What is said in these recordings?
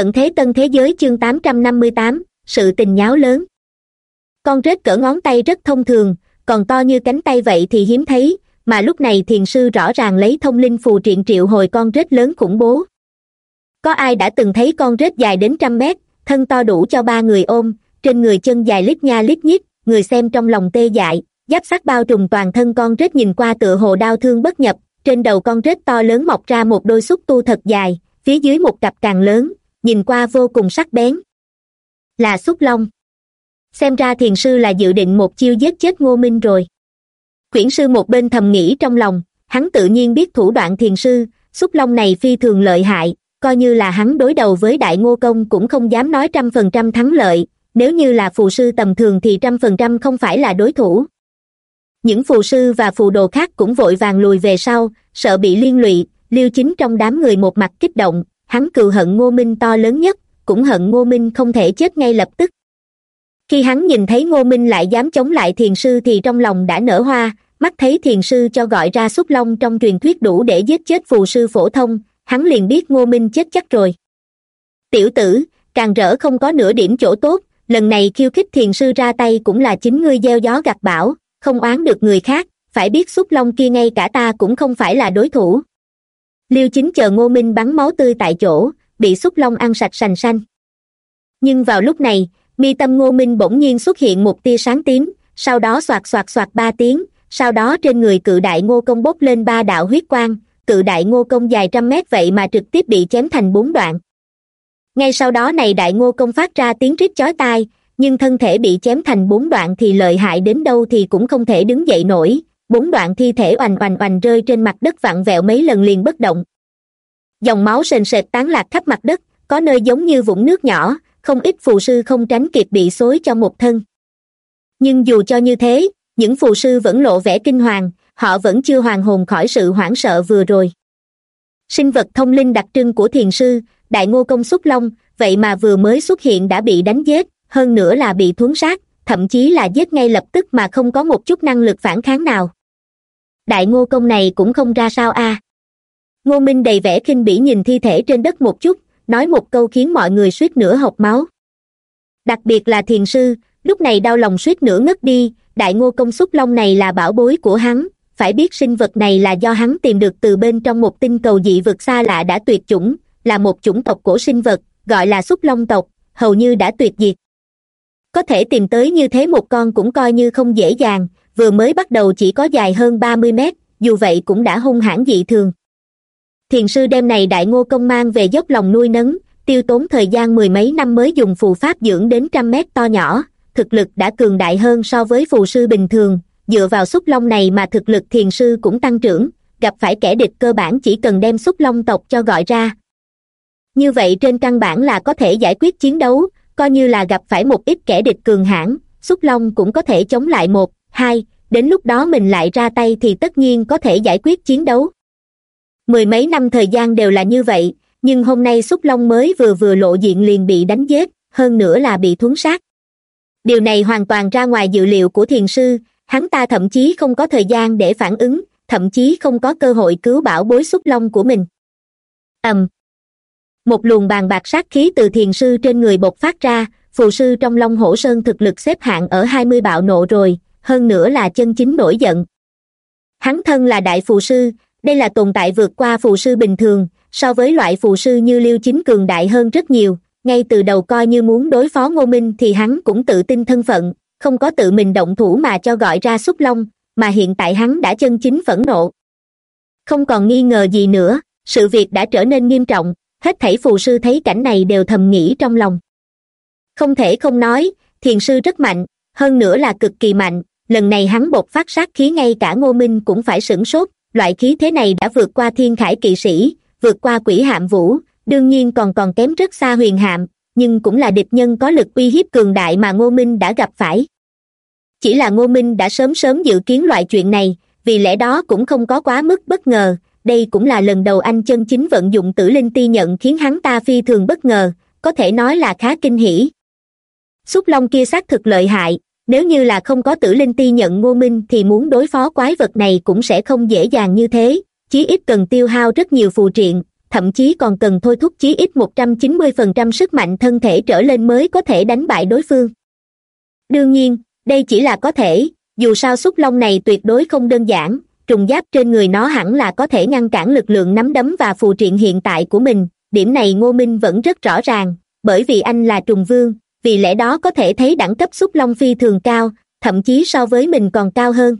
tận thế tân thế giới chương tám trăm năm mươi tám, sự tình nháo lớn. Con rết cỡ ngón tay rất thông thường, còn to như cánh tay vậy thì hiếm thấy, mà lúc này thiền sư rõ ràng lấy thông linh phù triện triệu hồi con rết lớn khủng bố. Có ai đã từng thấy con rết dài đến trăm mét, thân to đủ cho ba người ôm, trên người chân dài lít nha lít nhít, người xem trong lòng tê dại, giáp sắt bao trùm toàn thân con rết nhìn qua tựa hồ đau thương bất nhập, trên đầu con rết to lớn mọc ra một đôi xúc tu thật dài, phía dưới một cặp càng lớn nhìn qua vô cùng sắc bén. Là xúc long. Xem ra thiền sư là dự định một chiêu giết chết ngô minh rồi. Quyển sư một bên thầm nghĩ trong lòng, hắn tự nhiên biết thủ đoạn thiền sư, xúc long này phi thường lợi hại, coi như là hắn đối đầu với đại ngô công cũng không dám nói trăm phần trăm thắng lợi, nếu như là phù sư tầm thường thì trăm phần trăm không phải là đối thủ. Những phù sư và phù đồ khác cũng vội vàng lùi về sau, sợ bị liên lụy, liêu chính trong đám người một mặt kích động hắn cừu hận ngô minh to lớn nhất, cũng hận ngô minh không thể chết ngay lập tức. Khi hắn nhìn thấy ngô minh lại dám chống lại thiền sư thì trong lòng đã nở hoa, mắt thấy thiền sư cho gọi ra xúc long trong truyền thuyết đủ để giết chết phù sư phổ thông, hắn liền biết ngô minh chết chắc rồi. Tiểu tử, càng rỡ không có nửa điểm chỗ tốt, lần này khiêu khích thiền sư ra tay cũng là chính ngươi gieo gió gặt bão, không oán được người khác, phải biết xúc long kia ngay cả ta cũng không phải là đối thủ liêu chính chờ ngô minh bắn máu tươi tại chỗ, bị xúc long ăn sạch sành xanh nhưng vào lúc này, mi tâm ngô minh bỗng nhiên xuất hiện một tia sáng tím, sau đó xoạt xoạt xoạt ba tiếng, sau đó trên người cự đại ngô công bốc lên ba đạo huyết quang, cự đại ngô công dài trăm mét vậy mà trực tiếp bị chém thành bốn đoạn. Ngay sau đó này đại ngô công phát ra tiếng rít chói tai, nhưng thân thể bị chém thành bốn đoạn thì lợi hại đến đâu thì cũng không thể đứng dậy nổi bốn đoạn thi thể oành oành oành rơi trên mặt đất vặn vẹo mấy lần liền bất động. Dòng máu sền sệt tán lạc khắp mặt đất, có nơi giống như vũng nước nhỏ, không ít phù sư không tránh kịp bị xối cho một thân. Nhưng dù cho như thế, những phù sư vẫn lộ vẻ kinh hoàng, họ vẫn chưa hoàn hồn khỏi sự hoảng sợ vừa rồi. Sinh vật thông linh đặc trưng của thiền sư, đại ngô công xúc long, vậy mà vừa mới xuất hiện đã bị đánh giết, hơn nữa là bị thuấn sát, thậm chí là giết ngay lập tức mà không có một chút năng lực phản kháng nào đại ngô công này cũng không ra sao a. Ngô minh đầy vẻ khinh bỉ nhìn thi thể trên đất một chút, nói một câu khiến mọi người suýt nửa hộc máu. Đặc biệt là thiền sư, lúc này đau lòng suýt nửa ngất đi, đại ngô công xúc long này là bảo bối của hắn, phải biết sinh vật này là do hắn tìm được từ bên trong một tinh cầu dị vực xa lạ đã tuyệt chủng, là một chủng tộc cổ sinh vật, gọi là xúc long tộc, hầu như đã tuyệt diệt. Có thể tìm tới như thế một con cũng coi như không dễ dàng vừa mới bắt đầu chỉ có dài hơn ba mươi mét, dù vậy cũng đã hung hãn dị thường. Thiền sư đem này đại ngô công mang về dốc lòng nuôi nấng, tiêu tốn thời gian mười mấy năm mới dùng phù pháp dưỡng đến trăm mét to nhỏ, thực lực đã cường đại hơn so với phù sư bình thường. Dựa vào xúc long này mà thực lực thiền sư cũng tăng trưởng, gặp phải kẻ địch cơ bản chỉ cần đem xúc long tộc cho gọi ra. Như vậy trên căn bản là có thể giải quyết chiến đấu, coi như là gặp phải một ít kẻ địch cường hãn, xúc long cũng có thể chống lại một hai, đến lúc đó mình lại ra tay thì tất nhiên có thể giải quyết chiến đấu. Mười mấy năm thời gian đều là như vậy, nhưng hôm nay xúc long mới vừa vừa lộ diện liền bị đánh giết, hơn nữa là bị thuấn sát. Điều này hoàn toàn ra ngoài dự liệu của thiền sư, hắn ta thậm chí không có thời gian để phản ứng, thậm chí không có cơ hội cứu bảo bối xúc long của mình. Ầm. Một luồng bàn bạc sát khí từ thiền sư trên người bộc phát ra, phù sư trong long hổ sơn thực lực xếp hạng ở hai mươi bạo nộ rồi hơn nữa là chân chính nổi giận. Hắn thân là đại phù sư, đây là tồn tại vượt qua phù sư bình thường, so với loại phù sư như liêu chính cường đại hơn rất nhiều, ngay từ đầu coi như muốn đối phó ngô minh thì hắn cũng tự tin thân phận, không có tự mình động thủ mà cho gọi ra xúc long, mà hiện tại hắn đã chân chính phẫn nộ. Không còn nghi ngờ gì nữa, sự việc đã trở nên nghiêm trọng, hết thảy phù sư thấy cảnh này đều thầm nghĩ trong lòng. Không thể không nói, thiền sư rất mạnh, hơn nữa là cực kỳ mạnh lần này hắn bộc phát sát khí ngay cả ngô minh cũng phải sửng sốt, loại khí thế này đã vượt qua thiên khải kỵ sĩ, vượt qua quỷ hạm vũ, đương nhiên còn còn kém rất xa huyền hạm, nhưng cũng là địch nhân có lực uy hiếp cường đại mà ngô minh đã gặp phải. Chỉ là ngô minh đã sớm sớm dự kiến loại chuyện này, vì lẽ đó cũng không có quá mức bất ngờ, đây cũng là lần đầu anh chân chính vận dụng tử linh ti nhận khiến hắn ta phi thường bất ngờ, có thể nói là khá kinh hỉ. Xúc long kia xác thực lợi hại nếu như là không có tử linh ti nhận ngô minh thì muốn đối phó quái vật này cũng sẽ không dễ dàng như thế. Chí ít cần tiêu hao rất nhiều phù triện, thậm chí còn cần thôi thúc chí ít một trăm chín mươi phần trăm sức mạnh thân thể trở lên mới có thể đánh bại đối phương. Đương nhiên, đây chỉ là có thể, dù sao xúc long này tuyệt đối không đơn giản, trùng giáp trên người nó hẳn là có thể ngăn cản lực lượng nắm đấm và phù triện hiện tại của mình, điểm này ngô minh vẫn rất rõ ràng, bởi vì anh là trùng vương vì lẽ đó có thể thấy đẳng cấp xúc long phi thường cao, thậm chí so với mình còn cao hơn.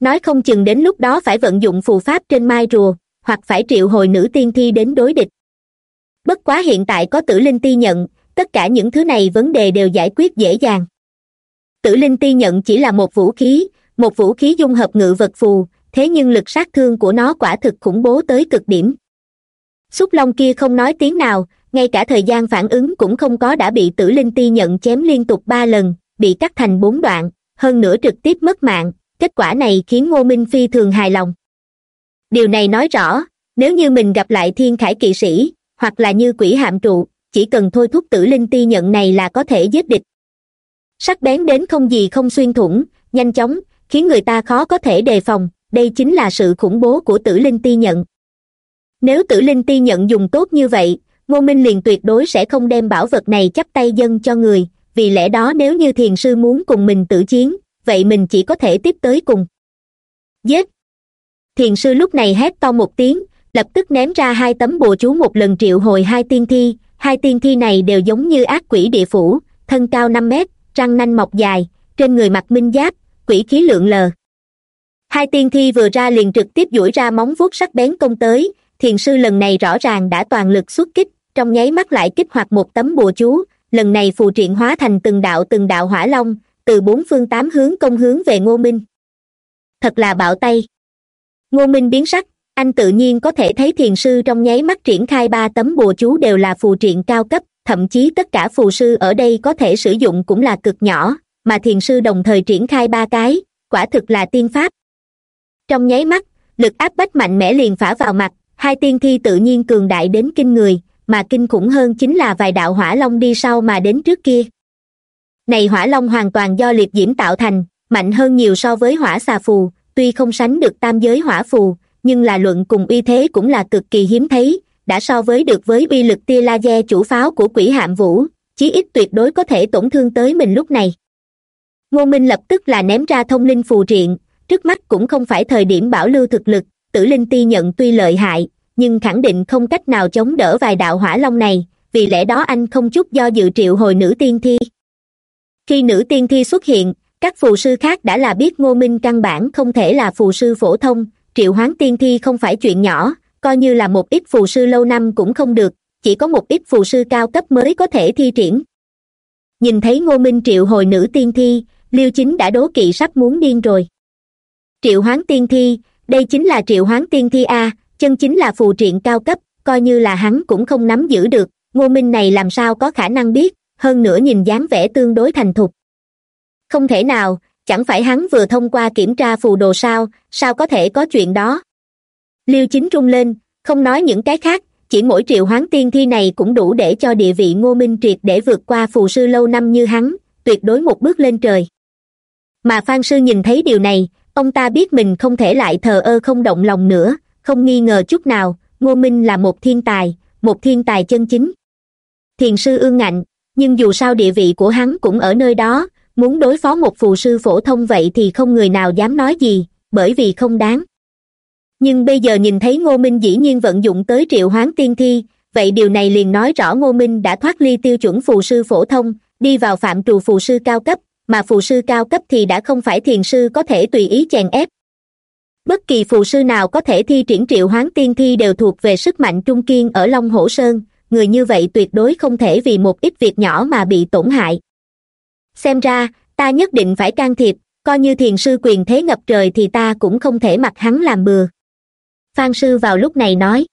Nói không chừng đến lúc đó phải vận dụng phù pháp trên mai rùa, hoặc phải triệu hồi nữ tiên thi đến đối địch. Bất quá hiện tại có tử linh ti nhận, tất cả những thứ này vấn đề đều giải quyết dễ dàng. Tử linh ti nhận chỉ là một vũ khí, một vũ khí dung hợp ngự vật phù, thế nhưng lực sát thương của nó quả thực khủng bố tới cực điểm. Xúc long kia không nói tiếng nào ngay cả thời gian phản ứng cũng không có đã bị tử linh ti nhận chém liên tục ba lần, bị cắt thành bốn đoạn, hơn nữa trực tiếp mất mạng, kết quả này khiến ngô minh phi thường hài lòng. Điều này nói rõ, nếu như mình gặp lại thiên khải kỵ sĩ, hoặc là như quỷ hạm trụ, chỉ cần thôi thúc tử linh ti nhận này là có thể giết địch. Sắc bén đến không gì không xuyên thủng, nhanh chóng, khiến người ta khó có thể đề phòng, đây chính là sự khủng bố của tử linh ti nhận. Nếu tử linh ti nhận dùng tốt như vậy ngô minh liền tuyệt đối sẽ không đem bảo vật này chắp tay dân cho người, vì lẽ đó nếu như thiền sư muốn cùng mình tử chiến, vậy mình chỉ có thể tiếp tới cùng. Giết! Thiền sư lúc này hét to một tiếng, lập tức ném ra hai tấm bùa chú một lần triệu hồi hai tiên thi, hai tiên thi này đều giống như ác quỷ địa phủ, thân cao năm mét, răng nanh mọc dài, trên người mặc minh giáp, quỷ khí lượng lờ. Hai tiên thi vừa ra liền trực tiếp duỗi ra móng vuốt sắc bén công tới thiền sư lần này rõ ràng đã toàn lực xuất kích, trong nháy mắt lại kích hoạt một tấm bùa chú, lần này phù triện hóa thành từng đạo từng đạo hỏa long, từ bốn phương tám hướng công hướng về ngô minh. Thật là bạo tay. Ngô minh biến sắc, anh tự nhiên có thể thấy thiền sư trong nháy mắt triển khai ba tấm bùa chú đều là phù triện cao cấp, thậm chí tất cả phù sư ở đây có thể sử dụng cũng là cực nhỏ, mà thiền sư đồng thời triển khai ba cái, quả thực là tiên pháp. Trong nháy mắt, lực áp bách mạnh mẽ liền phả vào mặt hai tiên thi tự nhiên cường đại đến kinh người, mà kinh khủng hơn chính là vài đạo hỏa long đi sau mà đến trước kia. Này hỏa long hoàn toàn do liệt diễm tạo thành, mạnh hơn nhiều so với hỏa xà phù, tuy không sánh được tam giới hỏa phù, nhưng là luận cùng uy thế cũng là cực kỳ hiếm thấy, đã so với được với uy lực tia laser chủ pháo của quỷ hạm vũ, chí ít tuyệt đối có thể tổn thương tới mình lúc này. Ngô minh lập tức là ném ra thông linh phù triện, trước mắt cũng không phải thời điểm bảo lưu thực lực tử linh ti nhận tuy lợi hại, nhưng khẳng định không cách nào chống đỡ vài đạo hỏa long này, vì lẽ đó anh không chút do dự triệu hồi nữ tiên thi. Khi nữ tiên thi xuất hiện, các phù sư khác đã là biết ngô minh căn bản không thể là phù sư phổ thông, triệu hoán tiên thi không phải chuyện nhỏ, coi như là một ít phù sư lâu năm cũng không được, chỉ có một ít phù sư cao cấp mới có thể thi triển. Nhìn thấy ngô minh triệu hồi nữ tiên thi, liêu chính đã đố kỵ sắp muốn điên rồi. Triệu hoán tiên thi đây chính là triệu hoán tiên thi a, chân chính là phù triện cao cấp, coi như là hắn cũng không nắm giữ được, ngô minh này làm sao có khả năng biết, hơn nữa nhìn dáng vẻ tương đối thành thục. Không thể nào, chẳng phải hắn vừa thông qua kiểm tra phù đồ sao sao có thể có chuyện đó? Liêu chính trung lên, không nói những cái khác, chỉ mỗi triệu hoán tiên thi này cũng đủ để cho địa vị ngô minh triệt để vượt qua phù sư lâu năm như hắn, tuyệt đối một bước lên trời. Mà phan sư nhìn thấy điều này ông ta biết mình không thể lại thờ ơ không động lòng nữa, không nghi ngờ chút nào, ngô minh là một thiên tài, một thiên tài chân chính. Thiền sư ương ngạnh, nhưng dù sao địa vị của hắn cũng ở nơi đó, muốn đối phó một phù sư phổ thông vậy thì không người nào dám nói gì, bởi vì không đáng. Nhưng bây giờ nhìn thấy ngô minh dĩ nhiên vận dụng tới triệu hoán tiên thi, vậy điều này liền nói rõ ngô minh đã thoát ly tiêu chuẩn phù sư phổ thông, đi vào phạm trù phù sư cao cấp mà phù sư cao cấp thì đã không phải thiền sư có thể tùy ý chèn ép. Bất kỳ phù sư nào có thể thi triển triệu hoán tiên thi đều thuộc về sức mạnh trung kiên ở long hổ sơn, người như vậy tuyệt đối không thể vì một ít việc nhỏ mà bị tổn hại. Xem ra, ta nhất định phải can thiệp, coi như thiền sư quyền thế ngập trời thì ta cũng không thể mặc hắn làm bừa. Phan sư vào lúc này nói.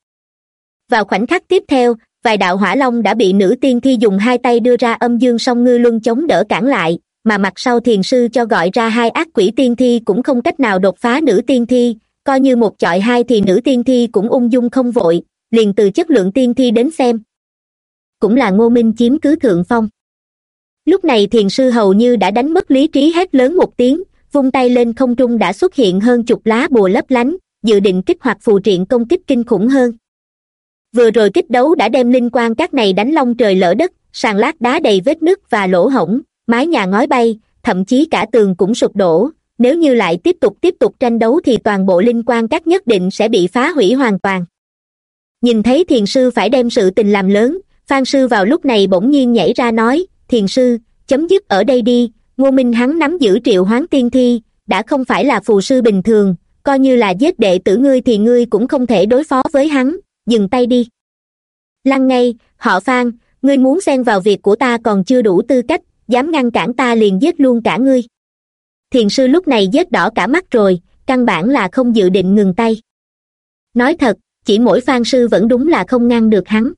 Vào khoảnh khắc tiếp theo, vài đạo hỏa long đã bị nữ tiên thi dùng hai tay đưa ra âm dương song ngư luân chống đỡ cản lại mà mặt sau thiền sư cho gọi ra hai ác quỷ tiên thi cũng không cách nào đột phá nữ tiên thi, coi như một chọi hai thì nữ tiên thi cũng ung dung không vội, liền từ chất lượng tiên thi đến xem. Cũng là ngô minh chiếm cứ thượng phong. Lúc này thiền sư hầu như đã đánh mất lý trí hét lớn một tiếng, vung tay lên không trung đã xuất hiện hơn chục lá bùa lấp lánh, dự định kích hoạt phù triện công kích kinh khủng hơn. Vừa rồi kích đấu đã đem linh quan các này đánh long trời lỡ đất, sàn lát đá đầy vết nứt và lỗ hổng mái nhà ngói bay, thậm chí cả tường cũng sụp đổ. Nếu như lại tiếp tục tiếp tục tranh đấu thì toàn bộ linh quan các nhất định sẽ bị phá hủy hoàn toàn. Nhìn thấy thiền sư phải đem sự tình làm lớn, phan sư vào lúc này bỗng nhiên nhảy ra nói, thiền sư, chấm dứt ở đây đi, ngô minh hắn nắm giữ triệu hoán tiên thi, đã không phải là phù sư bình thường, coi như là giết đệ tử ngươi thì ngươi cũng không thể đối phó với hắn, dừng tay đi. Lăng ngay, họ phan, ngươi muốn xen vào việc của ta còn chưa đủ tư cách dám ngăn cản ta liền giết luôn cả ngươi. Thiền sư lúc này giết đỏ cả mắt rồi, căn bản là không dự định ngừng tay. Nói thật, chỉ mỗi phan sư vẫn đúng là không ngăn được hắn.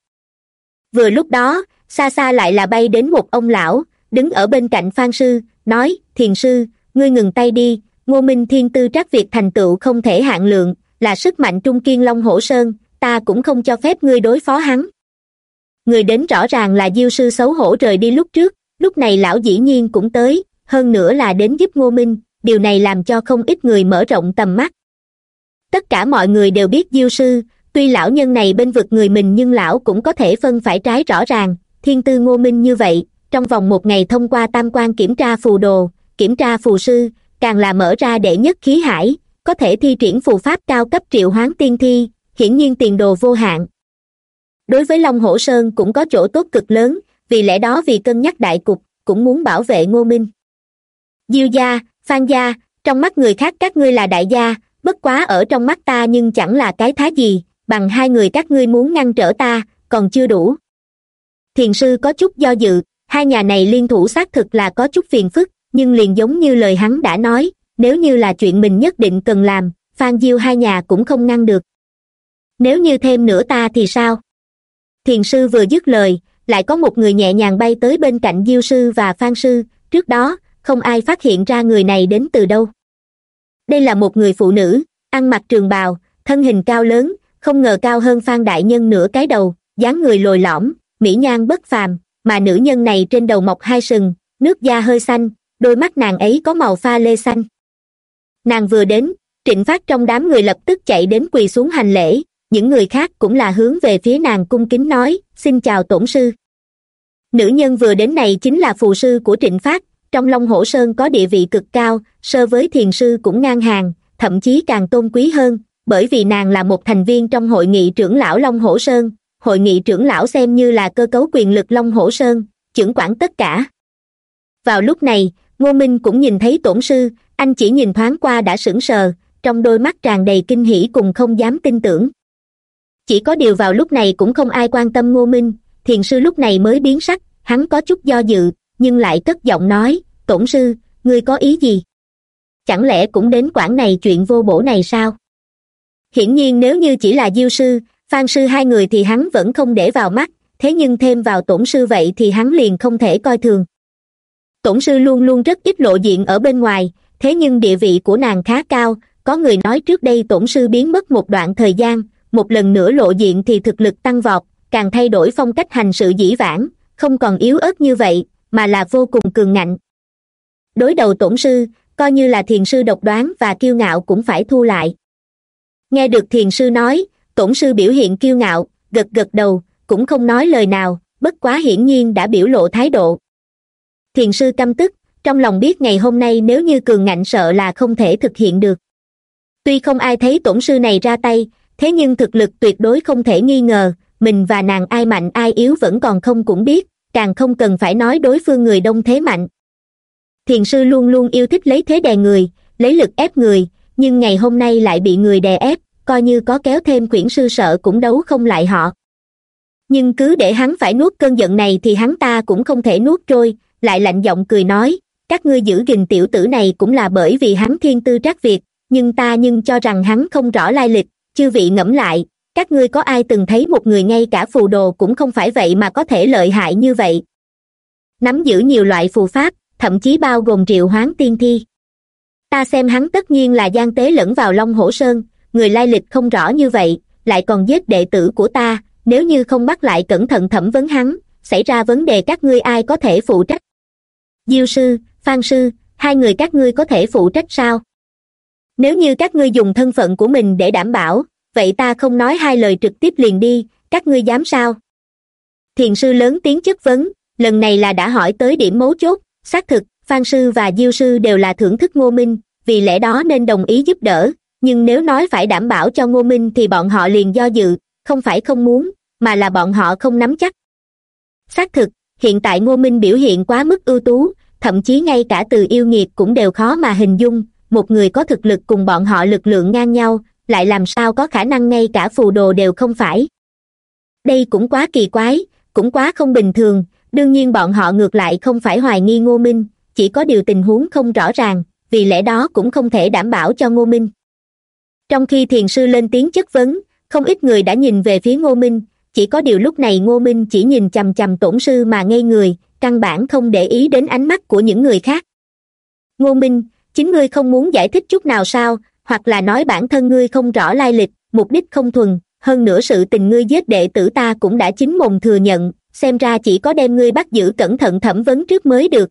Vừa lúc đó xa xa lại là bay đến một ông lão, đứng ở bên cạnh phan sư, nói, thiền sư, ngươi ngừng tay đi, ngô minh thiên tư trắc việc thành tựu không thể hạn lượng, là sức mạnh trung kiên long hổ sơn, ta cũng không cho phép ngươi đối phó hắn. Người đến rõ ràng là diêu sư xấu hổ rời đi lúc trước lúc này lão dĩ nhiên cũng tới, hơn nữa là đến giúp ngô minh, điều này làm cho không ít người mở rộng tầm mắt. Tất cả mọi người đều biết diêu sư, tuy lão nhân này bên vực người mình nhưng lão cũng có thể phân phải trái rõ ràng, thiên tư ngô minh như vậy, trong vòng một ngày thông qua tam quan kiểm tra phù đồ, kiểm tra phù sư, càng là mở ra đệ nhất khí hải, có thể thi triển phù pháp cao cấp triệu hoán tiên thi, hiển nhiên tiền đồ vô hạn. Đối với long hổ sơn cũng có chỗ tốt cực lớn vì lẽ đó vì cân nhắc đại cục, cũng muốn bảo vệ ngô minh. Diêu gia, phan gia, trong mắt người khác các ngươi là đại gia, bất quá ở trong mắt ta nhưng chẳng là cái thá gì, bằng hai người các ngươi muốn ngăn trở ta, còn chưa đủ. Thiền sư có chút do dự, hai nhà này liên thủ xác thực là có chút phiền phức, nhưng liền giống như lời hắn đã nói, nếu như là chuyện mình nhất định cần làm, phan diêu hai nhà cũng không ngăn được. Nếu như thêm nữa ta thì sao? Thiền sư vừa dứt lời lại có một người nhẹ nhàng bay tới bên cạnh diêu sư và phan sư. Trước đó, không ai phát hiện ra người này đến từ đâu. Đây là một người phụ nữ, ăn mặc trường bào, thân hình cao lớn, không ngờ cao hơn phan đại nhân nửa cái đầu, dáng người lồi lõm, mỹ nhan bất phàm, mà nữ nhân này trên đầu mọc hai sừng, nước da hơi xanh, đôi mắt nàng ấy có màu pha lê xanh. Nàng vừa đến, trịnh phát trong đám người lập tức chạy đến quỳ xuống hành lễ những người khác cũng là hướng về phía nàng cung kính nói, xin chào tổn sư. Nữ nhân vừa đến này chính là phù sư của trịnh phát. Trong long hổ sơn có địa vị cực cao sơ với thiền sư cũng ngang hàng, thậm chí càng tôn quý hơn, bởi vì nàng là một thành viên trong hội nghị trưởng lão long hổ sơn. Hội nghị trưởng lão xem như là cơ cấu quyền lực long hổ sơn, trưởng quản tất cả. Vào lúc này, ngô minh cũng nhìn thấy tổn sư, anh chỉ nhìn thoáng qua đã sững sờ, trong đôi mắt tràn đầy kinh hỉ cùng không dám tin tưởng chỉ có điều vào lúc này cũng không ai quan tâm ngô minh. Thiền sư lúc này mới biến sắc, hắn có chút do dự, nhưng lại cất giọng nói, tổn sư, ngươi có ý gì? Chẳng lẽ cũng đến quãng này chuyện vô bổ này sao? Hiển nhiên nếu như chỉ là diêu sư, phan sư hai người thì hắn vẫn không để vào mắt, thế nhưng thêm vào tổn sư vậy thì hắn liền không thể coi thường. Tổn sư luôn luôn rất ít lộ diện ở bên ngoài, thế nhưng địa vị của nàng khá cao, có người nói trước đây tổn sư biến mất một đoạn thời gian một lần nữa lộ diện thì thực lực tăng vọt, càng thay đổi phong cách hành sự dĩ vãng, không còn yếu ớt như vậy, mà là vô cùng cường ngạnh. Đối đầu tổn sư, coi như là thiền sư độc đoán và kiêu ngạo cũng phải thu lại. Nghe được thiền sư nói, tổn sư biểu hiện kiêu ngạo, gật gật đầu, cũng không nói lời nào, bất quá hiển nhiên đã biểu lộ thái độ. Thiền sư căm tức, trong lòng biết ngày hôm nay nếu như cường ngạnh sợ là không thể thực hiện được. Tuy không ai thấy tổn sư này ra tay thế nhưng thực lực tuyệt đối không thể nghi ngờ, mình và nàng ai mạnh ai yếu vẫn còn không cũng biết, càng không cần phải nói đối phương người đông thế mạnh. Thiền sư luôn luôn yêu thích lấy thế đè người, lấy lực ép người, nhưng ngày hôm nay lại bị người đè ép, coi như có kéo thêm quyển sư sợ cũng đấu không lại họ. Nhưng cứ để hắn phải nuốt cơn giận này thì hắn ta cũng không thể nuốt trôi, lại lạnh giọng cười nói, các ngươi giữ gìn tiểu tử này cũng là bởi vì hắn thiên tư trắc việc nhưng ta nhưng cho rằng hắn không rõ lai lịch chư vị ngẫm lại, các ngươi có ai từng thấy một người ngay cả phù đồ cũng không phải vậy mà có thể lợi hại như vậy? Nắm giữ nhiều loại phù pháp, thậm chí bao gồm triệu hoán tiên thi. Ta xem hắn tất nhiên là gian tế lẫn vào long hổ sơn, người lai lịch không rõ như vậy, lại còn giết đệ tử của ta, nếu như không bắt lại cẩn thận thẩm vấn hắn, xảy ra vấn đề các ngươi ai có thể phụ trách? Diêu sư, phan sư, hai người các ngươi có thể phụ trách sao? Nếu như các ngươi dùng thân phận của mình để đảm bảo, vậy ta không nói hai lời trực tiếp liền đi, các ngươi dám sao? Thiền sư lớn tiếng chất vấn, lần này là đã hỏi tới điểm mấu chốt, xác thực, phan sư và diêu sư đều là thưởng thức ngô minh, vì lẽ đó nên đồng ý giúp đỡ, nhưng nếu nói phải đảm bảo cho ngô minh thì bọn họ liền do dự, không phải không muốn, mà là bọn họ không nắm chắc. Xác thực, hiện tại ngô minh biểu hiện quá mức ưu tú, thậm chí ngay cả từ yêu nghiệt cũng đều khó mà hình dung một người có thực lực cùng bọn họ lực lượng ngang nhau, lại làm sao có khả năng ngay cả phù đồ đều không phải. Đây cũng quá kỳ quái, cũng quá không bình thường, đương nhiên bọn họ ngược lại không phải hoài nghi ngô minh, chỉ có điều tình huống không rõ ràng, vì lẽ đó cũng không thể đảm bảo cho ngô minh. Trong khi thiền sư lên tiếng chất vấn, không ít người đã nhìn về phía ngô minh, chỉ có điều lúc này ngô minh chỉ nhìn chằm chằm tổn sư mà ngây người, căn bản không để ý đến ánh mắt của những người khác. Ngô minh chính ngươi không muốn giải thích chút nào sao, hoặc là nói bản thân ngươi không rõ lai lịch, mục đích không thuần, hơn nữa sự tình ngươi giết đệ tử ta cũng đã chính mồm thừa nhận, xem ra chỉ có đem ngươi bắt giữ cẩn thận thẩm vấn trước mới được.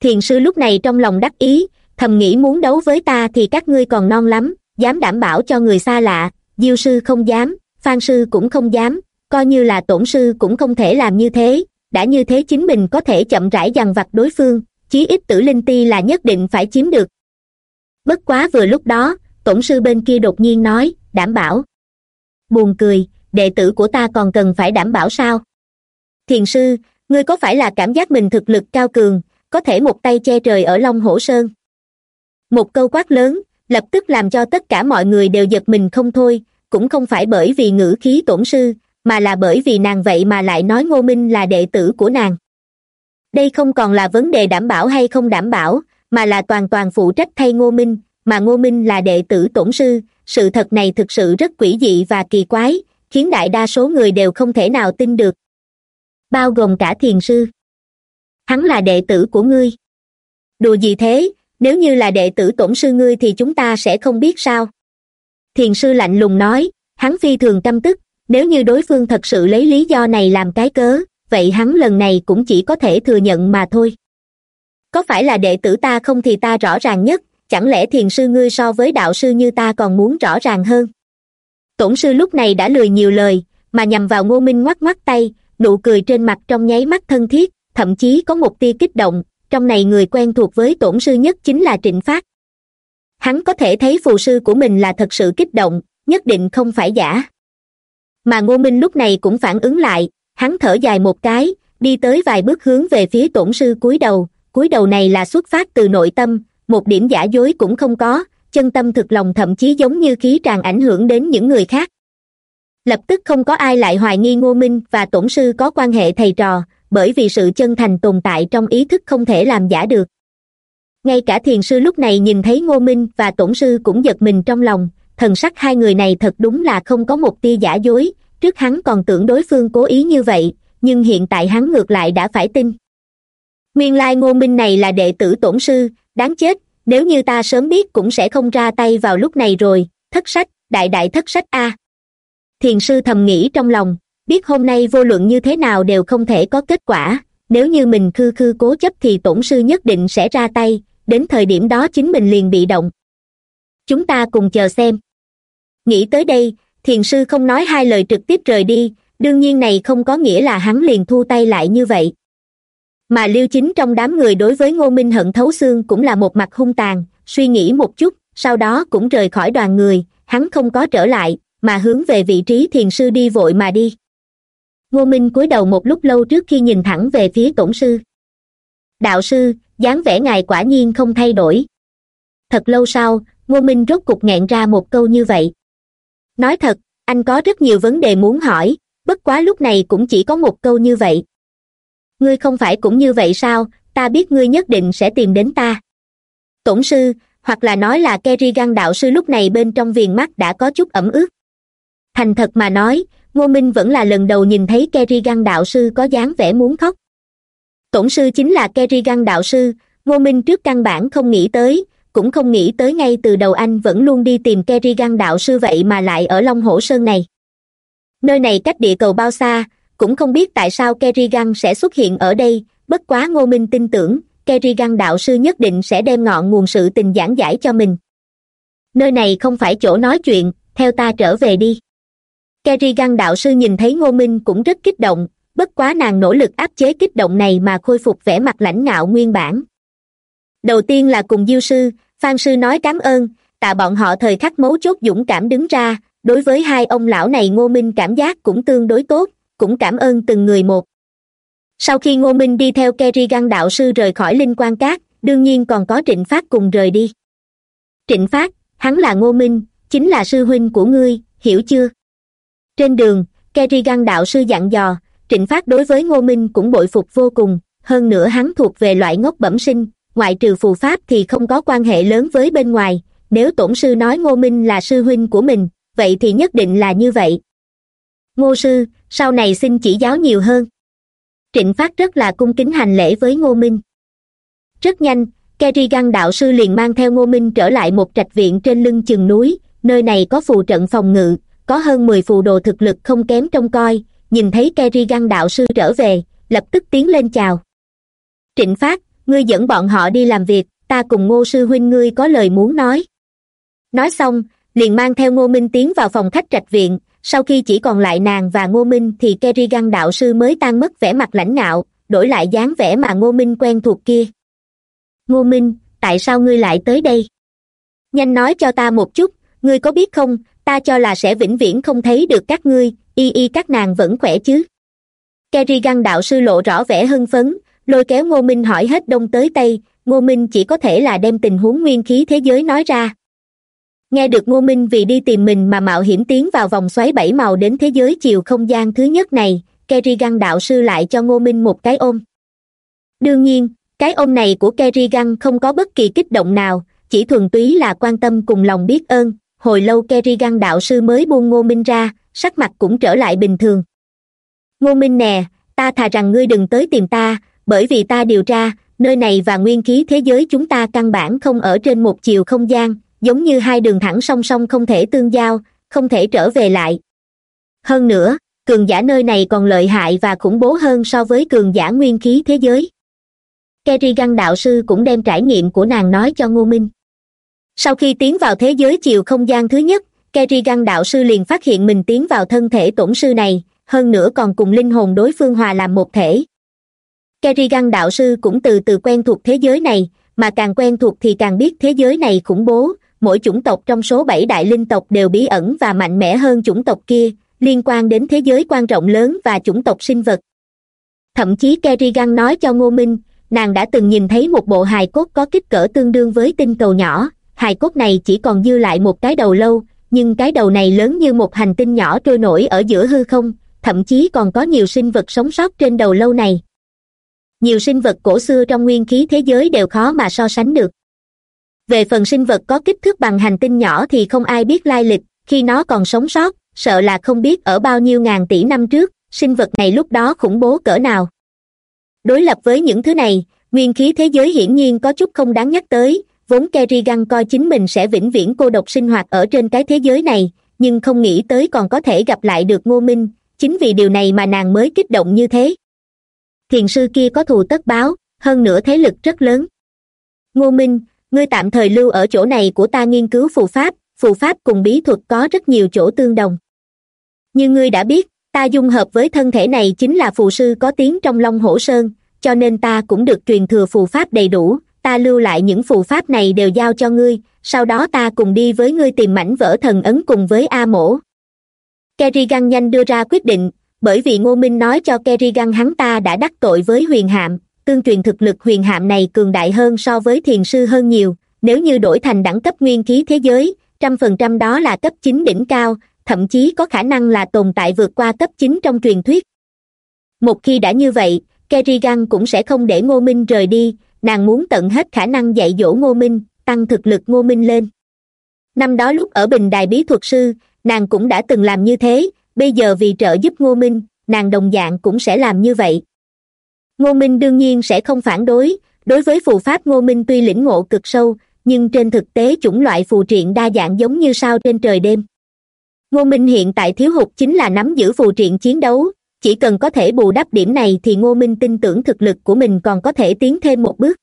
Thiền sư lúc này trong lòng đắc ý, thầm nghĩ muốn đấu với ta thì các ngươi còn non lắm, dám đảm bảo cho người xa lạ, diêu sư không dám, phan sư cũng không dám, coi như là tổn sư cũng không thể làm như thế, đã như thế chính mình có thể chậm rãi dằn vặt đối phương chí ít tử linh ti là nhất định phải chiếm được. Bất quá vừa lúc đó, tổn sư bên kia đột nhiên nói, đảm bảo. Buồn cười, đệ tử của ta còn cần phải đảm bảo sao? Thiền sư, ngươi có phải là cảm giác mình thực lực cao cường, có thể một tay che trời ở long hổ sơn? Một câu quát lớn, lập tức làm cho tất cả mọi người đều giật mình không thôi, cũng không phải bởi vì ngữ khí tổn sư, mà là bởi vì nàng vậy mà lại nói ngô minh là đệ tử của nàng đây không còn là vấn đề đảm bảo hay không đảm bảo, mà là toàn toàn phụ trách thay ngô minh, mà ngô minh là đệ tử tổn sư. Sự thật này thực sự rất quỷ dị và kỳ quái, khiến đại đa số người đều không thể nào tin được. Bao gồm cả thiền sư. Hắn là đệ tử của ngươi. Đùa gì thế? Nếu như là đệ tử tổn sư ngươi thì chúng ta sẽ không biết sao. Thiền sư lạnh lùng nói, hắn phi thường căm tức, nếu như đối phương thật sự lấy lý do này làm cái cớ vậy hắn lần này cũng chỉ có thể thừa nhận mà thôi. Có phải là đệ tử ta không thì ta rõ ràng nhất, chẳng lẽ thiền sư ngươi so với đạo sư như ta còn muốn rõ ràng hơn? Tổn sư lúc này đã lười nhiều lời, mà nhằm vào ngô minh ngoắc ngoắc tay, nụ cười trên mặt trong nháy mắt thân thiết, thậm chí có một tia kích động, trong này người quen thuộc với tổn sư nhất chính là trịnh phát. Hắn có thể thấy phù sư của mình là thật sự kích động, nhất định không phải giả. Mà ngô minh lúc này cũng phản ứng lại hắn thở dài một cái, đi tới vài bước hướng về phía tổn sư cúi đầu. Cúi đầu này là xuất phát từ nội tâm, một điểm giả dối cũng không có, chân tâm thực lòng thậm chí giống như khí tràn ảnh hưởng đến những người khác. Lập tức không có ai lại hoài nghi ngô minh và tổn sư có quan hệ thầy trò, bởi vì sự chân thành tồn tại trong ý thức không thể làm giả được. Ngay cả thiền sư lúc này nhìn thấy ngô minh và tổn sư cũng giật mình trong lòng, thần sắc hai người này thật đúng là không có một tia giả dối trước hắn còn tưởng đối phương cố ý như vậy, nhưng hiện tại hắn ngược lại đã phải tin. Nguyên lai ngô minh này là đệ tử tổn sư, đáng chết, nếu như ta sớm biết cũng sẽ không ra tay vào lúc này rồi, thất sách, đại đại thất sách a. Thiền sư thầm nghĩ trong lòng, biết hôm nay vô luận như thế nào đều không thể có kết quả, nếu như mình khư khư cố chấp thì tổn sư nhất định sẽ ra tay, đến thời điểm đó chính mình liền bị động. Chúng ta cùng chờ xem. Nghĩ tới đây thiền sư không nói hai lời trực tiếp rời đi, đương nhiên này không có nghĩa là hắn liền thu tay lại như vậy. Mà liêu chính trong đám người đối với ngô minh hận thấu xương cũng là một mặt hung tàn, suy nghĩ một chút, sau đó cũng rời khỏi đoàn người, hắn không có trở lại, mà hướng về vị trí thiền sư đi vội mà đi. Ngô minh cúi đầu một lúc lâu trước khi nhìn thẳng về phía tổn sư. Đạo sư, dáng vẻ ngài quả nhiên không thay đổi. Thật lâu sau, ngô minh rốt cục nghẹn ra một câu như vậy nói thật, anh có rất nhiều vấn đề muốn hỏi, bất quá lúc này cũng chỉ có một câu như vậy. Ngươi không phải cũng như vậy sao, ta biết ngươi nhất định sẽ tìm đến ta. Tổn sư, hoặc là nói là kerrigan đạo sư lúc này bên trong viền mắt đã có chút ẩm ướt. Thành thật mà nói, ngô minh vẫn là lần đầu nhìn thấy kerrigan đạo sư có dáng vẻ muốn khóc. Tổn sư chính là kerrigan đạo sư, ngô minh trước căn bản không nghĩ tới cũng không nghĩ tới ngay từ đầu anh vẫn luôn đi tìm kerrigan đạo sư vậy mà lại ở long hổ sơn này. Nơi này cách địa cầu bao xa, cũng không biết tại sao kerrigan sẽ xuất hiện ở đây, bất quá ngô minh tin tưởng kerrigan đạo sư nhất định sẽ đem ngọn nguồn sự tình giảng giải cho mình. Nơi này không phải chỗ nói chuyện, theo ta trở về đi. Kerrigan đạo sư nhìn thấy ngô minh cũng rất kích động, bất quá nàng nỗ lực áp chế kích động này mà khôi phục vẻ mặt lãnh ngạo nguyên bản. Đầu tiên là cùng diêu sư phan sư nói cảm ơn, tạ bọn họ thời khắc mấu chốt dũng cảm đứng ra, đối với hai ông lão này ngô minh cảm giác cũng tương đối tốt, cũng cảm ơn từng người một. Sau khi ngô minh đi theo kerrigan đạo sư rời khỏi linh quan cát, đương nhiên còn có trịnh phát cùng rời đi. Trịnh phát, hắn là ngô minh, chính là sư huynh của ngươi, hiểu chưa? Trên đường kerrigan đạo sư dặn dò, trịnh phát đối với ngô minh cũng bội phục vô cùng, hơn nữa hắn thuộc về loại ngốc bẩm sinh ngoại trừ phù pháp thì không có quan hệ lớn với bên ngoài, nếu tổn sư nói ngô minh là sư huynh của mình, vậy thì nhất định là như vậy. Ngô sư, sau này xin chỉ giáo nhiều hơn. Trịnh phát rất là cung kính hành lễ với ngô minh. Rất nhanh, kerrigan đạo sư liền mang theo ngô minh trở lại một trạch viện trên lưng chừng núi, nơi này có phù trận phòng ngự, có hơn mười phù đồ thực lực không kém trông coi, nhìn thấy kerrigan đạo sư trở về, lập tức tiến lên chào. Trịnh phát ngươi dẫn bọn họ đi làm việc, ta cùng ngô sư huynh ngươi có lời muốn nói. Nói xong, liền mang theo ngô minh tiến vào phòng khách trạch viện, sau khi chỉ còn lại nàng và ngô minh thì kerrigan đạo sư mới tan mất vẻ mặt lãnh ngạo, đổi lại dáng vẻ mà ngô minh quen thuộc kia. Ngô minh, tại sao ngươi lại tới đây? Nhanh nói cho ta một chút, ngươi có biết không, ta cho là sẽ vĩnh viễn không thấy được các ngươi, y y các nàng vẫn khỏe chứ? Kerrigan đạo sư lộ rõ vẻ hưng phấn lôi kéo ngô minh hỏi hết đông tới tây ngô minh chỉ có thể là đem tình huống nguyên khí thế giới nói ra. Nghe được ngô minh vì đi tìm mình mà mạo hiểm tiến vào vòng xoáy bảy màu đến thế giới chiều không gian thứ nhất này, kerrigan đạo sư lại cho ngô minh một cái ôm. Đương nhiên, cái ôm này của kerrigan không có bất kỳ kích động nào, chỉ thuần túy là quan tâm cùng lòng biết ơn. Hồi lâu kerrigan đạo sư mới buông ngô minh ra, sắc mặt cũng trở lại bình thường. Ngô minh nè, ta thà rằng ngươi đừng tới tìm ta bởi vì ta điều tra, nơi này và nguyên khí thế giới chúng ta căn bản không ở trên một chiều không gian, giống như hai đường thẳng song song không thể tương giao, không thể trở về lại. Hơn nữa, cường giả nơi này còn lợi hại và khủng bố hơn so với cường giả nguyên khí thế giới. Kerrigan đạo sư cũng đem trải nghiệm của nàng nói cho ngô minh. Sau khi tiến vào thế giới chiều không gian thứ nhất kerrigan đạo sư liền phát hiện mình tiến vào thân thể tổn sư này, hơn nữa còn cùng linh hồn đối phương hòa làm một thể kerrigan đạo sư cũng từ từ quen thuộc thế giới này, mà càng quen thuộc thì càng biết thế giới này khủng bố. Mỗi chủng tộc trong số bảy đại linh tộc đều bí ẩn và mạnh mẽ hơn chủng tộc kia, liên quan đến thế giới quan rộng lớn và chủng tộc sinh vật. Thậm chí kerrigan nói cho ngô minh, nàng đã từng nhìn thấy một bộ hài cốt có kích cỡ tương đương với tinh cầu nhỏ. Hài cốt này chỉ còn dư lại một cái đầu lâu, nhưng cái đầu này lớn như một hành tinh nhỏ trôi nổi ở giữa hư không, thậm chí còn có nhiều sinh vật sống sót trên đầu lâu này nhiều sinh vật cổ xưa trong nguyên khí thế giới đều khó mà so sánh được. Về phần sinh vật có kích thước bằng hành tinh nhỏ thì không ai biết lai lịch, khi nó còn sống sót, sợ là không biết ở bao nhiêu ngàn tỷ năm trước, sinh vật này lúc đó khủng bố cỡ nào. Đối lập với những thứ này, nguyên khí thế giới hiển nhiên có chút không đáng nhắc tới, vốn kerrigan coi chính mình sẽ vĩnh viễn cô độc sinh hoạt ở trên cái thế giới này, nhưng không nghĩ tới còn có thể gặp lại được ngô minh, chính vì điều này mà nàng mới kích động như thế thiền sư kia có thù tất báo, hơn nữa thế lực rất lớn. Ngô minh, ngươi tạm thời lưu ở chỗ này của ta nghiên cứu phù pháp phù pháp cùng bí thuật có rất nhiều chỗ tương đồng. Như ngươi đã biết, ta dung hợp với thân thể này chính là phù sư có tiếng trong long hổ sơn, cho nên ta cũng được truyền thừa phù pháp đầy đủ, ta lưu lại những phù pháp này đều giao cho ngươi, sau đó ta cùng đi với ngươi tìm mảnh vỡ thần ấn cùng với a mổ. Kerrigan nhanh đưa ra quyết định bởi vì ngô minh nói cho kerrigan hắn ta đã đắc tội với huyền hạm, tương truyền thực lực huyền hạm này cường đại hơn so với thiền sư hơn nhiều. Nếu như đổi thành đẳng cấp nguyên khí thế giới, trăm phần trăm đó là cấp chín đỉnh cao, thậm chí có khả năng là tồn tại vượt qua cấp chín trong truyền thuyết. Một khi đã như vậy kerrigan cũng sẽ không để ngô minh rời đi, nàng muốn tận hết khả năng dạy dỗ ngô minh, tăng thực lực ngô minh lên. Năm đó lúc ở bình đài bí thuật sư, nàng cũng đã từng làm như thế bây giờ vì trợ giúp ngô minh, nàng đồng dạng cũng sẽ làm như vậy. Ngô minh đương nhiên sẽ không phản đối đối với phù pháp ngô minh tuy lĩnh ngộ cực sâu, nhưng trên thực tế chủng loại phù triện đa dạng giống như sao trên trời đêm. Ngô minh hiện tại thiếu hụt chính là nắm giữ phù triện chiến đấu, chỉ cần có thể bù đắp điểm này thì ngô minh tin tưởng thực lực của mình còn có thể tiến thêm một bước.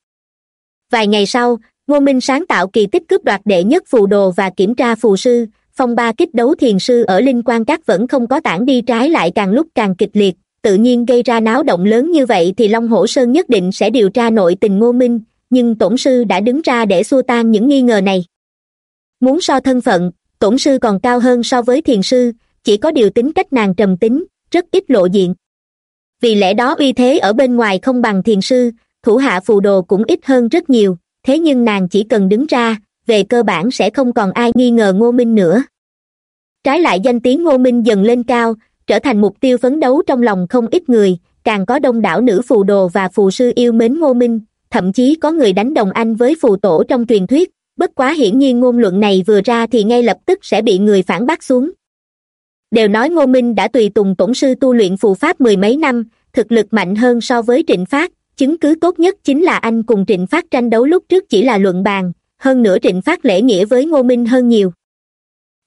Vài ngày sau, ngô minh sáng tạo kỳ tích cướp đoạt đệ nhất phù đồ và kiểm tra phù sư phong ba kích đấu thiền sư ở linh quan các vẫn không có tản đi trái lại càng lúc càng kịch liệt, tự nhiên gây ra náo động lớn như vậy thì long hổ sơn nhất định sẽ điều tra nội tình ngô minh, nhưng tổn sư đã đứng ra để xua tan những nghi ngờ này. Muốn so thân phận, tổn sư còn cao hơn so với thiền sư, chỉ có điều tính cách nàng trầm tính, rất ít lộ diện. Vì lẽ đó uy thế ở bên ngoài không bằng thiền sư, thủ hạ phù đồ cũng ít hơn rất nhiều, thế nhưng nàng chỉ cần đứng ra về cơ bản sẽ không còn ai nghi ngờ ngô minh nữa. Trái lại danh tiếng ngô minh dần lên cao, trở thành mục tiêu phấn đấu trong lòng không ít người, càng có đông đảo nữ phù đồ và phù sư yêu mến ngô minh, thậm chí có người đánh đồng anh với phù tổ trong truyền thuyết, bất quá hiển nhiên ngôn luận này vừa ra thì ngay lập tức sẽ bị người phản bác xuống. Đều nói ngô minh đã tùy tùng tổng sư tu luyện phù pháp mười mấy năm, thực lực mạnh hơn so với trịnh phát, chứng cứ tốt nhất chính là anh cùng trịnh phát tranh đấu lúc trước chỉ là luận bàn hơn nữa trịnh phát lễ nghĩa với ngô minh hơn nhiều.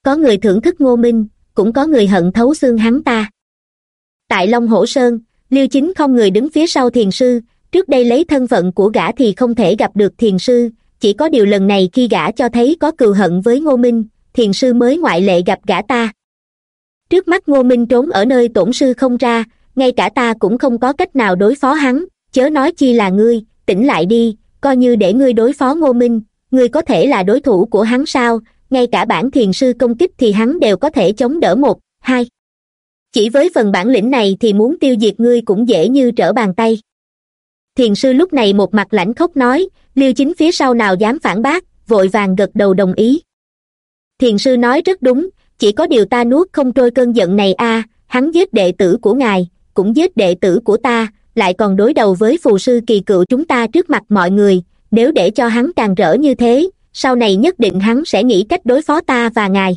Có người thưởng thức ngô minh, cũng có người hận thấu xương hắn ta. Tại long hổ sơn, liêu chính không người đứng phía sau thiền sư, trước đây lấy thân phận của gã thì không thể gặp được thiền sư, chỉ có điều lần này khi gã cho thấy có cừu hận với ngô minh, thiền sư mới ngoại lệ gặp gã ta. Trước mắt ngô minh trốn ở nơi tổn sư không ra, ngay cả ta cũng không có cách nào đối phó hắn, chớ nói chi là ngươi, tỉnh lại đi, coi như để ngươi đối phó ngô minh ngươi có thể là đối thủ của hắn sao? Ngay cả bản thiền sư công kích thì hắn đều có thể chống đỡ một, hai. Chỉ với phần bản lĩnh này thì muốn tiêu diệt ngươi cũng dễ như trở bàn tay. Thiền sư lúc này một mặt lãnh khốc nói, liêu chính phía sau nào dám phản bác? Vội vàng gật đầu đồng ý. Thiền sư nói rất đúng, chỉ có điều ta nuốt không trôi cơn giận này a, hắn giết đệ tử của ngài, cũng giết đệ tử của ta, lại còn đối đầu với phù sư kỳ cựu chúng ta trước mặt mọi người nếu để cho hắn càng rỡ như thế, sau này nhất định hắn sẽ nghĩ cách đối phó ta và ngài.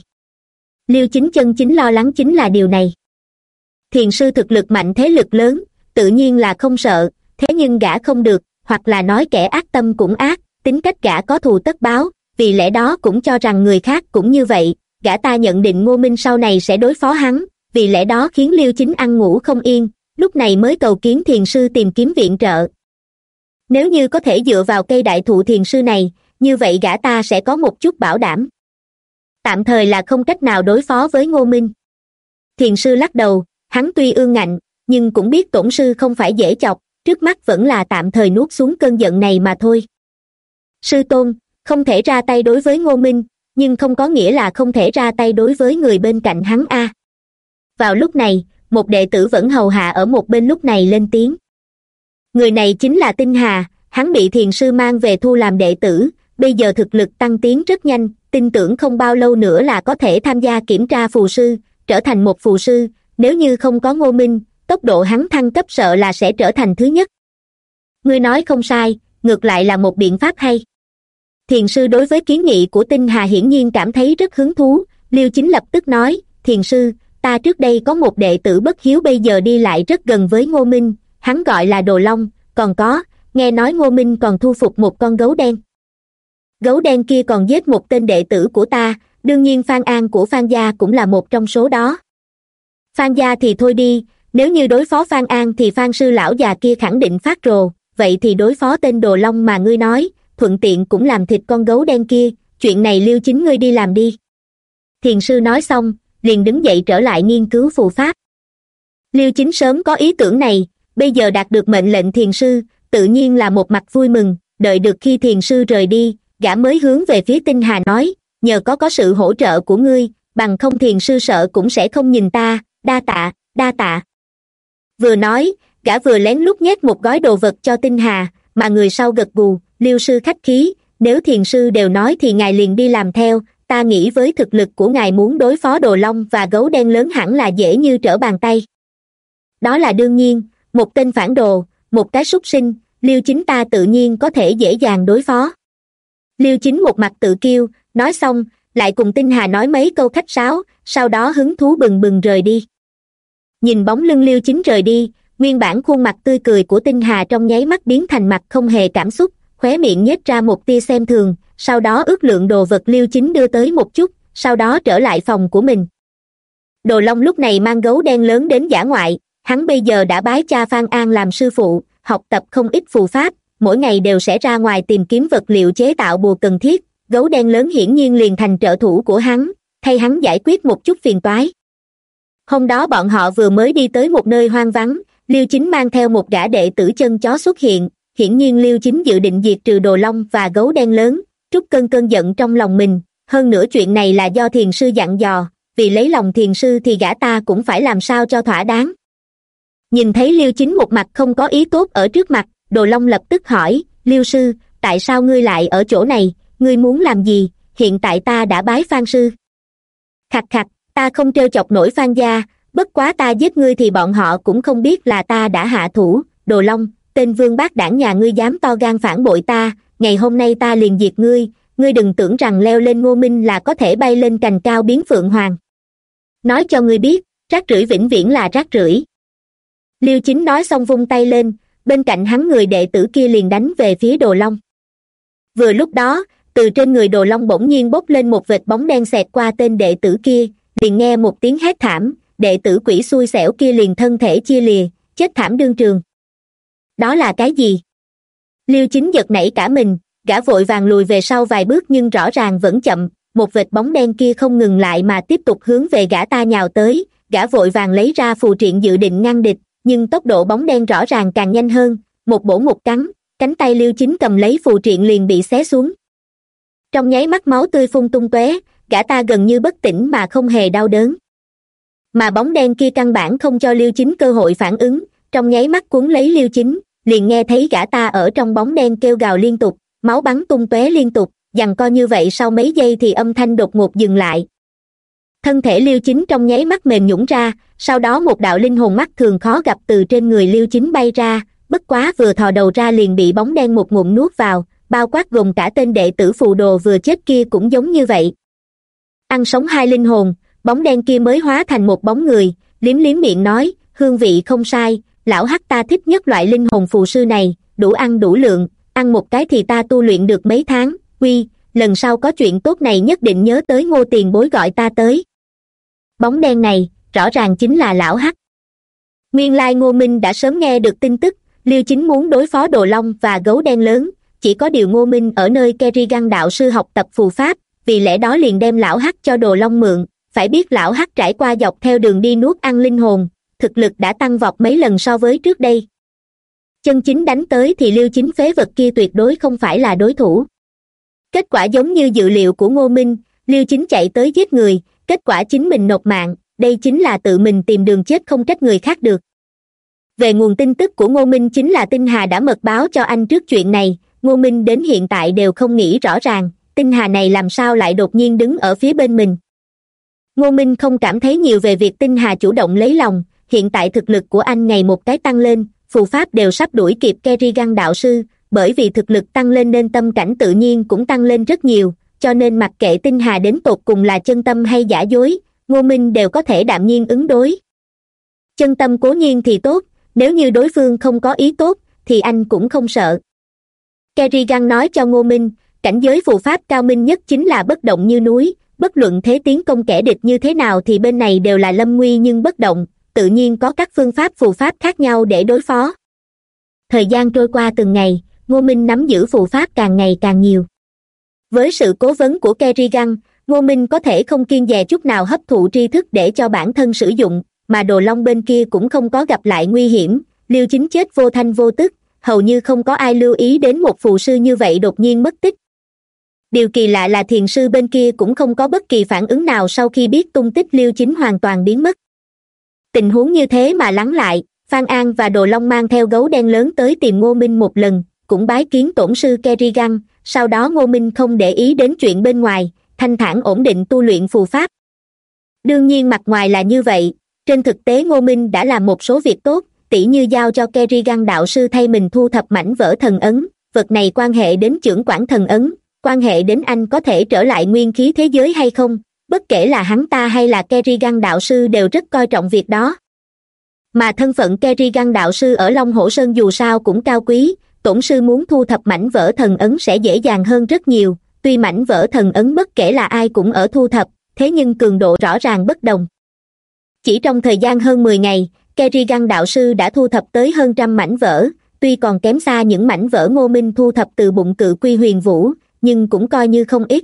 Liêu chính chân chính lo lắng chính là điều này. Thiền sư thực lực mạnh thế lực lớn, tự nhiên là không sợ, thế nhưng gã không được, hoặc là nói kẻ ác tâm cũng ác, tính cách gã có thù tất báo, vì lẽ đó cũng cho rằng người khác cũng như vậy, gã ta nhận định ngô minh sau này sẽ đối phó hắn, vì lẽ đó khiến liêu chính ăn ngủ không yên, lúc này mới cầu kiến thiền sư tìm kiếm viện trợ nếu như có thể dựa vào cây đại thụ thiền sư này, như vậy gã ta sẽ có một chút bảo đảm. Tạm thời là không cách nào đối phó với ngô minh. Thiền sư lắc đầu, hắn tuy ương ngạnh, nhưng cũng biết tổn sư không phải dễ chọc, trước mắt vẫn là tạm thời nuốt xuống cơn giận này mà thôi. Sư tôn, không thể ra tay đối với ngô minh, nhưng không có nghĩa là không thể ra tay đối với người bên cạnh hắn a. Vào lúc này, một đệ tử vẫn hầu hạ ở một bên lúc này lên tiếng người này chính là tinh hà, hắn bị thiền sư mang về thu làm đệ tử, bây giờ thực lực tăng tiến rất nhanh, tin tưởng không bao lâu nữa là có thể tham gia kiểm tra phù sư, trở thành một phù sư, nếu như không có ngô minh, tốc độ hắn thăng cấp sợ là sẽ trở thành thứ nhất. Ngươi nói không sai, ngược lại là một biện pháp hay. Thiền sư đối với kiến nghị của tinh hà hiển nhiên cảm thấy rất hứng thú, liêu chính lập tức nói, thiền sư, ta trước đây có một đệ tử bất hiếu bây giờ đi lại rất gần với ngô minh hắn gọi là đồ long, còn có, nghe nói ngô minh còn thu phục một con gấu đen. Gấu đen kia còn giết một tên đệ tử của ta, đương nhiên phan an của phan gia cũng là một trong số đó. Phan gia thì thôi đi, nếu như đối phó phan an thì phan sư lão già kia khẳng định phát rồ, vậy thì đối phó tên đồ long mà ngươi nói, thuận tiện cũng làm thịt con gấu đen kia, chuyện này liêu chính ngươi đi làm đi. Thiền sư nói xong, liền đứng dậy trở lại nghiên cứu phù pháp. Liêu chính sớm có ý tưởng này bây giờ đạt được mệnh lệnh thiền sư, tự nhiên là một mặt vui mừng, đợi được khi thiền sư rời đi, gã mới hướng về phía tinh hà nói, nhờ có có sự hỗ trợ của ngươi, bằng không thiền sư sợ cũng sẽ không nhìn ta, đa tạ đa tạ. Vừa nói, gã vừa lén lút nhét một gói đồ vật cho tinh hà, mà người sau gật gù, liêu sư khách khí, nếu thiền sư đều nói thì ngài liền đi làm theo, ta nghĩ với thực lực của ngài muốn đối phó đồ long và gấu đen lớn hẳn là dễ như trở bàn tay. Đó là đương nhiên một tên phản đồ, một cái súc sinh, liêu chính ta tự nhiên có thể dễ dàng đối phó. Liêu chính một mặt tự kiêu, nói xong, lại cùng tinh hà nói mấy câu khách sáo, sau đó hứng thú bừng bừng rời đi. Nhìn bóng lưng liêu chính rời đi, nguyên bản khuôn mặt tươi cười của tinh hà trong nháy mắt biến thành mặt không hề cảm xúc, khóe miệng nhếch ra một tia xem thường, sau đó ước lượng đồ vật liêu chính đưa tới một chút, sau đó trở lại phòng của mình. Đồ long lúc này mang gấu đen lớn đến giả ngoại hắn bây giờ đã bái cha phan an làm sư phụ, học tập không ít phù pháp, mỗi ngày đều sẽ ra ngoài tìm kiếm vật liệu chế tạo bùa cần thiết, gấu đen lớn hiển nhiên liền thành trợ thủ của hắn, thay hắn giải quyết một chút phiền toái. Hôm đó bọn họ vừa mới đi tới một nơi hoang vắng, liêu chính mang theo một gã đệ tử chân chó xuất hiện, hiển nhiên liêu chính dự định diệt trừ đồ long và gấu đen lớn trút cơn cơn giận trong lòng mình, hơn nữa chuyện này là do thiền sư dặn dò, vì lấy lòng thiền sư thì gã ta cũng phải làm sao cho thỏa đáng nhìn thấy liêu chính một mặt không có ý tốt ở trước mặt, đồ long lập tức hỏi, liêu sư, tại sao ngươi lại ở chỗ này? Ngươi muốn làm gì? Hiện tại ta đã bái phan sư. Khặt khặt ta không trêu chọc nổi phan gia, bất quá ta giết ngươi thì bọn họ cũng không biết là ta đã hạ thủ. Đồ long, tên vương bác đảng nhà ngươi dám to gan phản bội ta, ngày hôm nay ta liền diệt ngươi ngươi đừng tưởng rằng leo lên ngô minh là có thể bay lên cành cao biến phượng hoàng. Nói cho ngươi biết, rác rưởi vĩnh viễn là rác rưởi liêu chính nói xong vung tay lên, bên cạnh hắn người đệ tử kia liền đánh về phía đồ long. Vừa lúc đó, từ trên người đồ long bỗng nhiên bốc lên một vệt bóng đen xẹt qua tên đệ tử kia, liền nghe một tiếng hét thảm, đệ tử quỷ xui xẻo kia liền thân thể chia lìa, chết thảm đương trường. Đó là cái gì? Liêu chính giật nảy cả mình, gã vội vàng lùi về sau vài bước nhưng rõ ràng vẫn chậm, một vệt bóng đen kia không ngừng lại mà tiếp tục hướng về gã ta nhào tới, gã vội vàng lấy ra phù triện dự định ngăn địch nhưng tốc độ bóng đen rõ ràng càng nhanh hơn. Một bổ một cắn, cánh tay liêu chính cầm lấy phù triện liền bị xé xuống. Trong nháy mắt máu tươi phun tung tóe, gã ta gần như bất tỉnh mà không hề đau đớn. Mà bóng đen kia căn bản không cho liêu chính cơ hội phản ứng, trong nháy mắt cuốn lấy liêu chính, liền nghe thấy gã ta ở trong bóng đen kêu gào liên tục, máu bắn tung tóe liên tục, dằn co như vậy sau mấy giây thì âm thanh đột ngột dừng lại thân thể liêu chính trong nháy mắt mềm nhũng ra, sau đó một đạo linh hồn mắt thường khó gặp từ trên người liêu chính bay ra, bất quá vừa thò đầu ra liền bị bóng đen một ngụm nuốt vào, bao quát gồm cả tên đệ tử phù đồ vừa chết kia cũng giống như vậy. Ăn sống hai linh hồn, bóng đen kia mới hóa thành một bóng người, liếm liếm miệng nói, hương vị không sai, lão hắc ta thích nhất loại linh hồn phù sư này, đủ ăn đủ lượng, ăn một cái thì ta tu luyện được mấy tháng quy lần sau có chuyện tốt này nhất định nhớ tới ngô tiền bối gọi ta tới bóng đen này, rõ ràng chính là lão hắc. Nguyên lai ngô minh đã sớm nghe được tin tức, liêu chính muốn đối phó đồ long và gấu đen lớn, chỉ có điều ngô minh ở nơi kerrigan đạo sư học tập phù pháp, vì lẽ đó liền đem lão hắc cho đồ long mượn. Phải biết lão hắc trải qua dọc theo đường đi nuốt ăn linh hồn, thực lực đã tăng vọt mấy lần so với trước đây. Chân chính đánh tới thì liêu chính phế vật kia tuyệt đối không phải là đối thủ. Kết quả giống như dự liệu của ngô minh, liêu chính chạy tới giết người kết quả chính mình nộp mạng, đây chính là tự mình tìm đường chết không trách người khác được. Về nguồn tin tức của ngô minh chính là tinh hà đã mật báo cho anh trước chuyện này, ngô minh đến hiện tại đều không nghĩ rõ ràng, tinh hà này làm sao lại đột nhiên đứng ở phía bên mình. Ngô minh không cảm thấy nhiều về việc tinh hà chủ động lấy lòng, hiện tại thực lực của anh ngày một cái tăng lên, phù pháp đều sắp đuổi kịp kerrigan đạo sư, bởi vì thực lực tăng lên nên tâm cảnh tự nhiên cũng tăng lên rất nhiều cho nên mặc kệ tinh hà đến tột cùng là chân tâm hay giả dối, ngô minh đều có thể đạm nhiên ứng đối. Chân tâm cố nhiên thì tốt, nếu như đối phương không có ý tốt, thì anh cũng không sợ. Kerrigan nói cho ngô minh, cảnh giới phù pháp cao minh nhất chính là bất động như núi, bất luận thế tiến công kẻ địch như thế nào thì bên này đều là lâm nguy nhưng bất động, tự nhiên có các phương pháp phù pháp khác nhau để đối phó. Thời gian trôi qua từng ngày, ngô minh nắm giữ phù pháp càng ngày càng nhiều với sự cố vấn của kerrigan, ngô minh có thể không kiên dè chút nào hấp thụ tri thức để cho bản thân sử dụng, mà đồ long bên kia cũng không có gặp lại nguy hiểm. Liêu chính chết vô thanh vô tức, hầu như không có ai lưu ý đến một phù sư như vậy đột nhiên mất tích. Điều kỳ lạ là thiền sư bên kia cũng không có bất kỳ phản ứng nào sau khi biết tung tích liêu chính hoàn toàn biến mất. Tình huống như thế mà lắng lại, phan an và đồ long mang theo gấu đen lớn tới tìm ngô minh một lần, cũng bái kiến tổn sư kerrigan sau đó ngô minh không để ý đến chuyện bên ngoài, thanh thản ổn định tu luyện phù pháp. Đương nhiên mặt ngoài là như vậy, trên thực tế ngô minh đã làm một số việc tốt, tỉ như giao cho kerrigan đạo sư thay mình thu thập mảnh vỡ thần ấn, vật này quan hệ đến trưởng quản thần ấn, quan hệ đến anh có thể trở lại nguyên khí thế giới hay không, bất kể là hắn ta hay là kerrigan đạo sư đều rất coi trọng việc đó. Mà thân phận kerrigan đạo sư ở long hổ sơn dù sao cũng cao quý tổn sư muốn thu thập mảnh vỡ thần ấn sẽ dễ dàng hơn rất nhiều. Tuy mảnh vỡ thần ấn bất kể là ai cũng ở thu thập, thế nhưng cường độ rõ ràng bất đồng. Chỉ trong thời gian hơn mười ngày, kerrigan đạo sư đã thu thập tới hơn trăm mảnh vỡ. Tuy còn kém xa những mảnh vỡ ngô minh thu thập từ bụng cự quy huyền vũ, nhưng cũng coi như không ít.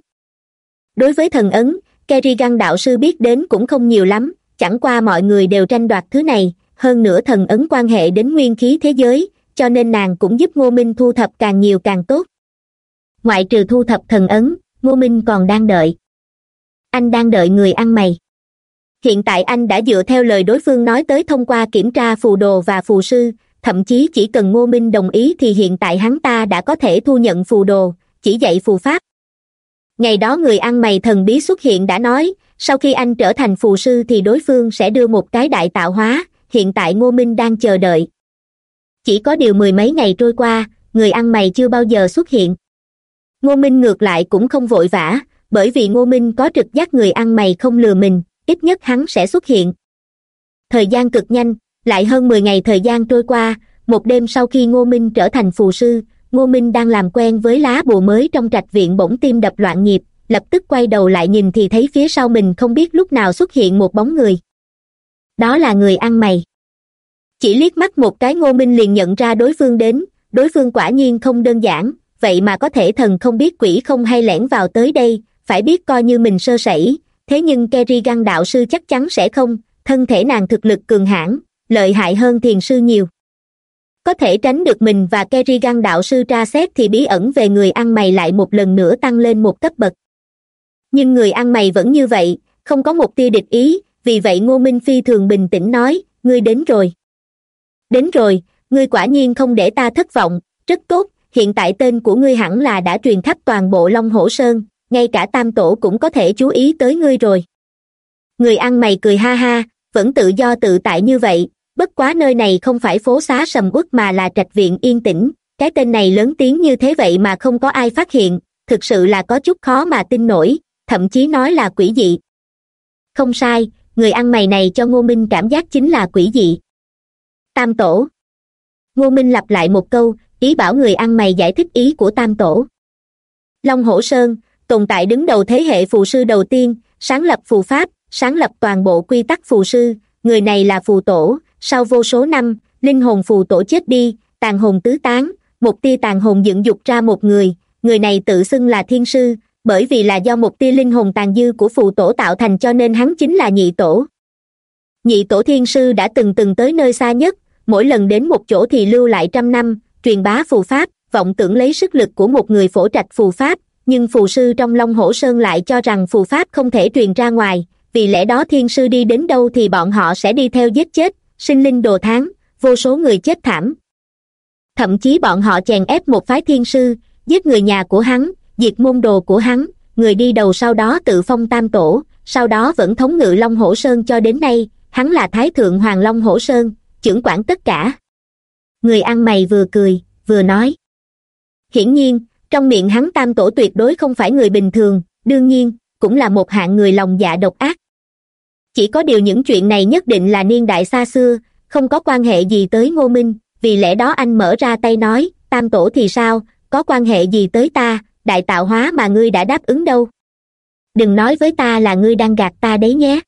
Đối với thần ấn, kerrigan đạo sư biết đến cũng không nhiều lắm. Chẳng qua mọi người đều tranh đoạt thứ này. Hơn nữa thần ấn quan hệ đến nguyên khí thế giới cho nên nàng cũng giúp ngô minh thu thập càng nhiều càng tốt. Ngoại trừ thu thập thần ấn, ngô minh còn đang đợi. Anh đang đợi người ăn mày. Hiện tại anh đã dựa theo lời đối phương nói tới thông qua kiểm tra phù đồ và phù sư, thậm chí chỉ cần ngô minh đồng ý thì hiện tại hắn ta đã có thể thu nhận phù đồ, chỉ dạy phù pháp. Ngày đó người ăn mày thần bí xuất hiện đã nói, sau khi anh trở thành phù sư thì đối phương sẽ đưa một cái đại tạo hóa, hiện tại ngô minh đang chờ đợi chỉ có điều mười mấy ngày trôi qua, người ăn mày chưa bao giờ xuất hiện. Ngô minh ngược lại cũng không vội vã, bởi vì ngô minh có trực giác người ăn mày không lừa mình, ít nhất hắn sẽ xuất hiện. Thời gian cực nhanh, lại hơn mười ngày thời gian trôi qua, một đêm sau khi ngô minh trở thành phù sư, ngô minh đang làm quen với lá bùa mới trong trạch viện bỗng tim đập loạn nhịp, lập tức quay đầu lại nhìn thì thấy phía sau mình không biết lúc nào xuất hiện một bóng người. Đó là người ăn mày chỉ liếc mắt một cái ngô minh liền nhận ra đối phương đến. Đối phương quả nhiên không đơn giản. Vậy mà có thể thần không biết quỷ không hay lẻn vào tới đây. Phải biết coi như mình sơ sẩy. Thế nhưng kerrigan đạo sư chắc chắn sẽ không. Thân thể nàng thực lực cường hãn. Lợi hại hơn thiền sư nhiều. Có thể tránh được mình và kerrigan đạo sư tra xét thì bí ẩn về người ăn mày lại một lần nữa tăng lên một cấp bậc. Nhưng người ăn mày vẫn như vậy. Không có một tia địch ý. Vì vậy ngô minh phi thường bình tĩnh nói, ngươi đến rồi đến rồi, ngươi quả nhiên không để ta thất vọng, rất tốt, hiện tại tên của ngươi hẳn là đã truyền khắp toàn bộ long hổ sơn, ngay cả tam tổ cũng có thể chú ý tới ngươi rồi. Người ăn mày cười ha ha, vẫn tự do tự tại như vậy, bất quá nơi này không phải phố xá sầm uất mà là trạch viện yên tĩnh, cái tên này lớn tiếng như thế vậy mà không có ai phát hiện, thực sự là có chút khó mà tin nổi, thậm chí nói là quỷ dị. Không sai, người ăn mày này cho ngô minh cảm giác chính là quỷ dị tam tổ. Ngô minh lặp lại một câu, ý bảo người ăn mày giải thích ý của tam tổ. Long hổ sơn, tồn tại đứng đầu thế hệ phù sư đầu tiên, sáng lập phù pháp, sáng lập toàn bộ quy tắc phù sư, người này là phù tổ, sau vô số năm, linh hồn phù tổ chết đi, tàn hồn tứ tán, một tia tàn hồn dựng dục ra một người người này tự xưng là thiên sư, bởi vì là do một tia linh hồn tàn dư của phù tổ tạo thành cho nên hắn chính là nhị tổ. Nhị tổ thiên sư đã từng từng tới nơi xa nhất mỗi lần đến một chỗ thì lưu lại trăm năm, truyền bá phù pháp, vọng tưởng lấy sức lực của một người phổ trạch phù pháp, nhưng phù sư trong long hổ sơn lại cho rằng phù pháp không thể truyền ra ngoài, vì lẽ đó thiên sư đi đến đâu thì bọn họ sẽ đi theo giết chết, sinh linh đồ tháng vô số người chết thảm. Thậm chí bọn họ chèn ép một phái thiên sư, giết người nhà của hắn, diệt môn đồ của hắn, người đi đầu sau đó tự phong tam tổ, sau đó vẫn thống ngự long hổ sơn cho đến nay, hắn là thái thượng hoàng long hổ sơn trưởng quản tất cả. Người ăn mày vừa cười, vừa nói. Hiển nhiên, trong miệng hắn tam tổ tuyệt đối không phải người bình thường, đương nhiên, cũng là một hạng người lòng dạ độc ác. Chỉ có điều những chuyện này nhất định là niên đại xa xưa, không có quan hệ gì tới ngô minh, vì lẽ đó anh mở ra tay nói, tam tổ thì sao, có quan hệ gì tới ta, đại tạo hóa mà ngươi đã đáp ứng đâu? Đừng nói với ta là ngươi đang gạt ta đấy nhé.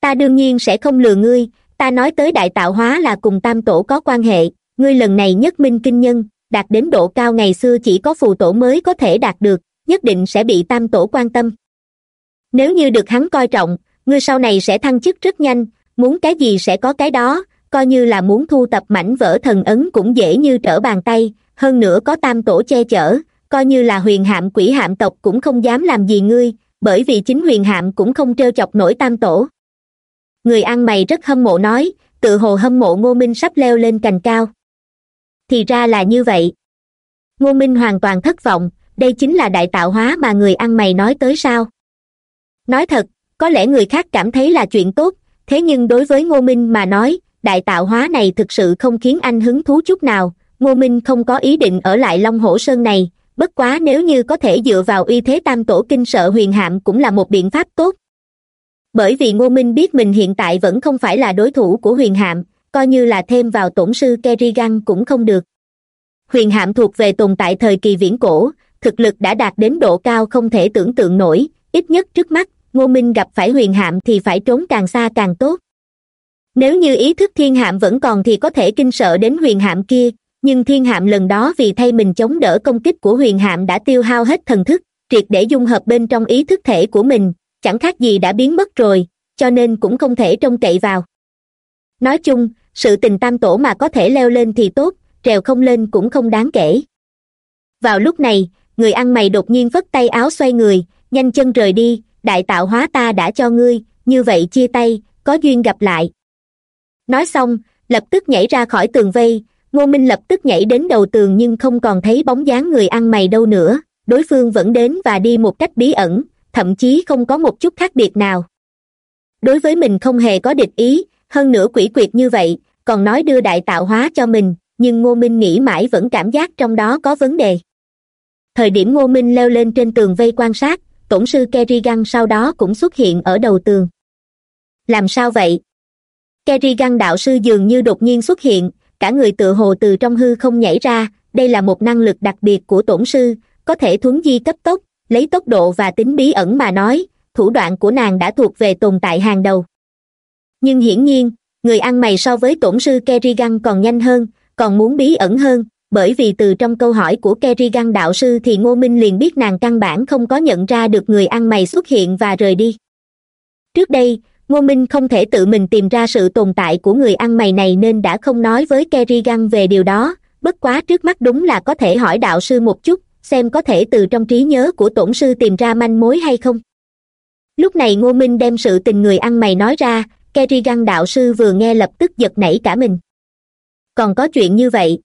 Ta đương nhiên sẽ không lừa ngươi ta nói tới đại tạo hóa là cùng tam tổ có quan hệ, ngươi lần này nhất minh kinh nhân, đạt đến độ cao ngày xưa chỉ có phù tổ mới có thể đạt được, nhất định sẽ bị tam tổ quan tâm. Nếu như được hắn coi trọng, ngươi sau này sẽ thăng chức rất nhanh, muốn cái gì sẽ có cái đó, coi như là muốn thu tập mảnh vỡ thần ấn cũng dễ như trở bàn tay, hơn nữa có tam tổ che chở, coi như là huyền hạm quỷ hạm tộc cũng không dám làm gì ngươi, bởi vì chính huyền hạm cũng không trêu chọc nổi tam tổ người ăn mày rất hâm mộ nói, tự hồ hâm mộ ngô minh sắp leo lên cành cao. Thì ra là như vậy. Ngô minh hoàn toàn thất vọng, đây chính là đại tạo hóa mà người ăn mày nói tới sao? Nói thật, có lẽ người khác cảm thấy là chuyện tốt, thế nhưng đối với ngô minh mà nói, đại tạo hóa này thực sự không khiến anh hứng thú chút nào, ngô minh không có ý định ở lại long hổ sơn này, bất quá nếu như có thể dựa vào uy thế tam tổ kinh sợ huyền hạm cũng là một biện pháp tốt bởi vì ngô minh biết mình hiện tại vẫn không phải là đối thủ của huyền hạm, coi như là thêm vào tổn sư kerrigan cũng không được. Huyền hạm thuộc về tồn tại thời kỳ viễn cổ, thực lực đã đạt đến độ cao không thể tưởng tượng nổi, ít nhất trước mắt, ngô minh gặp phải huyền hạm thì phải trốn càng xa càng tốt. Nếu như ý thức thiên hạm vẫn còn thì có thể kinh sợ đến huyền hạm kia, nhưng thiên hạm lần đó vì thay mình chống đỡ công kích của huyền hạm đã tiêu hao hết thần thức, triệt để dung hợp bên trong ý thức thể của mình chẳng khác gì đã biến mất rồi, cho nên cũng không thể trông cậy vào. Nói chung, sự tình tam tổ mà có thể leo lên thì tốt, trèo không lên cũng không đáng kể. Vào lúc này, người ăn mày đột nhiên vất tay áo xoay người, nhanh chân rời đi, đại tạo hóa ta đã cho ngươi, như vậy chia tay, có duyên gặp lại. Nói xong, lập tức nhảy ra khỏi tường vây, ngô minh lập tức nhảy đến đầu tường nhưng không còn thấy bóng dáng người ăn mày đâu nữa, đối phương vẫn đến và đi một cách bí ẩn thậm chí không có một chút khác biệt nào. Đối với mình không hề có địch ý, hơn nữa quỷ quyệt như vậy, còn nói đưa đại tạo hóa cho mình, nhưng ngô minh nghĩ mãi vẫn cảm giác trong đó có vấn đề. Thời điểm ngô minh leo lên trên tường vây quan sát, tổn sư kerrigan sau đó cũng xuất hiện ở đầu tường. Làm sao vậy? Kerrigan đạo sư dường như đột nhiên xuất hiện, cả người tự hồ từ trong hư không nhảy ra, đây là một năng lực đặc biệt của tổn sư, có thể thuấn di cấp tốc lấy tốc độ và tính bí ẩn mà nói, thủ đoạn của nàng đã thuộc về tồn tại hàng đầu. Nhưng hiển nhiên, người ăn mày so với tổn sư kerrigan còn nhanh hơn, còn muốn bí ẩn hơn, bởi vì từ trong câu hỏi của kerrigan đạo sư thì ngô minh liền biết nàng căn bản không có nhận ra được người ăn mày xuất hiện và rời đi. Trước đây, ngô minh không thể tự mình tìm ra sự tồn tại của người ăn mày này nên đã không nói với kerrigan về điều đó, bất quá trước mắt đúng là có thể hỏi đạo sư một chút xem có thể từ trong trí nhớ của tổn sư tìm ra manh mối hay không. Lúc này ngô minh đem sự tình người ăn mày nói ra kerrigan đạo sư vừa nghe lập tức giật nảy cả mình. Còn có chuyện như vậy.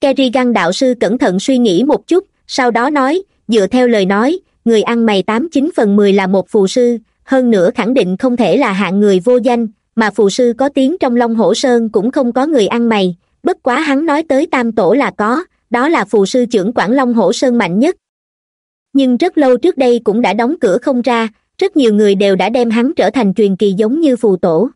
Kerrigan đạo sư cẩn thận suy nghĩ một chút, sau đó nói, dựa theo lời nói, người ăn mày tám chín phần mười là một phù sư, hơn nữa khẳng định không thể là hạng người vô danh, mà phù sư có tiếng trong long hổ sơn cũng không có người ăn mày, bất quá hắn nói tới tam tổ là có đó là phù sư trưởng quảng long hổ sơn mạnh nhất. Nhưng rất lâu trước đây cũng đã đóng cửa không ra, rất nhiều người đều đã đem hắn trở thành truyền kỳ giống như phù tổ.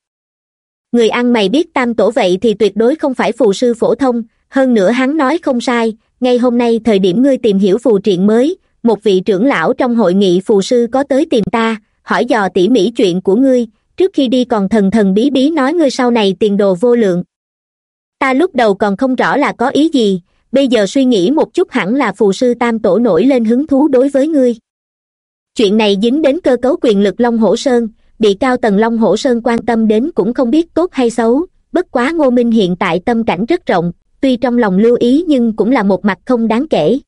Người ăn mày biết tam tổ vậy thì tuyệt đối không phải phù sư phổ thông, hơn nữa hắn nói không sai, ngay hôm nay thời điểm ngươi tìm hiểu phù triện mới, một vị trưởng lão trong hội nghị phù sư có tới tìm ta, hỏi dò tỉ mỉ chuyện của ngươi, trước khi đi còn thần thần bí bí nói ngươi sau này tiền đồ vô lượng. Ta lúc đầu còn không rõ là có ý gì bây giờ suy nghĩ một chút hẳn là phù sư tam tổ nổi lên hứng thú đối với ngươi. Chuyện này dính đến cơ cấu quyền lực long hổ sơn, bị cao tầng long hổ sơn quan tâm đến cũng không biết tốt hay xấu, bất quá ngô minh hiện tại tâm cảnh rất rộng, tuy trong lòng lưu ý nhưng cũng là một mặt không đáng kể.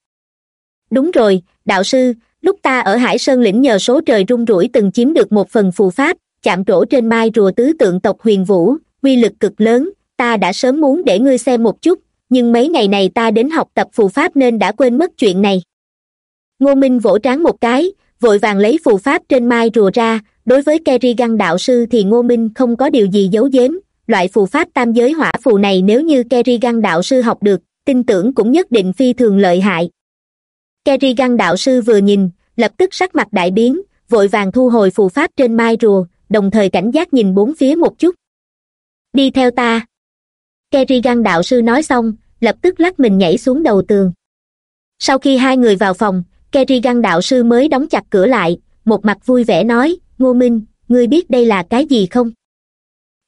Đúng rồi, đạo sư, lúc ta ở hải sơn lĩnh nhờ số trời rung rủi từng chiếm được một phần phù pháp, chạm trổ trên mai rùa tứ tượng tộc huyền vũ uy lực cực lớn, ta đã sớm muốn để ngươi xem một chút nhưng mấy ngày này ta đến học tập phù pháp nên đã quên mất chuyện này. Ngô minh vỗ tráng một cái, vội vàng lấy phù pháp trên mai rùa ra. Đối với kerrigan đạo sư thì ngô minh không có điều gì giấu giếm. Loại phù pháp tam giới hỏa phù này nếu như kerrigan đạo sư học được, tin tưởng cũng nhất định phi thường lợi hại. Kerrigan đạo sư vừa nhìn, lập tức sắc mặt đại biến, vội vàng thu hồi phù pháp trên mai rùa, đồng thời cảnh giác nhìn bốn phía một chút. Đi theo ta kerrigan đạo sư nói xong, lập tức lắc mình nhảy xuống đầu tường. Sau khi hai người vào phòng kerrigan đạo sư mới đóng chặt cửa lại, một mặt vui vẻ nói, ngô minh, ngươi biết đây là cái gì không?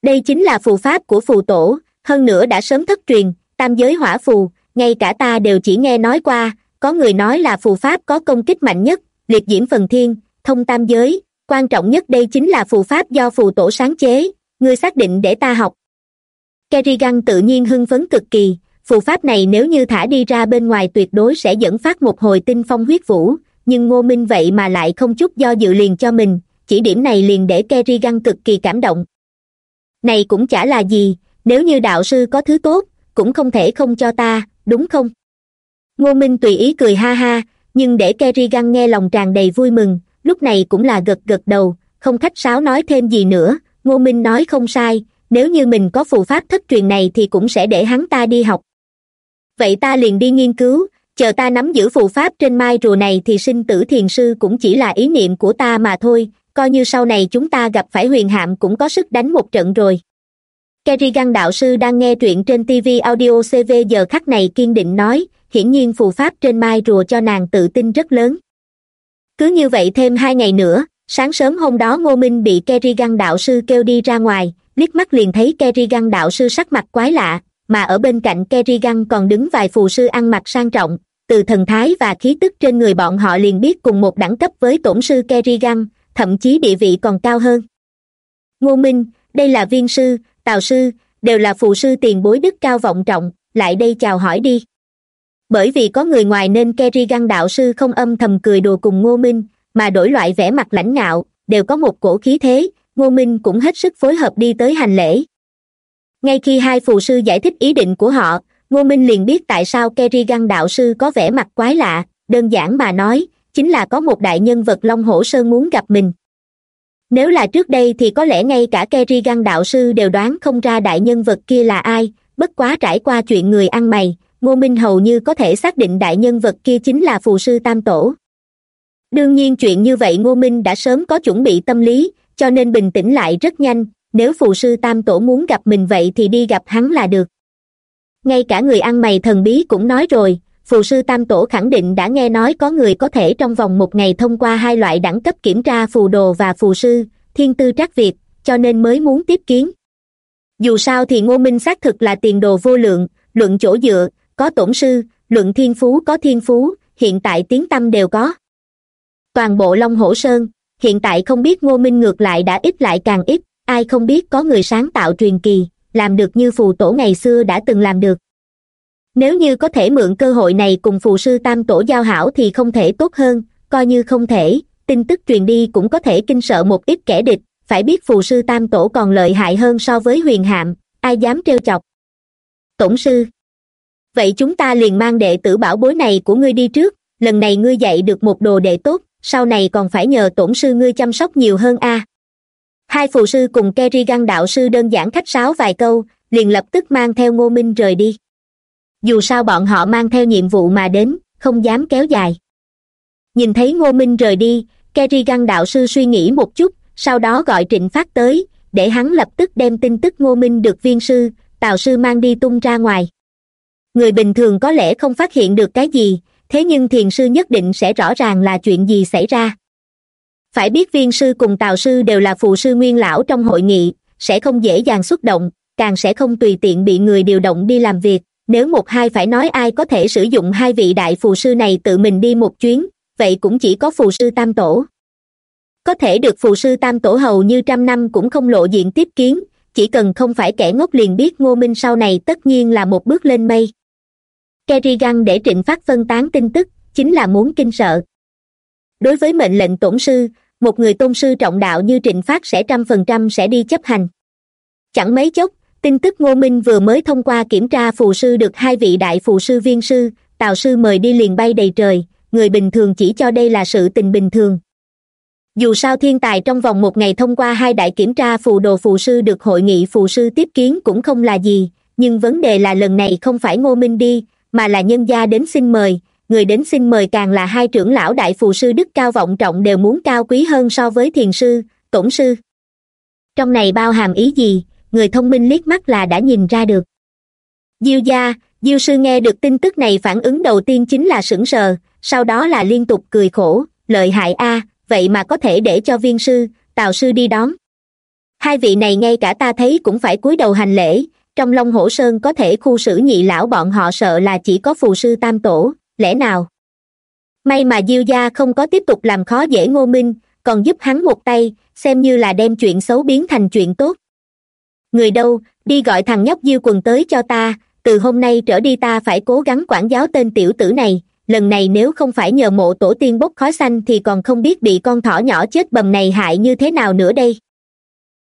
Đây chính là phù pháp của phù tổ, hơn nữa đã sớm thất truyền, tam giới hỏa phù, ngay cả ta đều chỉ nghe nói qua, có người nói là phù pháp có công kích mạnh nhất, liệt diễm phần thiên, thông tam giới, quan trọng nhất đây chính là phù pháp do phù tổ sáng chế, ngươi xác định để ta học kerrigan tự nhiên hưng phấn cực kỳ. Phù pháp này nếu như thả đi ra bên ngoài tuyệt đối sẽ dẫn phát một hồi tinh phong huyết vũ. Nhưng ngô minh vậy mà lại không chút do dự liền cho mình. Chỉ điểm này liền để kerrigan cực kỳ cảm động. Này cũng chả là gì. Nếu như đạo sư có thứ tốt, cũng không thể không cho ta, đúng không? Ngô minh tùy ý cười ha ha, nhưng để kerrigan nghe lòng tràn đầy vui mừng, lúc này cũng là gật gật đầu, không khách sáo nói thêm gì nữa. Ngô minh nói không sai nếu như mình có phù pháp thất truyền này thì cũng sẽ để hắn ta đi học. Vậy ta liền đi nghiên cứu, chờ ta nắm giữ phù pháp trên mai rùa này thì sinh tử thiền sư cũng chỉ là ý niệm của ta mà thôi, coi như sau này chúng ta gặp phải huyền hạm cũng có sức đánh một trận rồi. Kerrigan đạo sư đang nghe truyện trên tv audio cv giờ khắc này kiên định nói, hiển nhiên phù pháp trên mai rùa cho nàng tự tin rất lớn. Cứ như vậy thêm hai ngày nữa, sáng sớm hôm đó ngô minh bị kerrigan đạo sư kêu đi ra ngoài liếc mắt liền thấy kerrigan đạo sư sắc mặt quái lạ, mà ở bên cạnh kerrigan còn đứng vài phù sư ăn mặc sang trọng, từ thần thái và khí tức trên người bọn họ liền biết cùng một đẳng cấp với tổn sư kerrigan, thậm chí địa vị còn cao hơn. Ngô minh, đây là viên sư, tào sư, đều là phù sư tiền bối đức cao vọng trọng, lại đây chào hỏi đi. Bởi vì có người ngoài nên kerrigan đạo sư không âm thầm cười đùa cùng ngô minh, mà đổi loại vẻ mặt lãnh ngạo, đều có một cổ khí thế ngô minh cũng hết sức phối hợp đi tới hành lễ. Ngay khi hai phù sư giải thích ý định của họ, ngô minh liền biết tại sao kerrigan đạo sư có vẻ mặt quái lạ, đơn giản mà nói, chính là có một đại nhân vật long hổ sơn muốn gặp mình. Nếu là trước đây thì có lẽ ngay cả kerrigan đạo sư đều đoán không ra đại nhân vật kia là ai, bất quá trải qua chuyện người ăn mày, ngô minh hầu như có thể xác định đại nhân vật kia chính là phù sư tam tổ. Đương nhiên chuyện như vậy ngô minh đã sớm có chuẩn bị tâm lý cho nên bình tĩnh lại rất nhanh, nếu phù sư tam tổ muốn gặp mình vậy thì đi gặp hắn là được. Ngay cả người ăn mày thần bí cũng nói rồi, phù sư tam tổ khẳng định đã nghe nói có người có thể trong vòng một ngày thông qua hai loại đẳng cấp kiểm tra phù đồ và phù sư, thiên tư trác việt, cho nên mới muốn tiếp kiến. Dù sao thì ngô minh xác thực là tiền đồ vô lượng, luận chỗ dựa, có tổn sư, luận thiên phú có thiên phú, hiện tại tiếng tâm đều có. Toàn bộ long hổ sơn hiện tại không biết ngô minh ngược lại đã ít lại càng ít, ai không biết có người sáng tạo truyền kỳ, làm được như phù tổ ngày xưa đã từng làm được. Nếu như có thể mượn cơ hội này cùng phù sư tam tổ giao hảo thì không thể tốt hơn, coi như không thể, tin tức truyền đi cũng có thể kinh sợ một ít kẻ địch, phải biết phù sư tam tổ còn lợi hại hơn so với huyền hạm, ai dám trêu chọc. Tổng sư, vậy chúng ta liền mang đệ tử bảo bối này của ngươi đi trước, lần này ngươi dạy được một đồ đệ tốt sau này còn phải nhờ tổn sư ngươi chăm sóc nhiều hơn a. Hai phù sư cùng kerrigan đạo sư đơn giản khách sáo vài câu, liền lập tức mang theo ngô minh rời đi. Dù sao bọn họ mang theo nhiệm vụ mà đến, không dám kéo dài. Nhìn thấy ngô minh rời đi kerrigan đạo sư suy nghĩ một chút, sau đó gọi trịnh phát tới, để hắn lập tức đem tin tức ngô minh được viên sư, tào sư mang đi tung ra ngoài. Người bình thường có lẽ không phát hiện được cái gì thế nhưng thiền sư nhất định sẽ rõ ràng là chuyện gì xảy ra. Phải biết viên sư cùng tào sư đều là phụ sư nguyên lão trong hội nghị, sẽ không dễ dàng xuất động, càng sẽ không tùy tiện bị người điều động đi làm việc. Nếu một hai phải nói ai có thể sử dụng hai vị đại phù sư này tự mình đi một chuyến, vậy cũng chỉ có phù sư tam tổ. Có thể được phù sư tam tổ hầu như trăm năm cũng không lộ diện tiếp kiến, chỉ cần không phải kẻ ngốc liền biết ngô minh sau này tất nhiên là một bước lên mây kerrigan để trịnh phát phân tán tin tức, chính là muốn kinh sợ. Đối với mệnh lệnh tổn sư, một người tôn sư trọng đạo như trịnh phát sẽ trăm phần trăm sẽ đi chấp hành. Chẳng mấy chốc, tin tức ngô minh vừa mới thông qua kiểm tra phù sư được hai vị đại phù sư viên sư, tào sư mời đi liền bay đầy trời, người bình thường chỉ cho đây là sự tình bình thường. Dù sao thiên tài trong vòng một ngày thông qua hai đại kiểm tra phù đồ phù sư được hội nghị phù sư tiếp kiến cũng không là gì, nhưng vấn đề là lần này không phải ngô minh đi mà là nhân gia đến xin mời. Người đến xin mời càng là hai trưởng lão đại phù sư đức cao vọng trọng đều muốn cao quý hơn so với thiền sư tổng sư. Trong này bao hàm ý gì? Người thông minh liếc mắt là đã nhìn ra được. Diêu gia, diêu sư nghe được tin tức này phản ứng đầu tiên chính là sững sờ, sau đó là liên tục cười khổ, lợi hại a, vậy mà có thể để cho viên sư, tào sư đi đón. Hai vị này ngay cả ta thấy cũng phải cúi đầu hành lễ trong long hổ sơn có thể khu xử nhị lão bọn họ sợ là chỉ có phù sư tam tổ, lẽ nào? May mà diêu gia không có tiếp tục làm khó dễ ngô minh, còn giúp hắn một tay, xem như là đem chuyện xấu biến thành chuyện tốt. Người đâu, đi gọi thằng nhóc diêu quần tới cho ta, từ hôm nay trở đi ta phải cố gắng quản giáo tên tiểu tử này, lần này nếu không phải nhờ mộ tổ tiên bốc khói xanh thì còn không biết bị con thỏ nhỏ chết bầm này hại như thế nào nữa đây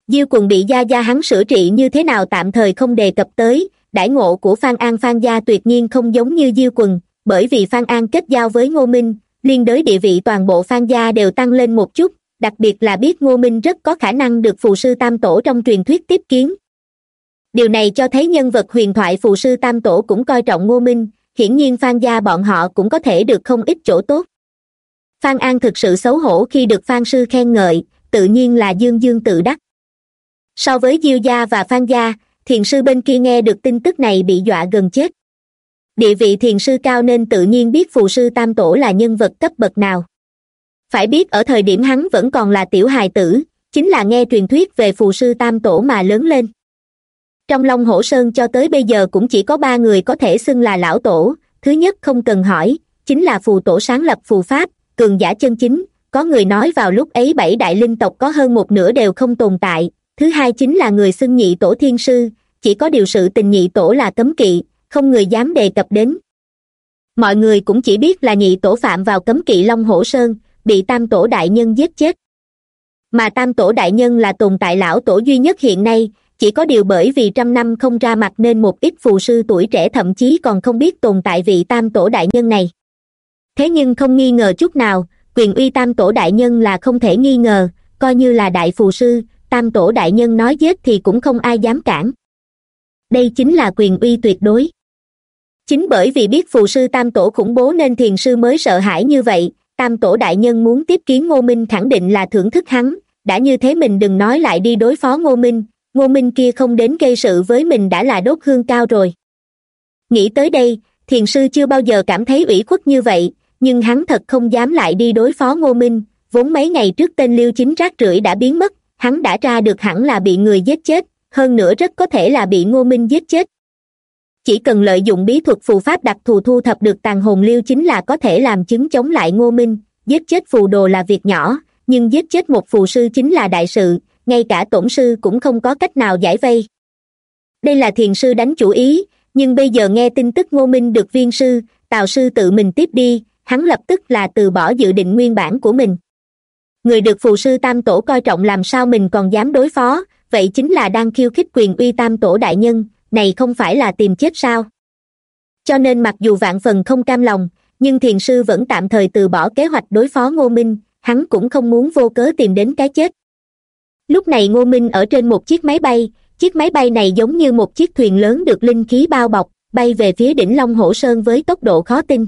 diêu quần bị gia gia hắn sửa trị như thế nào tạm thời không đề cập tới, đãi ngộ của phan an phan gia tuyệt nhiên không giống như diêu quần, bởi vì phan an kết giao với ngô minh, liên đới địa vị toàn bộ phan gia đều tăng lên một chút, đặc biệt là biết ngô minh rất có khả năng được phù sư tam tổ trong truyền thuyết tiếp kiến. Điều này cho thấy nhân vật huyền thoại phù sư tam tổ cũng coi trọng ngô minh, hiển nhiên phan gia bọn họ cũng có thể được không ít chỗ tốt. Phan an thực sự xấu hổ khi được phan sư khen ngợi, tự nhiên là dương dương tự đắc so với diêu gia và phan gia, thiền sư bên kia nghe được tin tức này bị dọa gần chết. Địa vị thiền sư cao nên tự nhiên biết phù sư tam tổ là nhân vật cấp bậc nào. Phải biết ở thời điểm hắn vẫn còn là tiểu hài tử, chính là nghe truyền thuyết về phù sư tam tổ mà lớn lên. Trong long hổ sơn cho tới bây giờ cũng chỉ có ba người có thể xưng là lão tổ, thứ nhất không cần hỏi, chính là phù tổ sáng lập phù pháp, cường giả chân chính, có người nói vào lúc ấy bảy đại linh tộc có hơn một nửa đều không tồn tại thứ hai chính là người xưng nhị tổ thiên sư, chỉ có điều sự tình nhị tổ là cấm kỵ, không người dám đề cập đến. Mọi người cũng chỉ biết là nhị tổ phạm vào cấm kỵ long hổ sơn, bị tam tổ đại nhân giết chết. Mà tam tổ đại nhân là tồn tại lão tổ duy nhất hiện nay, chỉ có điều bởi vì trăm năm không ra mặt nên một ít phù sư tuổi trẻ thậm chí còn không biết tồn tại vị tam tổ đại nhân này. Thế nhưng không nghi ngờ chút nào, quyền uy tam tổ đại nhân là không thể nghi ngờ, coi như là đại phù sư tam tổ đại nhân nói giết thì cũng không ai dám cản. Đây chính là quyền uy tuyệt đối. Chính bởi vì biết phù sư tam tổ khủng bố nên thiền sư mới sợ hãi như vậy, tam tổ đại nhân muốn tiếp kiến ngô minh khẳng định là thưởng thức hắn, đã như thế mình đừng nói lại đi đối phó ngô minh ngô minh kia không đến gây sự với mình đã là đốt hương cao rồi. Nghĩ tới đây, thiền sư chưa bao giờ cảm thấy ủy khuất như vậy, nhưng hắn thật không dám lại đi đối phó ngô minh, vốn mấy ngày trước tên liêu chính rác rưởi đã biến mất hắn đã ra được hẳn là bị người giết chết, hơn nữa rất có thể là bị ngô minh giết chết. Chỉ cần lợi dụng bí thuật phù pháp đặc thù thu thập được tàn hồn liêu chính là có thể làm chứng chống lại ngô minh. Giết chết phù đồ là việc nhỏ, nhưng giết chết một phù sư chính là đại sự, ngay cả tổn sư cũng không có cách nào giải vây. Đây là thiền sư đánh chủ ý, nhưng bây giờ nghe tin tức ngô minh được viên sư, tào sư tự mình tiếp đi, hắn lập tức là từ bỏ dự định nguyên bản của mình người được phù sư tam tổ coi trọng làm sao mình còn dám đối phó, vậy chính là đang khiêu khích quyền uy tam tổ đại nhân, này không phải là tìm chết sao? Cho nên mặc dù vạn phần không cam lòng, nhưng thiền sư vẫn tạm thời từ bỏ kế hoạch đối phó ngô minh, hắn cũng không muốn vô cớ tìm đến cái chết. Lúc này ngô minh ở trên một chiếc máy bay, chiếc máy bay này giống như một chiếc thuyền lớn được linh khí bao bọc, bay về phía đỉnh long hổ sơn với tốc độ khó tin.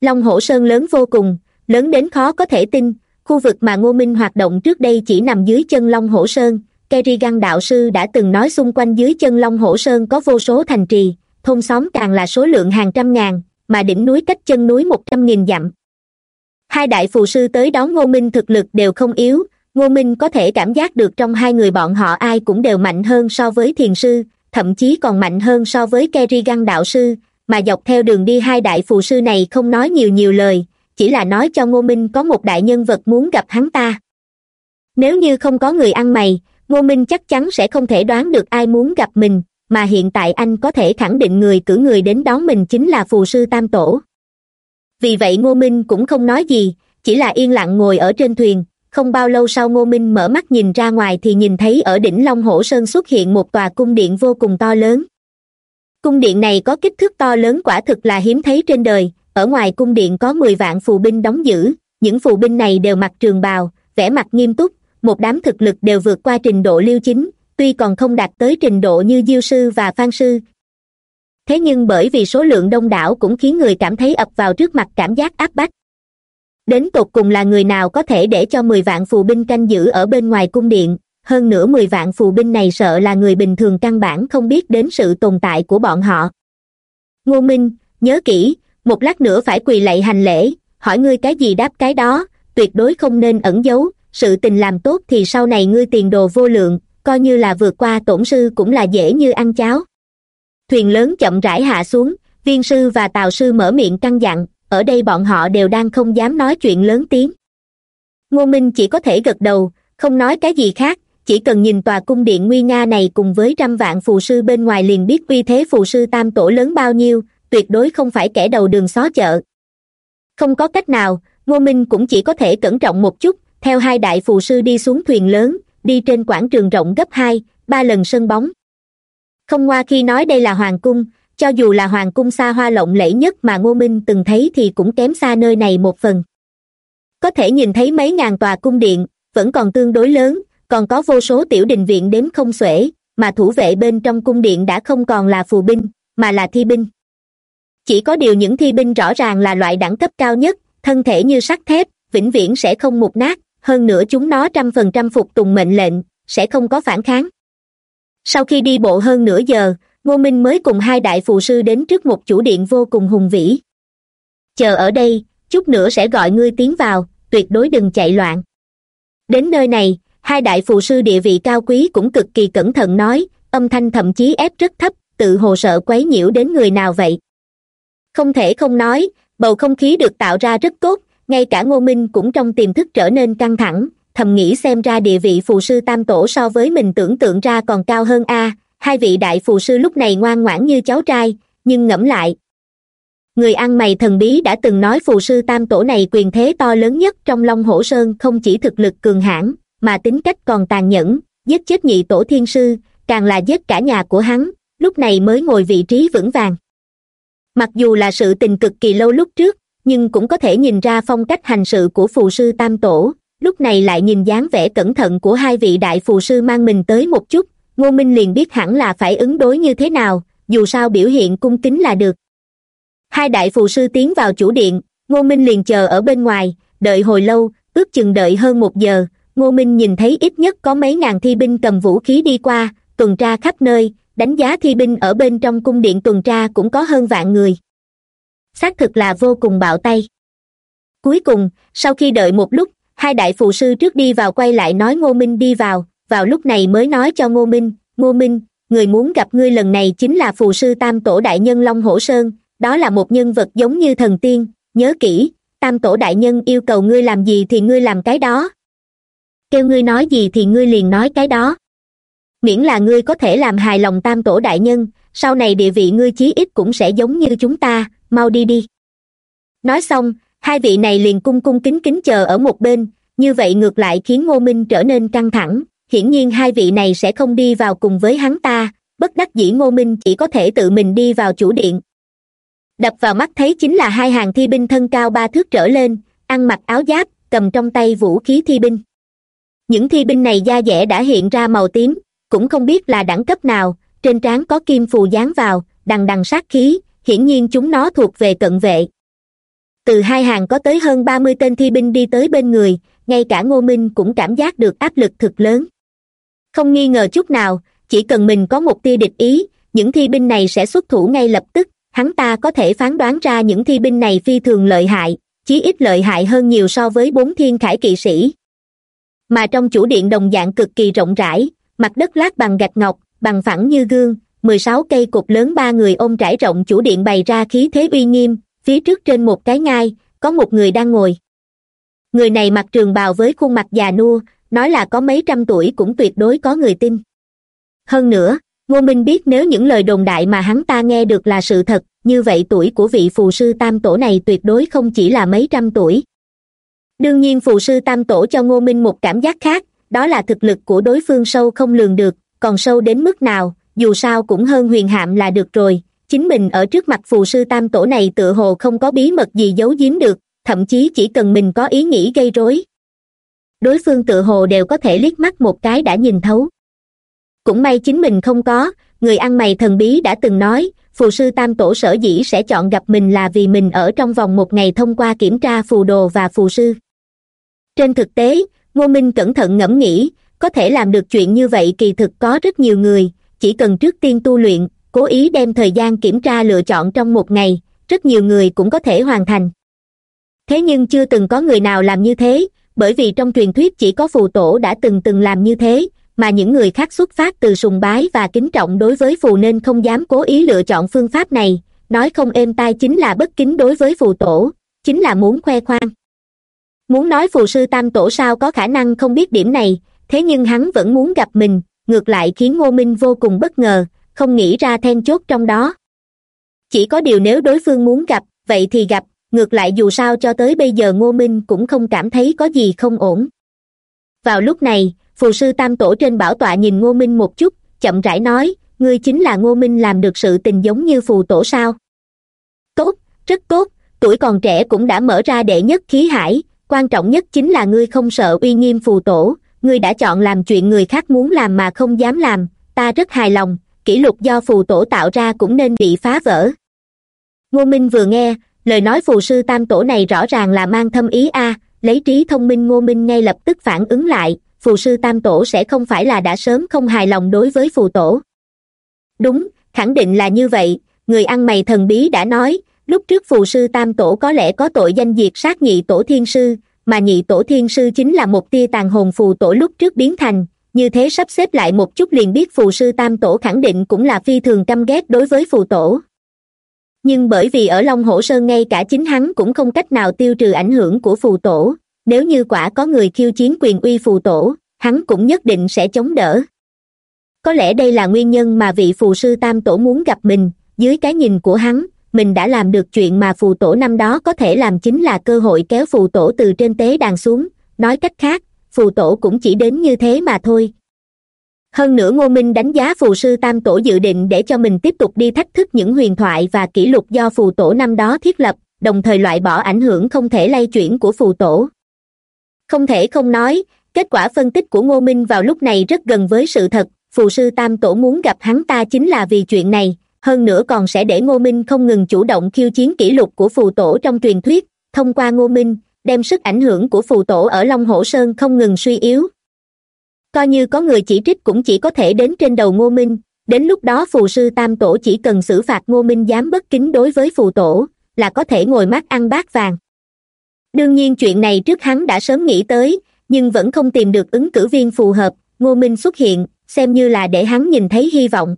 Long hổ sơn lớn vô cùng, lớn đến khó có thể tin khu vực mà ngô minh hoạt động trước đây chỉ nằm dưới chân long hổ sơn. Kerrigan đạo sư đã từng nói xung quanh dưới chân long hổ sơn có vô số thành trì. Thôn xóm càng là số lượng hàng trăm ngàn, mà đỉnh núi cách chân núi một trăm nghìn dặm. Hai đại phù sư tới đón ngô minh thực lực đều không yếu. Ngô minh có thể cảm giác được trong hai người bọn họ ai cũng đều mạnh hơn so với thiền sư, thậm chí còn mạnh hơn so với kerrigan đạo sư. Mà dọc theo đường đi hai đại phù sư này không nói nhiều nhiều lời chỉ là nói cho ngô minh có một đại nhân vật muốn gặp hắn ta. Nếu như không có người ăn mày, ngô minh chắc chắn sẽ không thể đoán được ai muốn gặp mình, mà hiện tại anh có thể khẳng định người cử người đến đón mình chính là phù sư tam tổ. Vì vậy ngô minh cũng không nói gì, chỉ là yên lặng ngồi ở trên thuyền, không bao lâu sau ngô minh mở mắt nhìn ra ngoài thì nhìn thấy ở đỉnh long hổ sơn xuất hiện một tòa cung điện vô cùng to lớn. Cung điện này có kích thước to lớn quả thực là hiếm thấy trên đời ở ngoài cung điện có mười vạn phù binh đóng giữ, những phù binh này đều mặc trường bào, vẻ mặt nghiêm túc, một đám thực lực đều vượt qua trình độ liêu chính, tuy còn không đạt tới trình độ như diêu sư và phan sư. Thế nhưng bởi vì số lượng đông đảo cũng khiến người cảm thấy ập vào trước mặt cảm giác áp bách. Đến tột cùng là người nào có thể để cho mười vạn phù binh canh giữ ở bên ngoài cung điện? Hơn nữa mười vạn phù binh này sợ là người bình thường căn bản không biết đến sự tồn tại của bọn họ. Ngô minh, nhớ kỹ một lát nữa phải quỳ lạy hành lễ, hỏi ngươi cái gì đáp cái đó, tuyệt đối không nên ẩn giấu, sự tình làm tốt thì sau này ngươi tiền đồ vô lượng, coi như là vượt qua tổn sư cũng là dễ như ăn cháo. Thuyền lớn chậm rãi hạ xuống, viên sư và tào sư mở miệng căng dặn, ở đây bọn họ đều đang không dám nói chuyện lớn tiếng. Ngô minh chỉ có thể gật đầu, không nói cái gì khác, chỉ cần nhìn tòa cung điện nguy nga này cùng với trăm vạn phù sư bên ngoài liền biết uy thế phù sư tam tổ lớn bao nhiêu tuyệt đối không phải kẻ đầu đường xó chợ. Không có cách nào, ngô minh cũng chỉ có thể cẩn trọng một chút, theo hai đại phù sư đi xuống thuyền lớn, đi trên quảng trường rộng gấp hai, ba lần sân bóng. Không ngoa khi nói đây là hoàng cung, cho dù là hoàng cung xa hoa lộng lẫy nhất mà ngô minh từng thấy thì cũng kém xa nơi này một phần. Có thể nhìn thấy mấy ngàn tòa cung điện, vẫn còn tương đối lớn, còn có vô số tiểu đình viện đếm không xuể, mà thủ vệ bên trong cung điện đã không còn là phù binh, mà là thi binh chỉ có điều những thi binh rõ ràng là loại đẳng cấp cao nhất, thân thể như sắt thép, vĩnh viễn sẽ không mục nát, hơn nữa chúng nó trăm phần trăm phục tùng mệnh lệnh, sẽ không có phản kháng. Sau khi đi bộ hơn nửa giờ, ngô minh mới cùng hai đại phù sư đến trước một chủ điện vô cùng hùng vĩ. Chờ ở đây, chút nữa sẽ gọi ngươi tiến vào, tuyệt đối đừng chạy loạn. Đến nơi này, hai đại phù sư địa vị cao quý cũng cực kỳ cẩn thận nói, âm thanh thậm chí ép rất thấp, tự hồ sợ quấy nhiễu đến người nào vậy không thể không nói, bầu không khí được tạo ra rất tốt, ngay cả ngô minh cũng trong tiềm thức trở nên căng thẳng. Thầm nghĩ xem ra địa vị phù sư tam tổ so với mình tưởng tượng ra còn cao hơn a. Hai vị đại phù sư lúc này ngoan ngoãn như cháu trai, nhưng ngẫm lại. Người ăn mày thần bí đã từng nói phù sư tam tổ này quyền thế to lớn nhất trong long hổ sơn không chỉ thực lực cường hãn, mà tính cách còn tàn nhẫn, giết chết nhị tổ thiên sư, càng là giết cả nhà của hắn, lúc này mới ngồi vị trí vững vàng mặc dù là sự tình cực kỳ lâu lúc trước, nhưng cũng có thể nhìn ra phong cách hành sự của phù sư tam tổ. Lúc này lại nhìn dáng vẻ cẩn thận của hai vị đại phù sư mang mình tới một chút, ngô minh liền biết hẳn là phải ứng đối như thế nào, dù sao biểu hiện cung kính là được. Hai đại phù sư tiến vào chủ điện, ngô minh liền chờ ở bên ngoài, đợi hồi lâu, ước chừng đợi hơn một giờ. Ngô minh nhìn thấy ít nhất có mấy ngàn thi binh cầm vũ khí đi qua, tuần tra khắp nơi đánh giá thi binh ở bên trong cung điện tuần tra cũng có hơn vạn người. Xác thực là vô cùng bạo tay. Cuối cùng, sau khi đợi một lúc, hai đại phù sư trước đi vào quay lại nói ngô minh đi vào vào lúc này mới nói cho ngô minh ngô minh, người muốn gặp ngươi lần này chính là phù sư tam tổ đại nhân long hổ sơn, đó là một nhân vật giống như thần tiên, nhớ kỹ, tam tổ đại nhân yêu cầu ngươi làm gì thì ngươi làm cái đó. Kêu ngươi nói gì thì ngươi liền nói cái đó miễn là ngươi có thể làm hài lòng tam tổ đại nhân, sau này địa vị ngươi chí ít cũng sẽ giống như chúng ta, mau đi đi. Nói xong, hai vị này liền cung cung kính kính chờ ở một bên, như vậy ngược lại khiến ngô minh trở nên căng thẳng, hiển nhiên hai vị này sẽ không đi vào cùng với hắn ta, bất đắc dĩ ngô minh chỉ có thể tự mình đi vào chủ điện. Đập vào mắt thấy chính là hai hàng thi binh thân cao ba thước trở lên, ăn mặc áo giáp, cầm trong tay vũ khí thi binh. Những thi binh này da dẻ đã hiện ra màu tím cũng không biết là đẳng cấp nào, trên trán có kim phù dán vào, đằng đằng sát khí, hiển nhiên chúng nó thuộc về cận vệ. Từ hai hàng có tới hơn ba mươi tên thi binh đi tới bên người, ngay cả ngô minh cũng cảm giác được áp lực thực lớn. Không nghi ngờ chút nào, chỉ cần mình có một tia địch ý, những thi binh này sẽ xuất thủ ngay lập tức, hắn ta có thể phán đoán ra những thi binh này phi thường lợi hại, chí ít lợi hại hơn nhiều so với bốn thiên khải kỵ sĩ. Mà trong chủ điện đồng dạng cực kỳ rộng rãi mặt đất lát bằng gạch ngọc, bằng phẳng như gương, mười sáu cây cột lớn ba người ôm trải rộng chủ điện bày ra khí thế uy nghiêm, phía trước trên một cái ngai, có một người đang ngồi. Người này mặc trường bào với khuôn mặt già nua, nói là có mấy trăm tuổi cũng tuyệt đối có người tin. Hơn nữa, ngô minh biết nếu những lời đồn đại mà hắn ta nghe được là sự thật, như vậy tuổi của vị phù sư tam tổ này tuyệt đối không chỉ là mấy trăm tuổi. Đương nhiên phù sư tam tổ cho ngô minh một cảm giác khác đó là thực lực của đối phương sâu không lường được, còn sâu đến mức nào, dù sao cũng hơn huyền hạm là được rồi. Chính mình ở trước mặt phù sư tam tổ này tựa hồ không có bí mật gì giấu giếm được, thậm chí chỉ cần mình có ý nghĩ gây rối. Đối phương tựa hồ đều có thể liếc mắt một cái đã nhìn thấu. Cũng may chính mình không có, người ăn mày thần bí đã từng nói, phù sư tam tổ sở dĩ sẽ chọn gặp mình là vì mình ở trong vòng một ngày thông qua kiểm tra phù đồ và phù sư. Trên thực tế ngô minh cẩn thận ngẫm nghĩ, có thể làm được chuyện như vậy kỳ thực có rất nhiều người, chỉ cần trước tiên tu luyện, cố ý đem thời gian kiểm tra lựa chọn trong một ngày, rất nhiều người cũng có thể hoàn thành. Thế nhưng chưa từng có người nào làm như thế, bởi vì trong truyền thuyết chỉ có phù tổ đã từng từng làm như thế, mà những người khác xuất phát từ sùng bái và kính trọng đối với phù nên không dám cố ý lựa chọn phương pháp này, nói không êm tai chính là bất kính đối với phù tổ, chính là muốn khoe khoang muốn nói phù sư tam tổ sao có khả năng không biết điểm này, thế nhưng hắn vẫn muốn gặp mình, ngược lại khiến ngô minh vô cùng bất ngờ, không nghĩ ra then chốt trong đó. Chỉ có điều nếu đối phương muốn gặp, vậy thì gặp, ngược lại dù sao cho tới bây giờ ngô minh cũng không cảm thấy có gì không ổn. Vào lúc này, phù sư tam tổ trên bảo tọa nhìn ngô minh một chút, chậm rãi nói, ngươi chính là ngô minh làm được sự tình giống như phù tổ sao? Tốt, rất tốt, tuổi còn trẻ cũng đã mở ra đệ nhất khí hải quan trọng nhất chính là ngươi không sợ uy nghiêm phù tổ, ngươi đã chọn làm chuyện người khác muốn làm mà không dám làm, ta rất hài lòng, kỷ lục do phù tổ tạo ra cũng nên bị phá vỡ. Ngô minh vừa nghe, lời nói phù sư tam tổ này rõ ràng là mang thâm ý a, lấy trí thông minh ngô minh ngay lập tức phản ứng lại, phù sư tam tổ sẽ không phải là đã sớm không hài lòng đối với phù tổ. Đúng, khẳng định là như vậy, người ăn mày thần bí đã nói lúc trước phù sư tam tổ có lẽ có tội danh diệt sát nhị tổ thiên sư, mà nhị tổ thiên sư chính là một tia tàn hồn phù tổ lúc trước biến thành. Như thế sắp xếp lại một chút liền biết phù sư tam tổ khẳng định cũng là phi thường căm ghét đối với phù tổ. Nhưng bởi vì ở long hổ sơn ngay cả chính hắn cũng không cách nào tiêu trừ ảnh hưởng của phù tổ. Nếu như quả có người khiêu chiến quyền uy phù tổ, hắn cũng nhất định sẽ chống đỡ. Có lẽ đây là nguyên nhân mà vị phù sư tam tổ muốn gặp mình, dưới cái nhìn của hắn mình đã làm được chuyện mà phù tổ năm đó có thể làm chính là cơ hội kéo phù tổ từ trên tế đàn xuống. Nói cách khác, phù tổ cũng chỉ đến như thế mà thôi. Hơn nữa ngô minh đánh giá phù sư tam tổ dự định để cho mình tiếp tục đi thách thức những huyền thoại và kỷ lục do phù tổ năm đó thiết lập, đồng thời loại bỏ ảnh hưởng không thể lay chuyển của phù tổ. Không thể không nói, kết quả phân tích của ngô minh vào lúc này rất gần với sự thật. Phù sư tam tổ muốn gặp hắn ta chính là vì chuyện này hơn nữa còn sẽ để ngô minh không ngừng chủ động khiêu chiến kỷ lục của phù tổ trong truyền thuyết, thông qua ngô minh, đem sức ảnh hưởng của phù tổ ở long hổ sơn không ngừng suy yếu. Coi như có người chỉ trích cũng chỉ có thể đến trên đầu ngô minh, đến lúc đó phù sư tam tổ chỉ cần xử phạt ngô minh dám bất kính đối với phù tổ, là có thể ngồi mắt ăn bát vàng. Đương nhiên chuyện này trước hắn đã sớm nghĩ tới, nhưng vẫn không tìm được ứng cử viên phù hợp, ngô minh xuất hiện, xem như là để hắn nhìn thấy hy vọng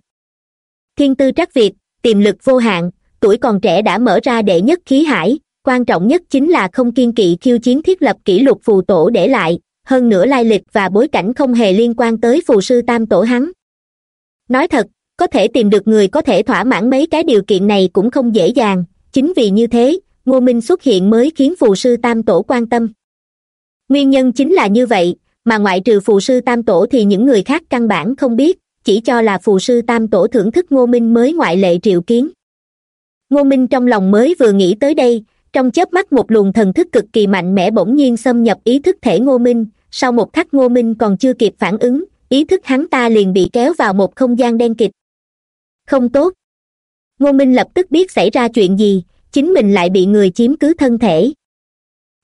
thiên tư trắc việt, tiềm lực vô hạn, tuổi còn trẻ đã mở ra đệ nhất khí hải, quan trọng nhất chính là không kiên kỵ khiêu chiến thiết lập kỷ lục phù tổ để lại, hơn nữa lai lịch và bối cảnh không hề liên quan tới phù sư tam tổ hắn. Nói thật, có thể tìm được người có thể thỏa mãn mấy cái điều kiện này cũng không dễ dàng, chính vì như thế, ngô minh xuất hiện mới khiến phù sư tam tổ quan tâm. Nguyên nhân chính là như vậy, mà ngoại trừ phù sư tam tổ thì những người khác căn bản không biết chỉ cho là phù sư tam tổ thưởng thức ngô minh mới ngoại lệ triệu kiến. Ngô minh trong lòng mới vừa nghĩ tới đây, trong chớp mắt một luồng thần thức cực kỳ mạnh mẽ bỗng nhiên xâm nhập ý thức thể ngô minh, sau một khắc ngô minh còn chưa kịp phản ứng, ý thức hắn ta liền bị kéo vào một không gian đen kịt không tốt. Ngô minh lập tức biết xảy ra chuyện gì, chính mình lại bị người chiếm cứ thân thể.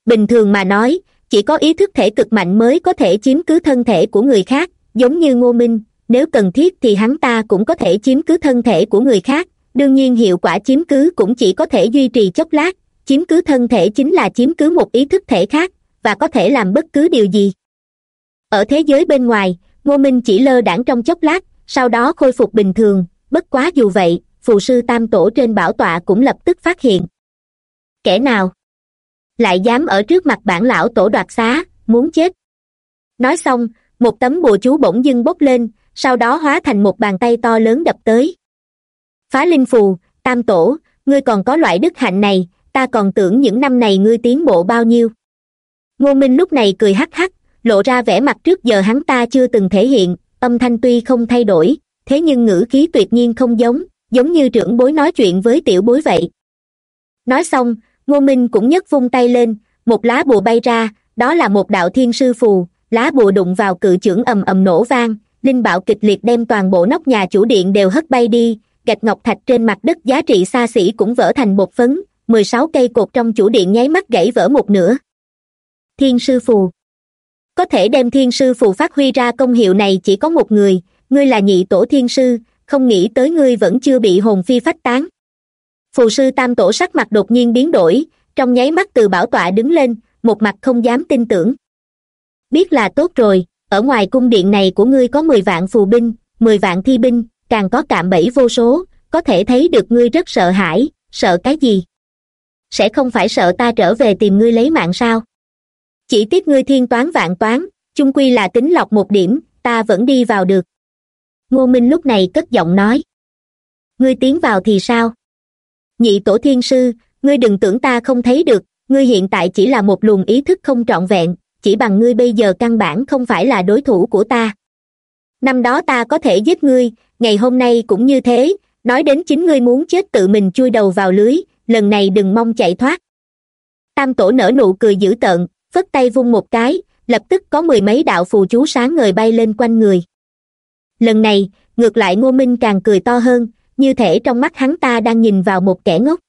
Bình thường mà nói, chỉ có ý thức thể cực mạnh mới có thể chiếm cứ thân thể của người khác, giống như ngô minh nếu cần thiết thì hắn ta cũng có thể chiếm cứ thân thể của người khác. Đương nhiên hiệu quả chiếm cứ cũng chỉ có thể duy trì chốc lát. Chiếm cứ thân thể chính là chiếm cứ một ý thức thể khác, và có thể làm bất cứ điều gì. Ở thế giới bên ngoài, ngô minh chỉ lơ đãng trong chốc lát, sau đó khôi phục bình thường. Bất quá dù vậy, phù sư tam tổ trên bảo tọa cũng lập tức phát hiện. Kẻ nào? Lại dám ở trước mặt bản lão tổ đoạt xá, muốn chết. Nói xong, một tấm bùa chú bỗng dưng bốc lên sau đó hóa thành một bàn tay to lớn đập tới. Phá linh phù, tam tổ, ngươi còn có loại đức hạnh này, ta còn tưởng những năm này ngươi tiến bộ bao nhiêu. Ngô minh lúc này cười hắc hắc, lộ ra vẻ mặt trước giờ hắn ta chưa từng thể hiện, âm thanh tuy không thay đổi, thế nhưng ngữ khí tuyệt nhiên không giống giống như trưởng bối nói chuyện với tiểu bối vậy. Nói xong, ngô minh cũng nhấc vung tay lên, một lá bùa bay ra, đó là một đạo thiên sư phù, lá bùa đụng vào cự trưởng ầm ầm nổ vang linh bạo kịch liệt đem toàn bộ nóc nhà chủ điện đều hất bay đi, gạch ngọc thạch trên mặt đất giá trị xa xỉ cũng vỡ thành bột phấn, mười sáu cây cột trong chủ điện nháy mắt gãy vỡ một nửa. Thiên sư phù. Có thể đem thiên sư phù phát huy ra công hiệu này chỉ có một người, ngươi là nhị tổ thiên sư, không nghĩ tới ngươi vẫn chưa bị hồn phi phách tán. Phù sư tam tổ sắc mặt đột nhiên biến đổi, trong nháy mắt từ bảo tọa đứng lên, một mặt không dám tin tưởng. Biết là tốt rồi ở ngoài cung điện này của ngươi có mười vạn phù binh, mười vạn thi binh, càng có cạm bẫy vô số, có thể thấy được ngươi rất sợ hãi, sợ cái gì? Sẽ không phải sợ ta trở về tìm ngươi lấy mạng sao? Chỉ tiếc ngươi thiên toán vạn toán, chung quy là tính lọc một điểm, ta vẫn đi vào được. Ngô minh lúc này cất giọng nói. Ngươi tiến vào thì sao? Nhị tổ thiên sư, ngươi đừng tưởng ta không thấy được, ngươi hiện tại chỉ là một luồng ý thức không trọn vẹn chỉ bằng ngươi bây giờ căn bản không phải là đối thủ của ta. Năm đó ta có thể giết ngươi, ngày hôm nay cũng như thế, nói đến chính ngươi muốn chết tự mình chui đầu vào lưới, lần này đừng mong chạy thoát. Tam tổ nở nụ cười dữ tợn, phất tay vung một cái, lập tức có mười mấy đạo phù chú sáng ngời bay lên quanh người. Lần này, ngược lại ngô minh càng cười to hơn, như thể trong mắt hắn ta đang nhìn vào một kẻ ngốc.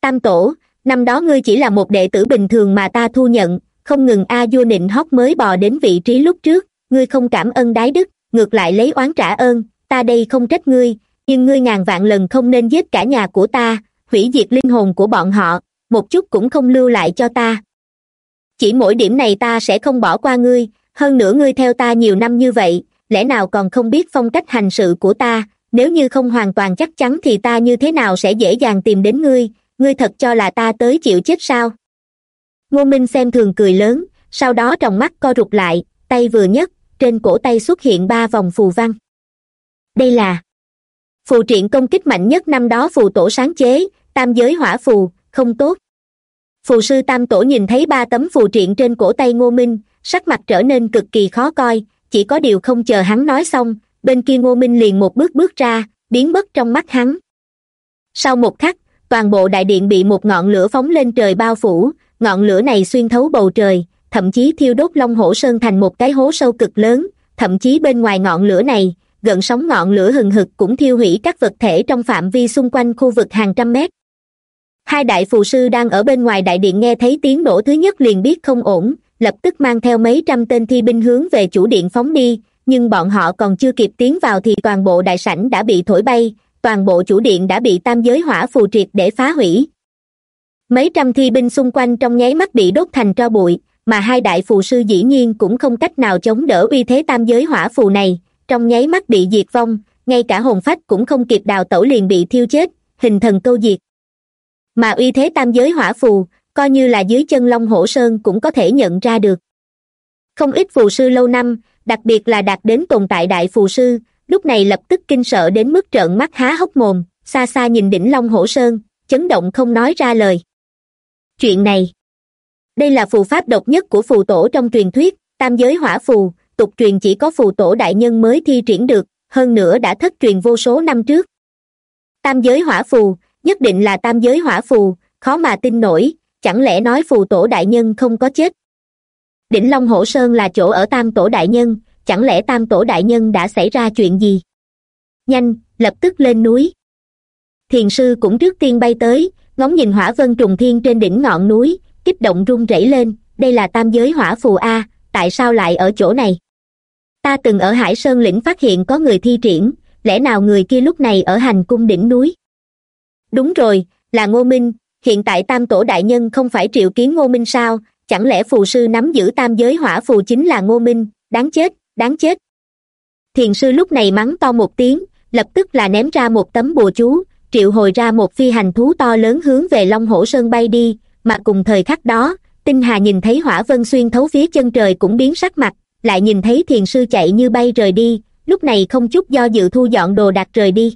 Tam tổ, năm đó ngươi chỉ là một đệ tử bình thường mà ta thu nhận không ngừng a vua nịnh hót mới bò đến vị trí lúc trước, ngươi không cảm ơn đái đức, ngược lại lấy oán trả ơn, ta đây không trách ngươi, nhưng ngươi ngàn vạn lần không nên giết cả nhà của ta, hủy diệt linh hồn của bọn họ, một chút cũng không lưu lại cho ta. Chỉ mỗi điểm này ta sẽ không bỏ qua ngươi, hơn nữa ngươi theo ta nhiều năm như vậy, lẽ nào còn không biết phong cách hành sự của ta, nếu như không hoàn toàn chắc chắn thì ta như thế nào sẽ dễ dàng tìm đến ngươi ngươi thật cho là ta tới chịu chết sao? Ngô minh xem thường cười lớn, sau đó trong mắt co rụt lại, tay vừa nhấc, trên cổ tay xuất hiện ba vòng phù văn. Đây là phù triện công kích mạnh nhất năm đó phù tổ sáng chế, tam giới hỏa phù, không tốt. Phù sư tam tổ nhìn thấy ba tấm phù triện trên cổ tay ngô minh, sắc mặt trở nên cực kỳ khó coi, chỉ có điều không chờ hắn nói xong, bên kia ngô minh liền một bước bước ra, biến mất trong mắt hắn. Sau một khắc, toàn bộ đại điện bị một ngọn lửa phóng lên trời bao phủ ngọn lửa này xuyên thấu bầu trời, thậm chí thiêu đốt long hổ sơn thành một cái hố sâu cực lớn. Thậm chí bên ngoài ngọn lửa này, gần sóng ngọn lửa hừng hực cũng thiêu hủy các vật thể trong phạm vi xung quanh khu vực hàng trăm mét. Hai đại phù sư đang ở bên ngoài đại điện nghe thấy tiếng nổ thứ nhất liền biết không ổn, lập tức mang theo mấy trăm tên thi binh hướng về chủ điện phóng đi, nhưng bọn họ còn chưa kịp tiến vào thì toàn bộ đại sảnh đã bị thổi bay, toàn bộ chủ điện đã bị tam giới hỏa phù triệt để phá hủy mấy trăm thi binh xung quanh trong nháy mắt bị đốt thành tro bụi, mà hai đại phù sư dĩ nhiên cũng không cách nào chống đỡ uy thế tam giới hỏa phù này. Trong nháy mắt bị diệt vong, ngay cả hồn phách cũng không kịp đào tẩu liền bị thiêu chết, hình thần câu diệt. Mà uy thế tam giới hỏa phù, coi như là dưới chân long hổ sơn cũng có thể nhận ra được. Không ít phù sư lâu năm, đặc biệt là đạt đến tồn tại đại phù sư, lúc này lập tức kinh sợ đến mức trợn mắt há hốc mồm, xa xa nhìn đỉnh long hổ sơn, chấn động không nói ra lời chuyện này. Đây là phù pháp độc nhất của phù tổ trong truyền thuyết, tam giới hỏa phù, tục truyền chỉ có phù tổ đại nhân mới thi triển được, hơn nữa đã thất truyền vô số năm trước. Tam giới hỏa phù, nhất định là tam giới hỏa phù, khó mà tin nổi, chẳng lẽ nói phù tổ đại nhân không có chết? Đỉnh long hổ sơn là chỗ ở tam tổ đại nhân, chẳng lẽ tam tổ đại nhân đã xảy ra chuyện gì? Nhanh, lập tức lên núi. Thiền sư cũng trước tiên bay tới ngóng nhìn hỏa vân trùng thiên trên đỉnh ngọn núi, kích động run rẩy lên, đây là tam giới hỏa phù a, tại sao lại ở chỗ này? Ta từng ở hải sơn lĩnh phát hiện có người thi triển, lẽ nào người kia lúc này ở hành cung đỉnh núi? Đúng rồi, là ngô minh, hiện tại tam tổ đại nhân không phải triệu kiến ngô minh sao, chẳng lẽ phù sư nắm giữ tam giới hỏa phù chính là ngô minh, đáng chết đáng chết. Thiền sư lúc này mắng to một tiếng, lập tức là ném ra một tấm bùa chú triệu hồi ra một phi hành thú to lớn hướng về long hổ sơn bay đi, mà cùng thời khắc đó, tinh hà nhìn thấy hỏa vân xuyên thấu phía chân trời cũng biến sắc mặt, lại nhìn thấy thiền sư chạy như bay rời đi, lúc này không chút do dự thu dọn đồ đạc rời đi.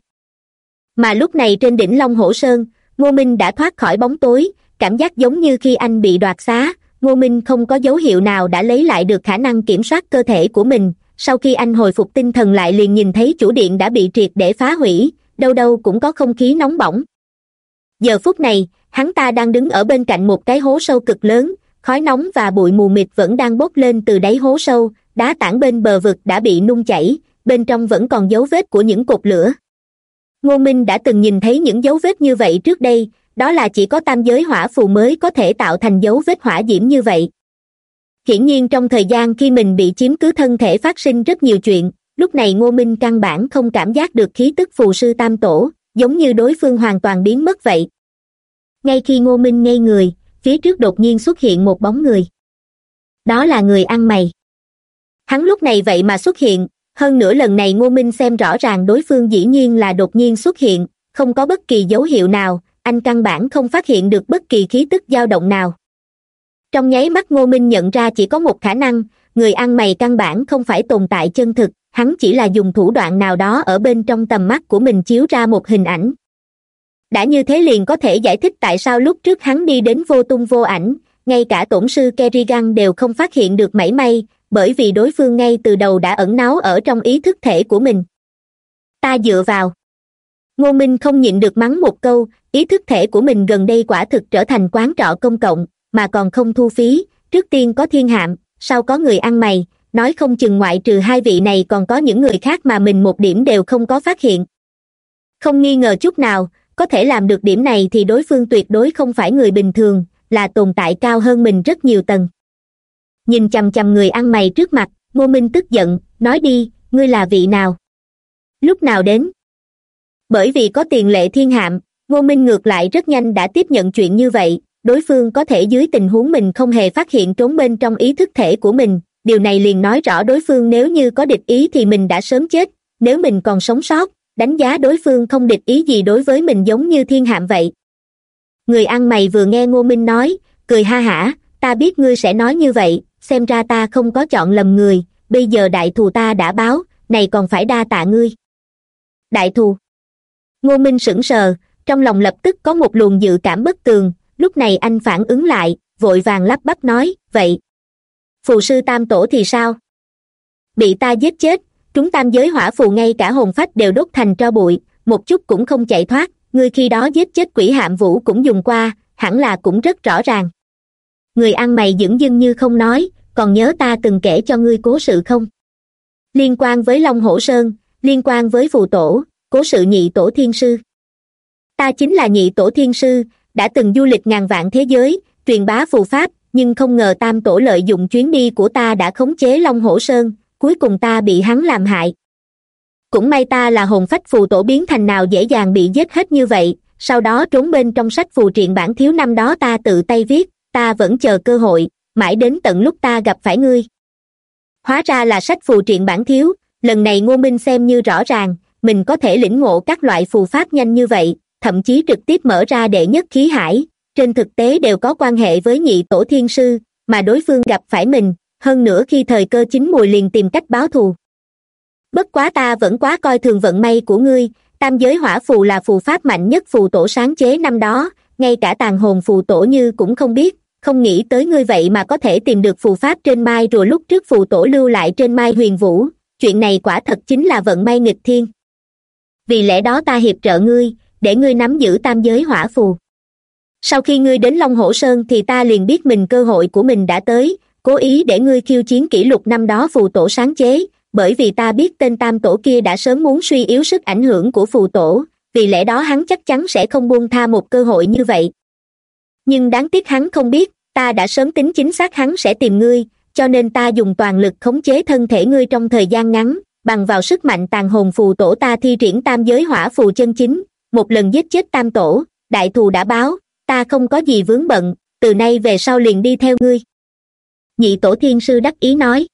Mà lúc này trên đỉnh long hổ sơn, ngô minh đã thoát khỏi bóng tối, cảm giác giống như khi anh bị đoạt xá, ngô minh không có dấu hiệu nào đã lấy lại được khả năng kiểm soát cơ thể của mình, sau khi anh hồi phục tinh thần lại liền nhìn thấy chủ điện đã bị triệt để phá hủy đâu đâu cũng có không khí nóng bỏng. Giờ phút này, hắn ta đang đứng ở bên cạnh một cái hố sâu cực lớn, khói nóng và bụi mù mịt vẫn đang bốc lên từ đáy hố sâu, đá tảng bên bờ vực đã bị nung chảy, bên trong vẫn còn dấu vết của những cột lửa. Ngô minh đã từng nhìn thấy những dấu vết như vậy trước đây, đó là chỉ có tam giới hỏa phù mới có thể tạo thành dấu vết hỏa diễm như vậy. Hiển nhiên trong thời gian khi mình bị chiếm cứ thân thể phát sinh rất nhiều chuyện lúc này ngô minh căn bản không cảm giác được khí tức phù sư tam tổ, giống như đối phương hoàn toàn biến mất vậy. Ngay khi ngô minh ngây người, phía trước đột nhiên xuất hiện một bóng người. Đó là người ăn mày. Hắn lúc này vậy mà xuất hiện, hơn nữa lần này ngô minh xem rõ ràng đối phương dĩ nhiên là đột nhiên xuất hiện, không có bất kỳ dấu hiệu nào, anh căn bản không phát hiện được bất kỳ khí tức dao động nào. Trong nháy mắt ngô minh nhận ra chỉ có một khả năng, người ăn mày căn bản không phải tồn tại chân thực hắn chỉ là dùng thủ đoạn nào đó ở bên trong tầm mắt của mình chiếu ra một hình ảnh. Đã như thế liền có thể giải thích tại sao lúc trước hắn đi đến vô tung vô ảnh, ngay cả tổn sư kerrigan đều không phát hiện được mảy may, bởi vì đối phương ngay từ đầu đã ẩn náu ở trong ý thức thể của mình. Ta dựa vào. Ngô minh không nhịn được mắng một câu, ý thức thể của mình gần đây quả thực trở thành quán trọ công cộng, mà còn không thu phí, trước tiên có thiên hạm, sau có người ăn mày nói không chừng ngoại trừ hai vị này còn có những người khác mà mình một điểm đều không có phát hiện. Không nghi ngờ chút nào, có thể làm được điểm này thì đối phương tuyệt đối không phải người bình thường, là tồn tại cao hơn mình rất nhiều tầng. Nhìn chằm chằm người ăn mày trước mặt, ngô minh tức giận, nói đi, ngươi là vị nào? Lúc nào đến? Bởi vì có tiền lệ thiên hạm, ngô minh ngược lại rất nhanh đã tiếp nhận chuyện như vậy, đối phương có thể dưới tình huống mình không hề phát hiện trốn bên trong ý thức thể của mình điều này liền nói rõ đối phương nếu như có địch ý thì mình đã sớm chết, nếu mình còn sống sót, đánh giá đối phương không địch ý gì đối với mình giống như thiên hạm vậy. Người ăn mày vừa nghe ngô minh nói, cười ha hả, ta biết ngươi sẽ nói như vậy, xem ra ta không có chọn lầm người, bây giờ đại thù ta đã báo, này còn phải đa tạ ngươi. Đại thù. Ngô minh sững sờ, trong lòng lập tức có một luồng dự cảm bất tường, lúc này anh phản ứng lại, vội vàng lắp bắp nói, vậy phù sư tam tổ thì sao? Bị ta giết chết, chúng tam giới hỏa phù ngay cả hồn phách đều đốt thành tro bụi, một chút cũng không chạy thoát, ngươi khi đó giết chết quỷ hạm vũ cũng dùng qua, hẳn là cũng rất rõ ràng. Người ăn mày dửng dưng như không nói, còn nhớ ta từng kể cho ngươi cố sự không? Liên quan với long hổ sơn, liên quan với phù tổ, cố sự nhị tổ thiên sư. Ta chính là nhị tổ thiên sư, đã từng du lịch ngàn vạn thế giới, truyền bá phù pháp nhưng không ngờ tam tổ lợi dụng chuyến đi của ta đã khống chế long hổ sơn, cuối cùng ta bị hắn làm hại. Cũng may ta là hồn phách phù tổ biến thành nào dễ dàng bị giết hết như vậy, sau đó trốn bên trong sách phù triện bản thiếu năm đó ta tự tay viết, ta vẫn chờ cơ hội, mãi đến tận lúc ta gặp phải ngươi. Hóa ra là sách phù triện bản thiếu, lần này ngô minh xem như rõ ràng, mình có thể lĩnh ngộ các loại phù pháp nhanh như vậy, thậm chí trực tiếp mở ra đệ nhất khí hải trên thực tế đều có quan hệ với nhị tổ thiên sư, mà đối phương gặp phải mình, hơn nữa khi thời cơ chín mùi liền tìm cách báo thù. Bất quá ta vẫn quá coi thường vận may của ngươi, tam giới hỏa phù là phù pháp mạnh nhất phù tổ sáng chế năm đó, ngay cả tàn hồn phù tổ như cũng không biết, không nghĩ tới ngươi vậy mà có thể tìm được phù pháp trên mai rồi lúc trước phù tổ lưu lại trên mai huyền vũ, chuyện này quả thật chính là vận may nghịch thiên. Vì lẽ đó ta hiệp trợ ngươi, để ngươi nắm giữ tam giới hỏa phù sau khi ngươi đến long hổ sơn thì ta liền biết mình cơ hội của mình đã tới, cố ý để ngươi khiêu chiến kỷ lục năm đó phù tổ sáng chế, bởi vì ta biết tên tam tổ kia đã sớm muốn suy yếu sức ảnh hưởng của phù tổ, vì lẽ đó hắn chắc chắn sẽ không buông tha một cơ hội như vậy. Nhưng đáng tiếc hắn không biết, ta đã sớm tính chính xác hắn sẽ tìm ngươi, cho nên ta dùng toàn lực khống chế thân thể ngươi trong thời gian ngắn, bằng vào sức mạnh tàn hồn phù tổ ta thi triển tam giới hỏa phù chân chính, một lần giết chết tam tổ, đại thù đã báo ta không có gì vướng bận, từ nay về sau liền đi theo ngươi. Nhị tổ thiên sư đắc ý nói.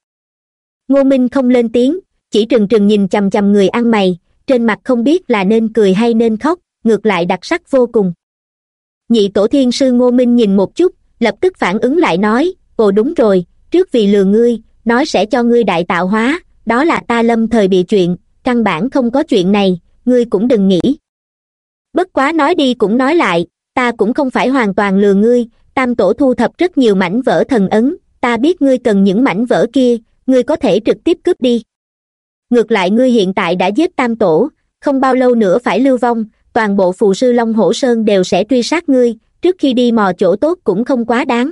Ngô minh không lên tiếng, chỉ trừng trừng nhìn chằm chằm người ăn mày, trên mặt không biết là nên cười hay nên khóc, ngược lại đặc sắc vô cùng. Nhị tổ thiên sư ngô minh nhìn một chút, lập tức phản ứng lại nói, ồ, đúng rồi, trước vì lừa ngươi, nói sẽ cho ngươi đại tạo hóa, đó là ta lâm thời bị chuyện, căn bản không có chuyện này, ngươi cũng đừng nghĩ. Bất quá nói đi cũng nói lại ta cũng không phải hoàn toàn lừa ngươi, tam tổ thu thập rất nhiều mảnh vỡ thần ấn, ta biết ngươi cần những mảnh vỡ kia, ngươi có thể trực tiếp cướp đi. Ngược lại ngươi hiện tại đã giết tam tổ, không bao lâu nữa phải lưu vong, toàn bộ phù sư long hổ sơn đều sẽ truy sát ngươi, trước khi đi mò chỗ tốt cũng không quá đáng.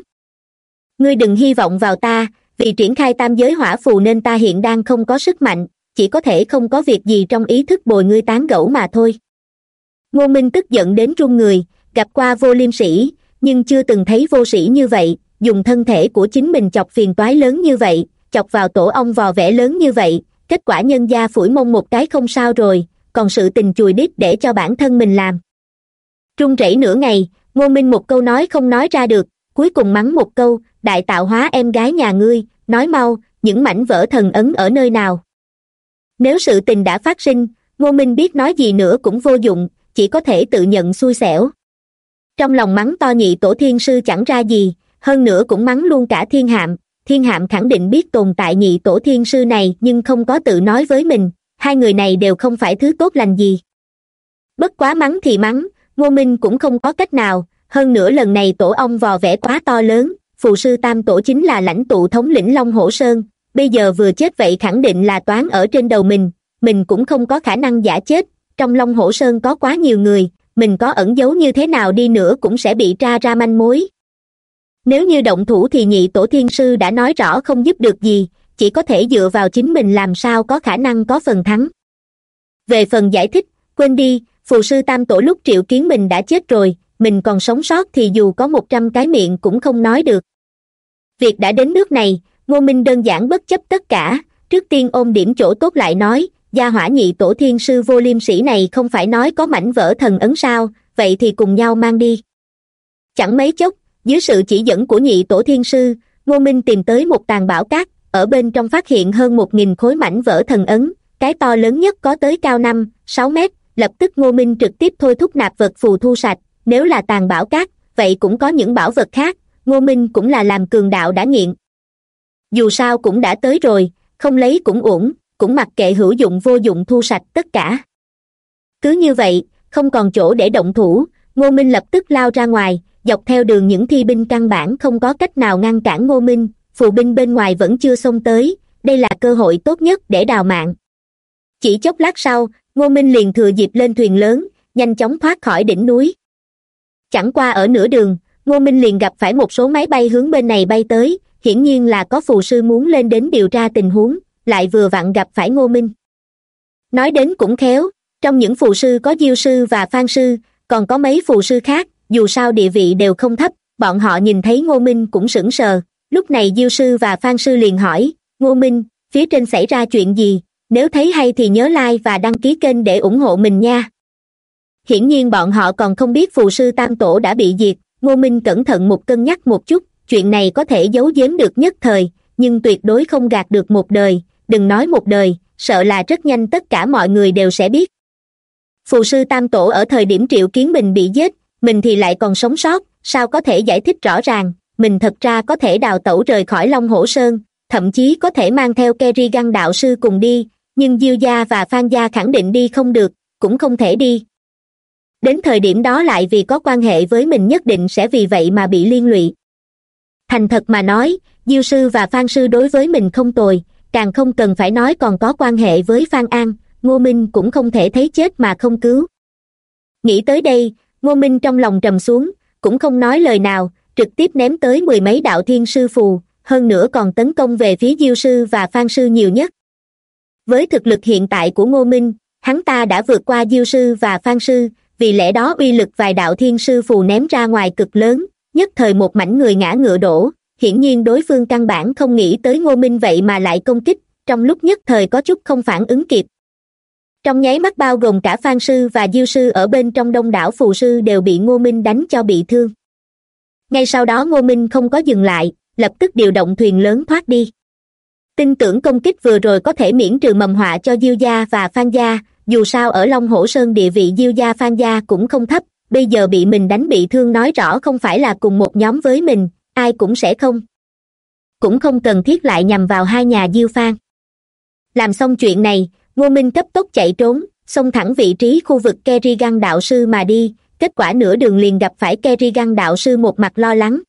Ngươi đừng hy vọng vào ta, vì triển khai tam giới hỏa phù nên ta hiện đang không có sức mạnh, chỉ có thể không có việc gì trong ý thức bồi ngươi tán gẫu mà thôi. Ngô minh tức giận đến run người gặp qua vô liêm sĩ nhưng chưa từng thấy vô sĩ như vậy. Dùng thân thể của chính mình chọc phiền toái lớn như vậy, chọc vào tổ ong vò vẽ lớn như vậy, kết quả nhân gia phủi mông một cái không sao rồi, còn sự tình chùi đít để cho bản thân mình làm. Trung rẫy nửa ngày, ngô minh một câu nói không nói ra được, cuối cùng mắng một câu, đại tạo hóa em gái nhà ngươi, nói mau, những mảnh vỡ thần ấn ở nơi nào? Nếu sự tình đã phát sinh, ngô minh biết nói gì nữa cũng vô dụng, chỉ có thể tự nhận xui xẻo trong lòng mắng to nhị tổ thiên sư chẳng ra gì, hơn nữa cũng mắng luôn cả thiên hạm. Thiên hạm khẳng định biết tồn tại nhị tổ thiên sư này, nhưng không có tự nói với mình, hai người này đều không phải thứ tốt lành gì. Bất quá mắng thì mắng, ngô minh cũng không có cách nào, hơn nữa lần này tổ ông vò vẽ quá to lớn, phù sư tam tổ chính là lãnh tụ thống lĩnh long hổ sơn, bây giờ vừa chết vậy khẳng định là toán ở trên đầu mình mình cũng không có khả năng giả chết, trong long hổ sơn có quá nhiều người mình có ẩn giấu như thế nào đi nữa cũng sẽ bị tra ra manh mối. Nếu như động thủ thì nhị tổ thiên sư đã nói rõ không giúp được gì, chỉ có thể dựa vào chính mình làm sao có khả năng có phần thắng. Về phần giải thích, quên đi, phù sư tam tổ lúc triệu kiến mình đã chết rồi, mình còn sống sót thì dù có một trăm cái miệng cũng không nói được. Việc đã đến nước này, ngô minh đơn giản bất chấp tất cả, trước tiên ôm điểm chỗ tốt lại nói gia hỏa nhị tổ thiên sư vô liêm sĩ này không phải nói có mảnh vỡ thần ấn sao, vậy thì cùng nhau mang đi. Chẳng mấy chốc, dưới sự chỉ dẫn của nhị tổ thiên sư, ngô minh tìm tới một tàn bảo cát, ở bên trong phát hiện hơn một nghìn khối mảnh vỡ thần ấn, cái to lớn nhất có tới cao năm, sáu mét, lập tức ngô minh trực tiếp thôi thúc nạp vật phù thu sạch. Nếu là tàn bảo cát, vậy cũng có những bảo vật khác, ngô minh cũng là làm cường đạo đã nghiện. Dù sao cũng đã tới rồi, không lấy cũng uổng cũng mặc kệ hữu dụng vô dụng thu sạch tất cả. Cứ như vậy, không còn chỗ để động thủ, ngô minh lập tức lao ra ngoài, dọc theo đường những thi binh căn bản không có cách nào ngăn cản ngô minh, phù binh bên ngoài vẫn chưa xông tới, đây là cơ hội tốt nhất để đào mạng. Chỉ chốc lát sau, ngô minh liền thừa dịp lên thuyền lớn, nhanh chóng thoát khỏi đỉnh núi. Chẳng qua ở nửa đường, ngô minh liền gặp phải một số máy bay hướng bên này bay tới, hiển nhiên là có phù sư muốn lên đến điều tra tình huống lại vừa vặn gặp phải ngô minh. Nói đến cũng khéo, trong những phù sư có diêu sư và phan sư, còn có mấy phù sư khác, dù sao địa vị đều không thấp, bọn họ nhìn thấy ngô minh cũng sững sờ. Lúc này diêu sư và phan sư liền hỏi, ngô minh, phía trên xảy ra chuyện gì? Nếu thấy hay thì nhớ like và đăng ký kênh để ủng hộ mình nha. Hiển nhiên bọn họ còn không biết phù sư tam tổ đã bị diệt, ngô minh cẩn thận một cân nhắc một chút, chuyện này có thể giấu giếm được nhất thời, nhưng tuyệt đối không gạt được một đời đừng nói một đời, sợ là rất nhanh tất cả mọi người đều sẽ biết. Phù sư tam tổ ở thời điểm triệu kiến mình bị giết, mình thì lại còn sống sót, sao có thể giải thích rõ ràng, mình thật ra có thể đào tẩu rời khỏi long hổ sơn, thậm chí có thể mang theo kerrigan đạo sư cùng đi, nhưng diêu gia và phan gia khẳng định đi không được, cũng không thể đi. Đến thời điểm đó lại vì có quan hệ với mình nhất định sẽ vì vậy mà bị liên lụy. Thành thật mà nói, diêu sư và phan sư đối với mình không tồi càng không cần phải nói còn có quan hệ với phan an, ngô minh cũng không thể thấy chết mà không cứu. Nghĩ tới đây, ngô minh trong lòng trầm xuống, cũng không nói lời nào, trực tiếp ném tới mười mấy đạo thiên sư phù, hơn nữa còn tấn công về phía diêu sư và phan sư nhiều nhất. Với thực lực hiện tại của ngô minh, hắn ta đã vượt qua diêu sư và phan sư, vì lẽ đó uy lực vài đạo thiên sư phù ném ra ngoài cực lớn, nhất thời một mảnh người ngã ngựa đổ hiển nhiên đối phương căn bản không nghĩ tới ngô minh vậy mà lại công kích, trong lúc nhất thời có chút không phản ứng kịp. Trong nháy mắt bao gồm cả phan sư và diêu sư ở bên trong đông đảo phù sư đều bị ngô minh đánh cho bị thương. Ngay sau đó ngô minh không có dừng lại, lập tức điều động thuyền lớn thoát đi. Tin tưởng công kích vừa rồi có thể miễn trừ mầm họa cho diêu gia và phan gia, dù sao ở long hổ sơn địa vị diêu gia phan gia cũng không thấp, bây giờ bị mình đánh bị thương nói rõ không phải là cùng một nhóm với mình ai cũng sẽ không. Cũng không cần thiết lại nhằm vào hai nhà diêu phan. Làm xong chuyện này, ngô minh cấp tốc chạy trốn, xông thẳng vị trí khu vực kerrigan đạo sư mà đi, kết quả nửa đường liền gặp phải kerrigan đạo sư một mặt lo lắng.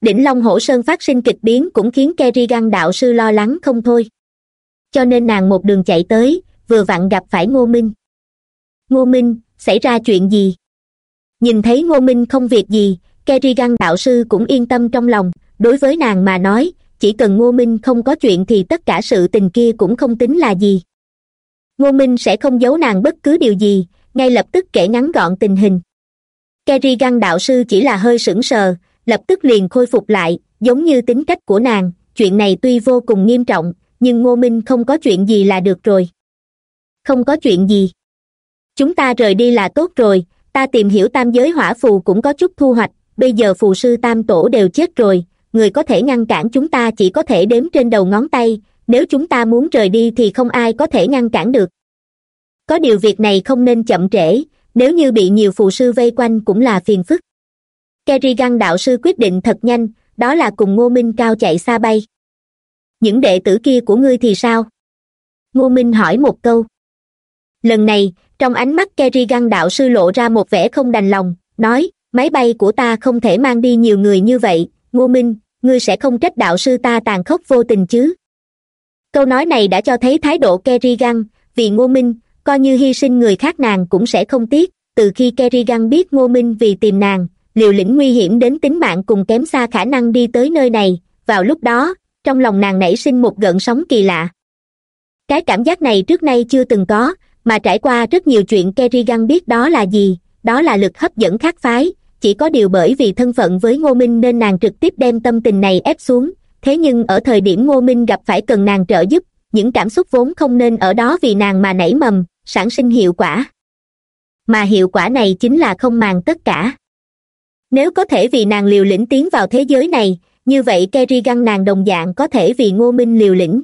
Đỉnh long hổ sơn phát sinh kịch biến cũng khiến kerrigan đạo sư lo lắng không thôi. Cho nên nàng một đường chạy tới, vừa vặn gặp phải ngô minh. Ngô minh, xảy ra chuyện gì? Nhìn thấy ngô minh không việc gì kerrigan đạo sư cũng yên tâm trong lòng. Đối với nàng mà nói, chỉ cần ngô minh không có chuyện thì tất cả sự tình kia cũng không tính là gì. Ngô minh sẽ không giấu nàng bất cứ điều gì, ngay lập tức kể ngắn gọn tình hình. Kerrigan đạo sư chỉ là hơi sững sờ, lập tức liền khôi phục lại, giống như tính cách của nàng. Chuyện này tuy vô cùng nghiêm trọng, nhưng ngô minh không có chuyện gì là được rồi. Không có chuyện gì. Chúng ta rời đi là tốt rồi, ta tìm hiểu tam giới hỏa phù cũng có chút thu hoạch bây giờ phù sư tam tổ đều chết rồi, người có thể ngăn cản chúng ta chỉ có thể đếm trên đầu ngón tay, nếu chúng ta muốn rời đi thì không ai có thể ngăn cản được. Có điều việc này không nên chậm trễ, nếu như bị nhiều phù sư vây quanh cũng là phiền phức. Kerrigan đạo sư quyết định thật nhanh, đó là cùng ngô minh cao chạy xa bay. Những đệ tử kia của ngươi thì sao? Ngô minh hỏi một câu. Lần này, trong ánh mắt kerrigan đạo sư lộ ra một vẻ không đành lòng, nói máy bay của ta không thể mang đi nhiều người như vậy, ngô minh, ngươi sẽ không trách đạo sư ta tàn khốc vô tình chứ? Câu nói này đã cho thấy thái độ kerrigan, vì ngô minh, coi như hy sinh người khác nàng cũng sẽ không tiếc. Từ khi kerrigan biết ngô minh vì tìm nàng, liều lĩnh nguy hiểm đến tính mạng cùng kém xa khả năng đi tới nơi này, vào lúc đó, trong lòng nàng nảy sinh một gợn sóng kỳ lạ. Cái cảm giác này trước nay chưa từng có, mà trải qua rất nhiều chuyện kerrigan biết đó là gì, đó là lực hấp dẫn khác phái chỉ có điều bởi vì thân phận với ngô minh nên nàng trực tiếp đem tâm tình này ép xuống. Thế nhưng ở thời điểm ngô minh gặp phải cần nàng trợ giúp, những cảm xúc vốn không nên ở đó vì nàng mà nảy mầm, sản sinh hiệu quả. Mà hiệu quả này chính là không màng tất cả. Nếu có thể vì nàng liều lĩnh tiến vào thế giới này, như vậy kerrigan nàng đồng dạng có thể vì ngô minh liều lĩnh.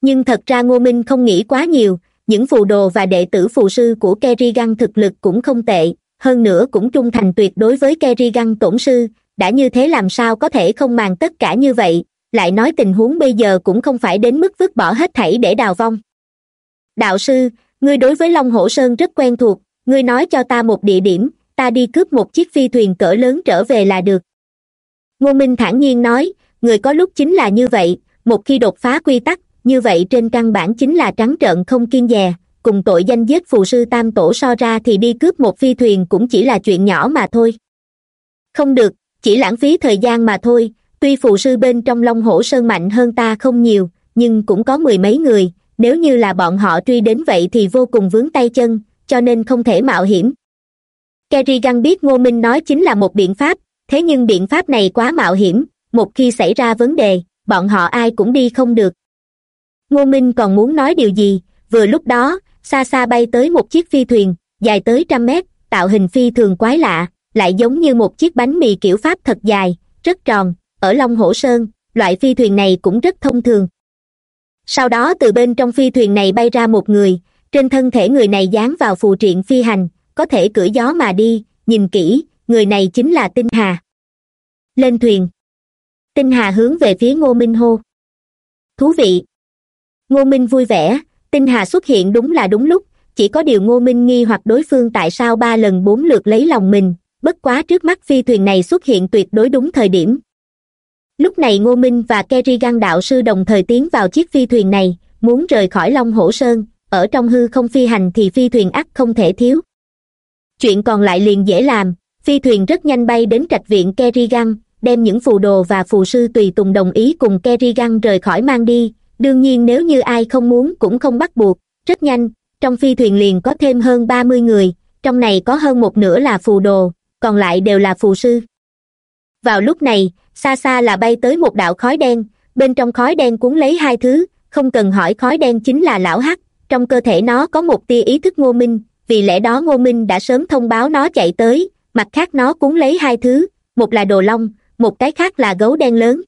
Nhưng thật ra ngô minh không nghĩ quá nhiều, những phù đồ và đệ tử phù sư của kerrigan thực lực cũng không tệ hơn nữa cũng trung thành tuyệt đối với kerrigan tổn sư, đã như thế làm sao có thể không màng tất cả như vậy, lại nói tình huống bây giờ cũng không phải đến mức vứt bỏ hết thảy để đào vong. Đạo sư, ngươi đối với long hổ sơn rất quen thuộc, ngươi nói cho ta một địa điểm, ta đi cướp một chiếc phi thuyền cỡ lớn trở về là được. Ngô minh thản nhiên nói, người có lúc chính là như vậy, một khi đột phá quy tắc, như vậy trên căn bản chính là trắng trợn không kiên dè cùng tội danh giết phù sư tam tổ so ra thì đi cướp một phi thuyền cũng chỉ là chuyện nhỏ mà thôi. Không được, chỉ lãng phí thời gian mà thôi, tuy phù sư bên trong long hổ sơn mạnh hơn ta không nhiều, nhưng cũng có mười mấy người, nếu như là bọn họ truy đến vậy thì vô cùng vướng tay chân, cho nên không thể mạo hiểm. Kerrigan biết ngô minh nói chính là một biện pháp, thế nhưng biện pháp này quá mạo hiểm, một khi xảy ra vấn đề, bọn họ ai cũng đi không được. Ngô minh còn muốn nói điều gì, vừa lúc đó xa xa bay tới một chiếc phi thuyền, dài tới trăm mét, tạo hình phi thường quái lạ, lại giống như một chiếc bánh mì kiểu pháp thật dài, rất tròn, ở long hổ sơn, loại phi thuyền này cũng rất thông thường. Sau đó từ bên trong phi thuyền này bay ra một người, trên thân thể người này dán vào phù triện phi hành, có thể cưỡi gió mà đi, nhìn kỹ, người này chính là tinh hà. Lên thuyền. Tinh hà hướng về phía ngô minh hô. Thú vị. Ngô minh vui vẻ tinh hà xuất hiện đúng là đúng lúc, chỉ có điều ngô minh nghi hoặc đối phương tại sao ba lần bốn lượt lấy lòng mình, bất quá trước mắt phi thuyền này xuất hiện tuyệt đối đúng thời điểm. Lúc này ngô minh và kerrigan đạo sư đồng thời tiến vào chiếc phi thuyền này, muốn rời khỏi long hổ sơn, ở trong hư không phi hành thì phi thuyền ắt không thể thiếu. Chuyện còn lại liền dễ làm, phi thuyền rất nhanh bay đến trạch viện kerrigan đem những phù đồ và phù sư tùy tùng đồng ý cùng kerrigan rời khỏi mang đi đương nhiên nếu như ai không muốn cũng không bắt buộc, rất nhanh, trong phi thuyền liền có thêm hơn ba mươi người, trong này có hơn một nửa là phù đồ, còn lại đều là phù sư. Vào lúc này xa xa là bay tới một đạo khói đen, bên trong khói đen cuốn lấy hai thứ, không cần hỏi khói đen chính là lão hắc, trong cơ thể nó có một tia ý thức ngô minh, vì lẽ đó ngô minh đã sớm thông báo nó chạy tới, mặt khác nó cuốn lấy hai thứ, một là đồ long, một cái khác là gấu đen lớn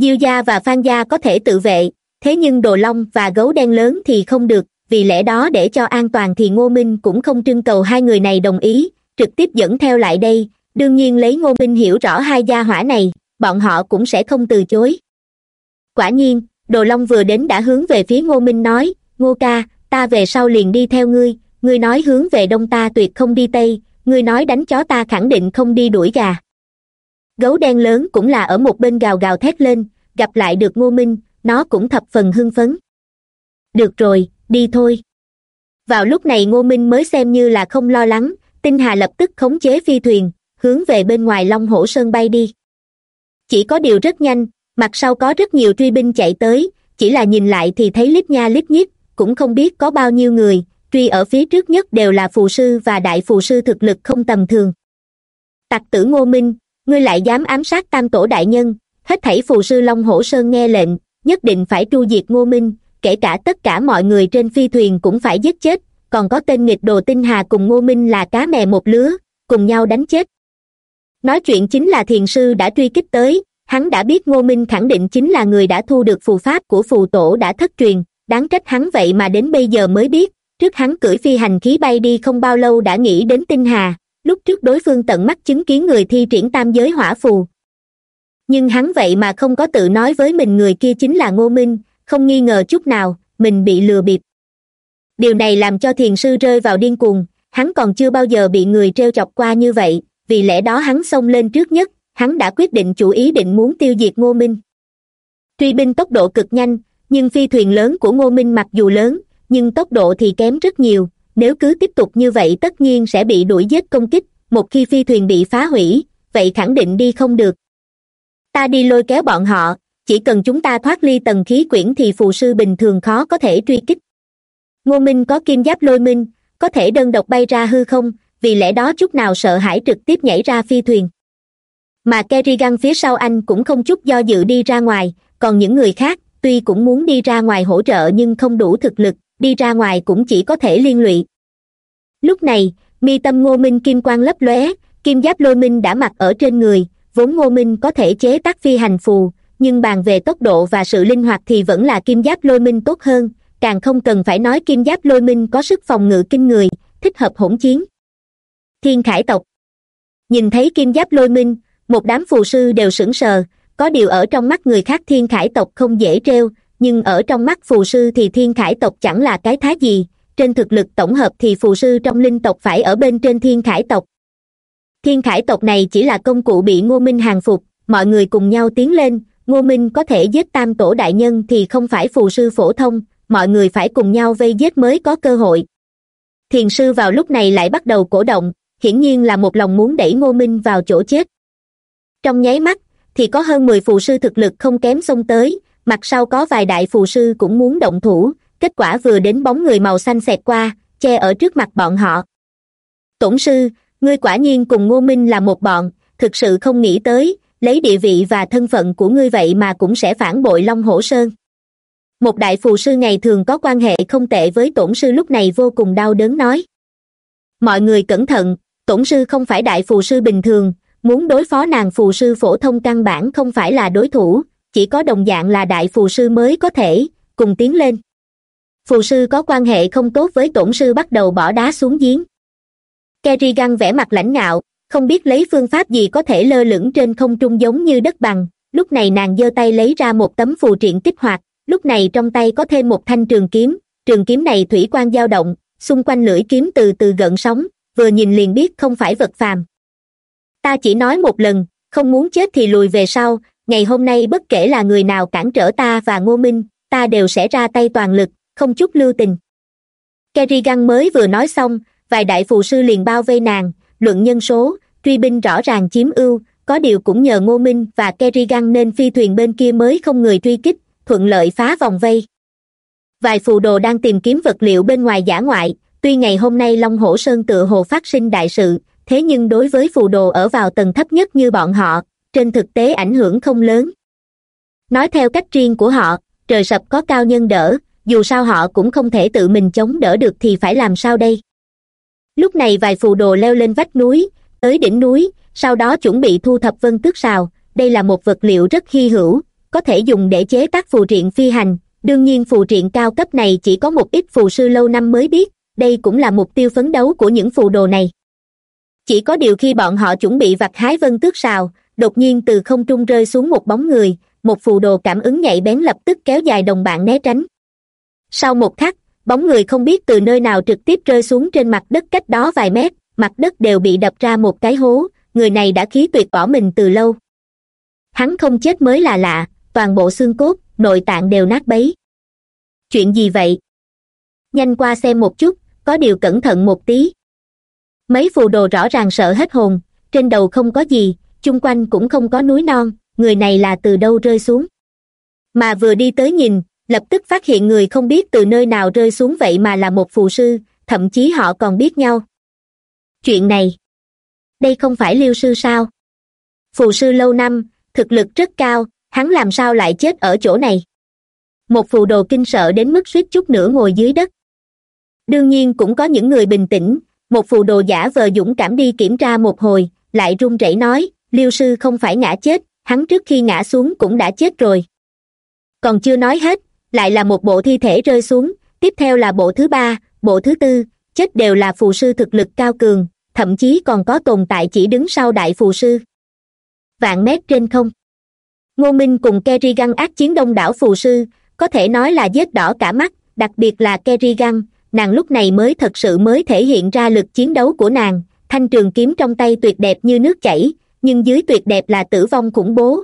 diêu gia và phan gia có thể tự vệ, thế nhưng đồ long và gấu đen lớn thì không được, vì lẽ đó để cho an toàn thì ngô minh cũng không trưng cầu hai người này đồng ý, trực tiếp dẫn theo lại đây, đương nhiên lấy ngô minh hiểu rõ hai gia hỏa này, bọn họ cũng sẽ không từ chối. Quả nhiên, đồ long vừa đến đã hướng về phía ngô minh nói, ngô ca, ta về sau liền đi theo ngươi ngươi nói hướng về đông ta tuyệt không đi tây, ngươi nói đánh chó ta khẳng định không đi đuổi gà gấu đen lớn cũng là ở một bên gào gào thét lên, gặp lại được ngô minh, nó cũng thập phần hưng phấn. Được rồi, đi thôi. Vào lúc này ngô minh mới xem như là không lo lắng, tinh hà lập tức khống chế phi thuyền, hướng về bên ngoài long hổ sơn bay đi. Chỉ có điều rất nhanh, mặt sau có rất nhiều truy binh chạy tới, chỉ là nhìn lại thì thấy lít nha lít nhít, cũng không biết có bao nhiêu người, truy ở phía trước nhất đều là phù sư và đại phù sư thực lực không tầm thường. Tặc tử ngô minh ngươi lại dám ám sát tam tổ đại nhân, hết thảy phù sư long hổ sơn nghe lệnh, nhất định phải tru diệt ngô minh, kể cả tất cả mọi người trên phi thuyền cũng phải giết chết, còn có tên nghịch đồ tinh hà cùng ngô minh là cá mè một lứa, cùng nhau đánh chết. Nói chuyện chính là thiền sư đã truy kích tới, hắn đã biết ngô minh khẳng định chính là người đã thu được phù pháp của phù tổ đã thất truyền, đáng trách hắn vậy mà đến bây giờ mới biết, trước hắn cưỡi phi hành khí bay đi không bao lâu đã nghĩ đến tinh hà lúc trước đối phương tận mắt chứng kiến người thi triển tam giới hỏa phù. Nhưng hắn vậy mà không có tự nói với mình người kia chính là ngô minh, không nghi ngờ chút nào, mình bị lừa bịp. Điều này làm cho thiền sư rơi vào điên cuồng, hắn còn chưa bao giờ bị người trêu chọc qua như vậy, vì lẽ đó hắn xông lên trước nhất, hắn đã quyết định chủ ý định muốn tiêu diệt ngô minh. Truy binh tốc độ cực nhanh, nhưng phi thuyền lớn của ngô minh mặc dù lớn, nhưng tốc độ thì kém rất nhiều nếu cứ tiếp tục như vậy tất nhiên sẽ bị đuổi giết công kích, một khi phi thuyền bị phá hủy, vậy khẳng định đi không được. Ta đi lôi kéo bọn họ, chỉ cần chúng ta thoát ly tầng khí quyển thì phù sư bình thường khó có thể truy kích. Ngô minh có kim giáp lôi minh, có thể đơn độc bay ra hư không, vì lẽ đó chút nào sợ hãi trực tiếp nhảy ra phi thuyền. Mà kerrigan phía sau anh cũng không chút do dự đi ra ngoài, còn những người khác tuy cũng muốn đi ra ngoài hỗ trợ nhưng không đủ thực lực đi ra ngoài cũng chỉ có thể liên lụy. Lúc này, mi tâm ngô minh kim quang lấp lóe, kim giáp lôi minh đã mặc ở trên người, vốn ngô minh có thể chế tác phi hành phù, nhưng bàn về tốc độ và sự linh hoạt thì vẫn là kim giáp lôi minh tốt hơn, càng không cần phải nói kim giáp lôi minh có sức phòng ngự kinh người, thích hợp hỗn chiến. Thiên khải tộc. Nhìn thấy kim giáp lôi minh, một đám phù sư đều sững sờ, có điều ở trong mắt người khác thiên khải tộc không dễ trêu nhưng ở trong mắt phù sư thì thiên khải tộc chẳng là cái thá gì. Trên thực lực tổng hợp thì phù sư trong linh tộc phải ở bên trên thiên khải tộc. Thiên khải tộc này chỉ là công cụ bị ngô minh hàng phục. Mọi người cùng nhau tiến lên. Ngô minh có thể giết tam tổ đại nhân thì không phải phù sư phổ thông. Mọi người phải cùng nhau vây giết mới có cơ hội. Thiền sư vào lúc này lại bắt đầu cổ động. Hiển nhiên là một lòng muốn đẩy ngô minh vào chỗ chết. Trong nháy mắt, thì có hơn mười phù sư thực lực không kém xông tới mặt sau có vài đại phù sư cũng muốn động thủ, kết quả vừa đến bóng người màu xanh xẹt qua, che ở trước mặt bọn họ. Tổn sư, ngươi quả nhiên cùng ngô minh là một bọn, thực sự không nghĩ tới, lấy địa vị và thân phận của ngươi vậy mà cũng sẽ phản bội long hổ sơn. Một đại phù sư ngày thường có quan hệ không tệ với tổn sư lúc này vô cùng đau đớn nói. Mọi người cẩn thận, tổn sư không phải đại phù sư bình thường, muốn đối phó nàng phù sư phổ thông căn bản không phải là đối thủ chỉ có đồng dạng là đại phù sư mới có thể cùng tiến lên. Phù sư có quan hệ không tốt với tổn sư bắt đầu bỏ đá xuống giếng. Kerrigan vẻ mặt lãnh ngạo, không biết lấy phương pháp gì có thể lơ lửng trên không trung giống như đất bằng. Lúc này nàng giơ tay lấy ra một tấm phù triện kích hoạt, lúc này trong tay có thêm một thanh trường kiếm. Trường kiếm này thủy quan dao động, xung quanh lưỡi kiếm từ từ gợn sóng, vừa nhìn liền biết không phải vật phàm. Ta chỉ nói một lần, không muốn chết thì lùi về sau ngày hôm nay bất kể là người nào cản trở ta và ngô minh, ta đều sẽ ra tay toàn lực, không chút lưu tình. Kerrigan mới vừa nói xong, vài đại phù sư liền bao vây nàng, luận nhân số, truy binh rõ ràng chiếm ưu, có điều cũng nhờ ngô minh và kerrigan nên phi thuyền bên kia mới không người truy kích, thuận lợi phá vòng vây. Vài phù đồ đang tìm kiếm vật liệu bên ngoài giả ngoại, tuy ngày hôm nay long hổ sơn tựa hồ phát sinh đại sự, thế nhưng đối với phù đồ ở vào tầng thấp nhất như bọn họ trên thực tế ảnh hưởng không lớn. Nói theo cách riêng của họ, trời sập có cao nhân đỡ, dù sao họ cũng không thể tự mình chống đỡ được thì phải làm sao đây? Lúc này vài phù đồ leo lên vách núi, tới đỉnh núi, sau đó chuẩn bị thu thập vân tước sào đây là một vật liệu rất hy hữu, có thể dùng để chế tác phù triện phi hành. Đương nhiên phù triện cao cấp này chỉ có một ít phù sư lâu năm mới biết, đây cũng là mục tiêu phấn đấu của những phù đồ này. Chỉ có điều khi bọn họ chuẩn bị vặt hái vân tước sào đột nhiên từ không trung rơi xuống một bóng người, một phù đồ cảm ứng nhạy bén lập tức kéo dài đồng bạn né tránh. Sau một khắc, bóng người không biết từ nơi nào trực tiếp rơi xuống trên mặt đất cách đó vài mét, mặt đất đều bị đập ra một cái hố, người này đã khí tuyệt bỏ mình từ lâu. Hắn không chết mới là lạ, toàn bộ xương cốt, nội tạng đều nát bấy. Chuyện gì vậy? Nhanh qua xem một chút, có điều cẩn thận một tí. Mấy phù đồ rõ ràng sợ hết hồn, trên đầu không có gì chung quanh cũng không có núi non, người này là từ đâu rơi xuống? Mà vừa đi tới nhìn, lập tức phát hiện người không biết từ nơi nào rơi xuống vậy mà là một phù sư, thậm chí họ còn biết nhau. Chuyện này, đây không phải liêu sư sao? Phù sư lâu năm, thực lực rất cao, hắn làm sao lại chết ở chỗ này? Một phù đồ kinh sợ đến mức suýt chút nữa ngồi dưới đất. Đương nhiên cũng có những người bình tĩnh, một phù đồ giả vờ dũng cảm đi kiểm tra một hồi, lại run rẩy nói liêu sư không phải ngã chết, hắn trước khi ngã xuống cũng đã chết rồi. Còn chưa nói hết, lại là một bộ thi thể rơi xuống, tiếp theo là bộ thứ ba, bộ thứ tư, chết đều là phù sư thực lực cao cường, thậm chí còn có tồn tại chỉ đứng sau đại phù sư. Vạn mét trên không. Ngô minh cùng kerrigan ác chiến đông đảo phù sư, có thể nói là vết đỏ cả mắt, đặc biệt là kerrigan, nàng lúc này mới thật sự mới thể hiện ra lực chiến đấu của nàng, thanh trường kiếm trong tay tuyệt đẹp như nước chảy nhưng dưới tuyệt đẹp là tử vong khủng bố.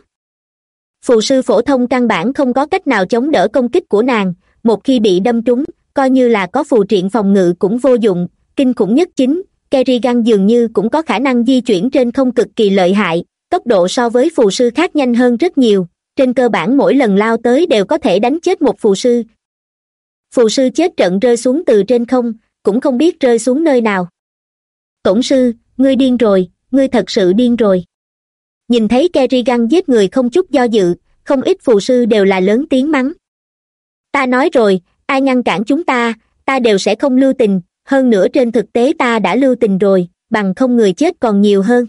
Phù sư phổ thông căn bản không có cách nào chống đỡ công kích của nàng, một khi bị đâm trúng, coi như là có phù triện phòng ngự cũng vô dụng, kinh khủng nhất chính, kerrigan dường như cũng có khả năng di chuyển trên không cực kỳ lợi hại, tốc độ so với phù sư khác nhanh hơn rất nhiều, trên cơ bản mỗi lần lao tới đều có thể đánh chết một phù sư. Phù sư chết trận rơi xuống từ trên không, cũng không biết rơi xuống nơi nào. Tổng sư, ngươi điên rồi ngươi thật sự điên rồi. Nhìn thấy kerrigan giết người không chút do dự, không ít phù sư đều là lớn tiếng mắng. Ta nói rồi, ai ngăn cản chúng ta ta đều sẽ không lưu tình, hơn nữa trên thực tế ta đã lưu tình rồi, bằng không người chết còn nhiều hơn.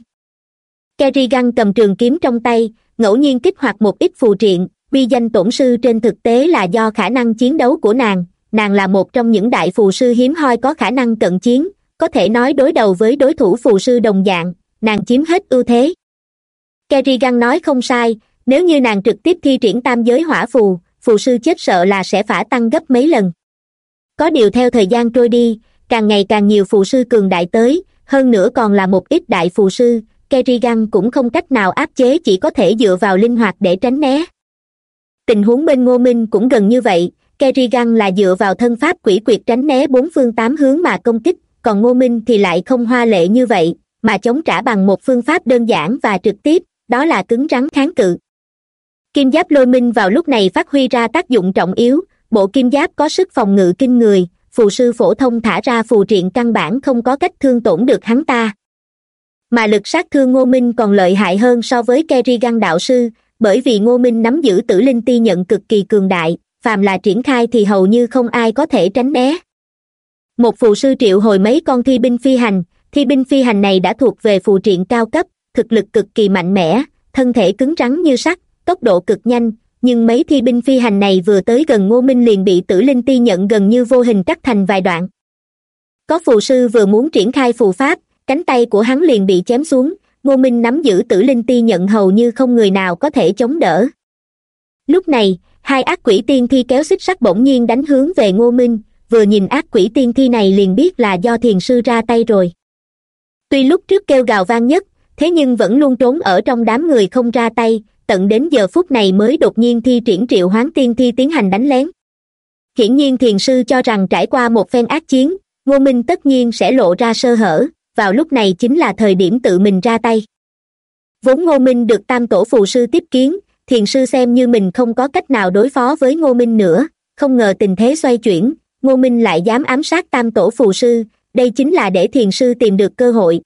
Kerrigan cầm trường kiếm trong tay, ngẫu nhiên kích hoạt một ít phù triện, bi danh tổn sư trên thực tế là do khả năng chiến đấu của nàng nàng là một trong những đại phù sư hiếm hoi có khả năng cận chiến, có thể nói đối đầu với đối thủ phù sư đồng dạng nàng chiếm hết ưu thế. Kerrigan nói không sai, nếu như nàng trực tiếp thi triển tam giới hỏa phù phù sư chết sợ là sẽ phả tăng gấp mấy lần. Có điều theo thời gian trôi đi, càng ngày càng nhiều phù sư cường đại tới, hơn nữa còn là một ít đại phù sư, kerrigan cũng không cách nào áp chế chỉ có thể dựa vào linh hoạt để tránh né. Tình huống bên ngô minh cũng gần như vậy, kerrigan là dựa vào thân pháp quỷ quyệt tránh né bốn phương tám hướng mà công kích, còn ngô minh thì lại không hoa lệ như vậy mà chống trả bằng một phương pháp đơn giản và trực tiếp, đó là cứng rắn kháng cự. Kim giáp lôi minh vào lúc này phát huy ra tác dụng trọng yếu, bộ kim giáp có sức phòng ngự kinh người, phù sư phổ thông thả ra phù triện căn bản không có cách thương tổn được hắn ta. Mà lực sát thương ngô minh còn lợi hại hơn so với kerrigan đạo sư, bởi vì ngô minh nắm giữ tử linh ti nhận cực kỳ cường đại, phàm là triển khai thì hầu như không ai có thể tránh né. Một phù sư triệu hồi mấy con thi binh phi hành thi binh phi hành này đã thuộc về phù triện cao cấp, thực lực cực kỳ mạnh mẽ, thân thể cứng rắn như sắt, tốc độ cực nhanh. Nhưng mấy thi binh phi hành này vừa tới gần ngô minh liền bị tử linh ti nhận gần như vô hình cắt thành vài đoạn. Có phù sư vừa muốn triển khai phù pháp, cánh tay của hắn liền bị chém xuống, ngô minh nắm giữ tử linh ti nhận hầu như không người nào có thể chống đỡ. Lúc này, hai ác quỷ tiên thi kéo xích sắt bỗng nhiên đánh hướng về ngô minh, vừa nhìn ác quỷ tiên thi này liền biết là do thiền sư ra tay rồi tuy lúc trước kêu gào vang nhất, thế nhưng vẫn luôn trốn ở trong đám người không ra tay, tận đến giờ phút này mới đột nhiên thi triển triệu hoán tiên thi tiến hành đánh lén. Hiển nhiên thiền sư cho rằng trải qua một phen ác chiến, ngô minh tất nhiên sẽ lộ ra sơ hở, vào lúc này chính là thời điểm tự mình ra tay. Vốn ngô minh được tam tổ phù sư tiếp kiến, thiền sư xem như mình không có cách nào đối phó với ngô minh nữa, không ngờ tình thế xoay chuyển, ngô minh lại dám ám sát tam tổ phù sư đây chính là để thiền sư tìm được cơ hội.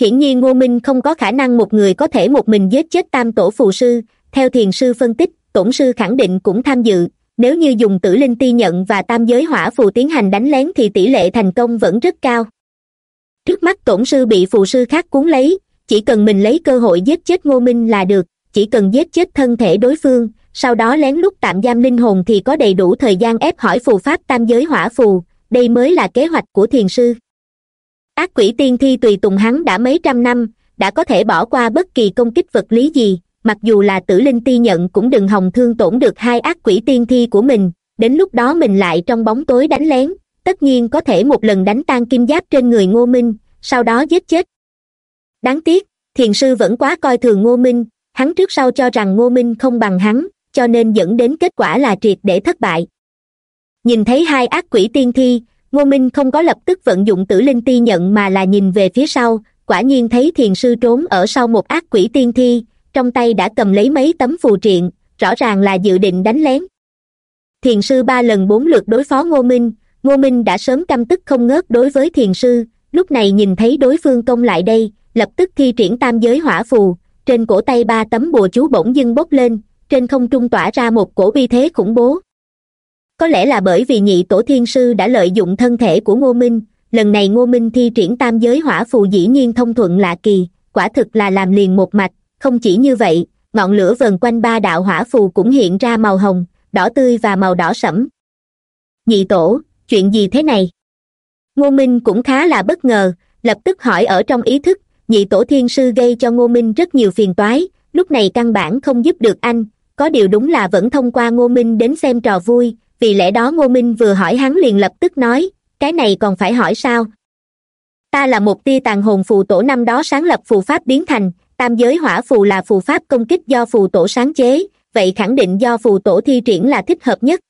Hiển nhiên ngô minh không có khả năng một người có thể một mình giết chết tam tổ phù sư. Theo thiền sư phân tích, tổn sư khẳng định cũng tham dự. Nếu như dùng tử linh ti nhận và tam giới hỏa phù tiến hành đánh lén thì tỷ lệ thành công vẫn rất cao. Trước mắt tổn sư bị phù sư khác cuốn lấy. Chỉ cần mình lấy cơ hội giết chết ngô minh là được. Chỉ cần giết chết thân thể đối phương, sau đó lén lút tạm giam linh hồn thì có đầy đủ thời gian ép hỏi phù pháp tam giới hỏa phù đây mới là kế hoạch của thiền sư. Ác quỷ tiên thi tùy tùng hắn đã mấy trăm năm, đã có thể bỏ qua bất kỳ công kích vật lý gì, mặc dù là tử linh ti nhận cũng đừng hòng thương tổn được hai ác quỷ tiên thi của mình, đến lúc đó mình lại trong bóng tối đánh lén, tất nhiên có thể một lần đánh tan kim giáp trên người ngô minh, sau đó giết chết. Đáng tiếc, thiền sư vẫn quá coi thường ngô minh, hắn trước sau cho rằng ngô minh không bằng hắn, cho nên dẫn đến kết quả là triệt để thất bại nhìn thấy hai ác quỷ tiên thi, ngô minh không có lập tức vận dụng tử linh ti nhận mà là nhìn về phía sau, quả nhiên thấy thiền sư trốn ở sau một ác quỷ tiên thi, trong tay đã cầm lấy mấy tấm phù triện, rõ ràng là dự định đánh lén. Thiền sư ba lần bốn lượt đối phó ngô minh ngô minh đã sớm căm tức không ngớt đối với thiền sư, lúc này nhìn thấy đối phương công lại đây, lập tức thi triển tam giới hỏa phù, trên cổ tay ba tấm bùa chú bỗng dưng bốc lên, trên không trung tỏa ra một cổ bi thế khủng bố có lẽ là bởi vì nhị tổ thiên sư đã lợi dụng thân thể của ngô minh, lần này ngô minh thi triển tam giới hỏa phù dĩ nhiên thông thuận lạ kỳ, quả thực là làm liền một mạch. Không chỉ như vậy, ngọn lửa vần quanh ba đạo hỏa phù cũng hiện ra màu hồng, đỏ tươi và màu đỏ sẫm. Nhị tổ, chuyện gì thế này? Ngô minh cũng khá là bất ngờ, lập tức hỏi ở trong ý thức, nhị tổ thiên sư gây cho ngô minh rất nhiều phiền toái, lúc này căn bản không giúp được anh, có điều đúng là vẫn thông qua ngô minh đến xem trò vui vì lẽ đó ngô minh vừa hỏi hắn liền lập tức nói, cái này còn phải hỏi sao? Ta là một tia tàn hồn phù tổ năm đó sáng lập phù pháp biến thành, tam giới hỏa phù là phù pháp công kích do phù tổ sáng chế, vậy khẳng định do phù tổ thi triển là thích hợp nhất.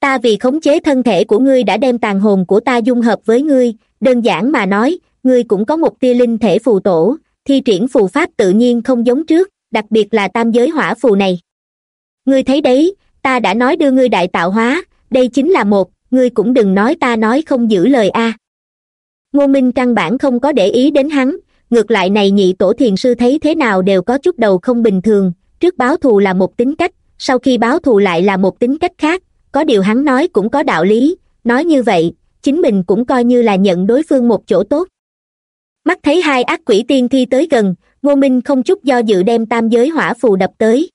Ta vì khống chế thân thể của ngươi đã đem tàn hồn của ta dung hợp với ngươi, đơn giản mà nói, ngươi cũng có một tia linh thể phù tổ, thi triển phù pháp tự nhiên không giống trước, đặc biệt là tam giới hỏa phù này. Ngươi thấy đấy ta đã nói đưa ngươi đại tạo hóa, đây chính là một, ngươi cũng đừng nói ta nói không giữ lời a. Ngô minh căn bản không có để ý đến hắn, ngược lại này nhị tổ thiền sư thấy thế nào đều có chút đầu không bình thường, trước báo thù là một tính cách, sau khi báo thù lại là một tính cách khác, có điều hắn nói cũng có đạo lý, nói như vậy, chính mình cũng coi như là nhận đối phương một chỗ tốt. Mắt thấy hai ác quỷ tiên thi tới gần, ngô minh không chút do dự đem tam giới hỏa phù đập tới.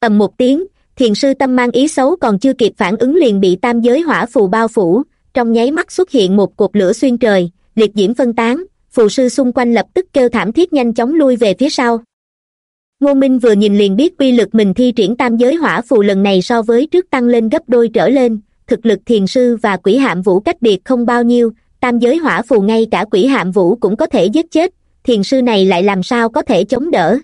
Ầm một tiếng thiền sư tâm mang ý xấu còn chưa kịp phản ứng liền bị tam giới hỏa phù bao phủ. Trong nháy mắt xuất hiện một cột lửa xuyên trời, liệt diễm phân tán. Phù sư xung quanh lập tức kêu thảm thiết nhanh chóng lui về phía sau. Ngô minh vừa nhìn liền biết uy lực mình thi triển tam giới hỏa phù lần này so với trước tăng lên gấp đôi trở lên. Thực lực thiền sư và quỷ hạm vũ cách biệt không bao nhiêu, tam giới hỏa phù ngay cả quỷ hạm vũ cũng có thể giết chết. Thiền sư này lại làm sao có thể chống đỡ?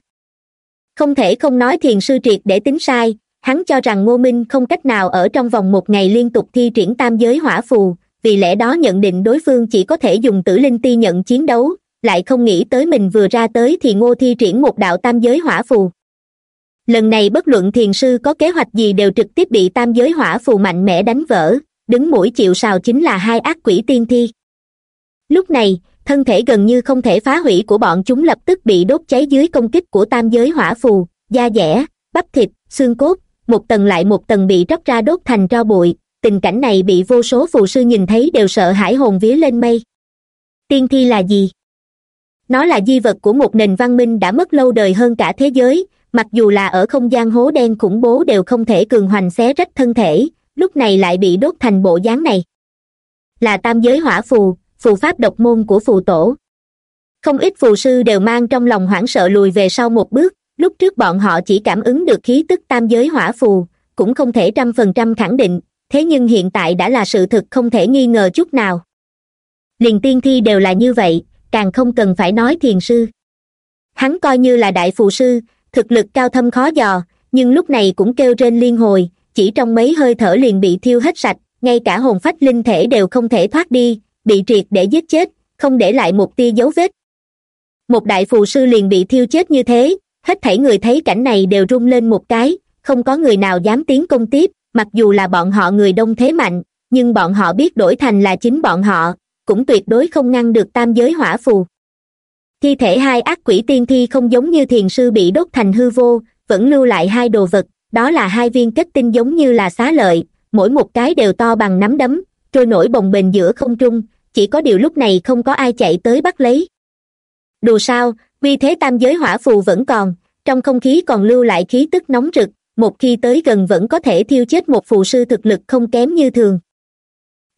Không thể không nói thiền sư triệt để tính sai hắn cho rằng ngô minh không cách nào ở trong vòng một ngày liên tục thi triển tam giới hỏa phù, vì lẽ đó nhận định đối phương chỉ có thể dùng tử linh ti nhận chiến đấu, lại không nghĩ tới mình vừa ra tới thì ngô thi triển một đạo tam giới hỏa phù. Lần này bất luận thiền sư có kế hoạch gì đều trực tiếp bị tam giới hỏa phù mạnh mẽ đánh vỡ, đứng mũi chịu sào chính là hai ác quỷ tiên thi. Lúc này, thân thể gần như không thể phá hủy của bọn chúng lập tức bị đốt cháy dưới công kích của tam giới hỏa phù, da dẻ, bắp thịt, xương cốt một tầng lại một tầng bị róc ra đốt thành tro bụi, tình cảnh này bị vô số phù sư nhìn thấy đều sợ hãi hồn vía lên mây. Tiên thi là gì? Nó là di vật của một nền văn minh đã mất lâu đời hơn cả thế giới, mặc dù là ở không gian hố đen khủng bố đều không thể cường hoành xé rách thân thể, lúc này lại bị đốt thành bộ dáng này. Là tam giới hỏa phù phù pháp độc môn của phù tổ. Không ít phù sư đều mang trong lòng hoảng sợ lùi về sau một bước lúc trước bọn họ chỉ cảm ứng được khí tức tam giới hỏa phù, cũng không thể trăm phần trăm khẳng định, thế nhưng hiện tại đã là sự thực không thể nghi ngờ chút nào. Liền tiên thi đều là như vậy, càng không cần phải nói thiền sư. Hắn coi như là đại phù sư, thực lực cao thâm khó dò, nhưng lúc này cũng kêu trên liên hồi, chỉ trong mấy hơi thở liền bị thiêu hết sạch, ngay cả hồn phách linh thể đều không thể thoát đi, bị triệt để giết chết, không để lại một tia dấu vết. Một đại phù sư liền bị thiêu chết như thế hết thảy người thấy cảnh này đều rung lên một cái, không có người nào dám tiến công tiếp, mặc dù là bọn họ người đông thế mạnh, nhưng bọn họ biết đổi thành là chính bọn họ, cũng tuyệt đối không ngăn được tam giới hỏa phù. Thi thể hai ác quỷ tiên thi không giống như thiền sư bị đốt thành hư vô, vẫn lưu lại hai đồ vật, đó là hai viên kết tinh giống như là xá lợi, mỗi một cái đều to bằng nắm đấm, trôi nổi bồng bềnh giữa không trung, chỉ có điều lúc này không có ai chạy tới bắt lấy. Đồ sao vì thế tam giới hỏa phù vẫn còn, trong không khí còn lưu lại khí tức nóng rực, một khi tới gần vẫn có thể thiêu chết một phù sư thực lực không kém như thường.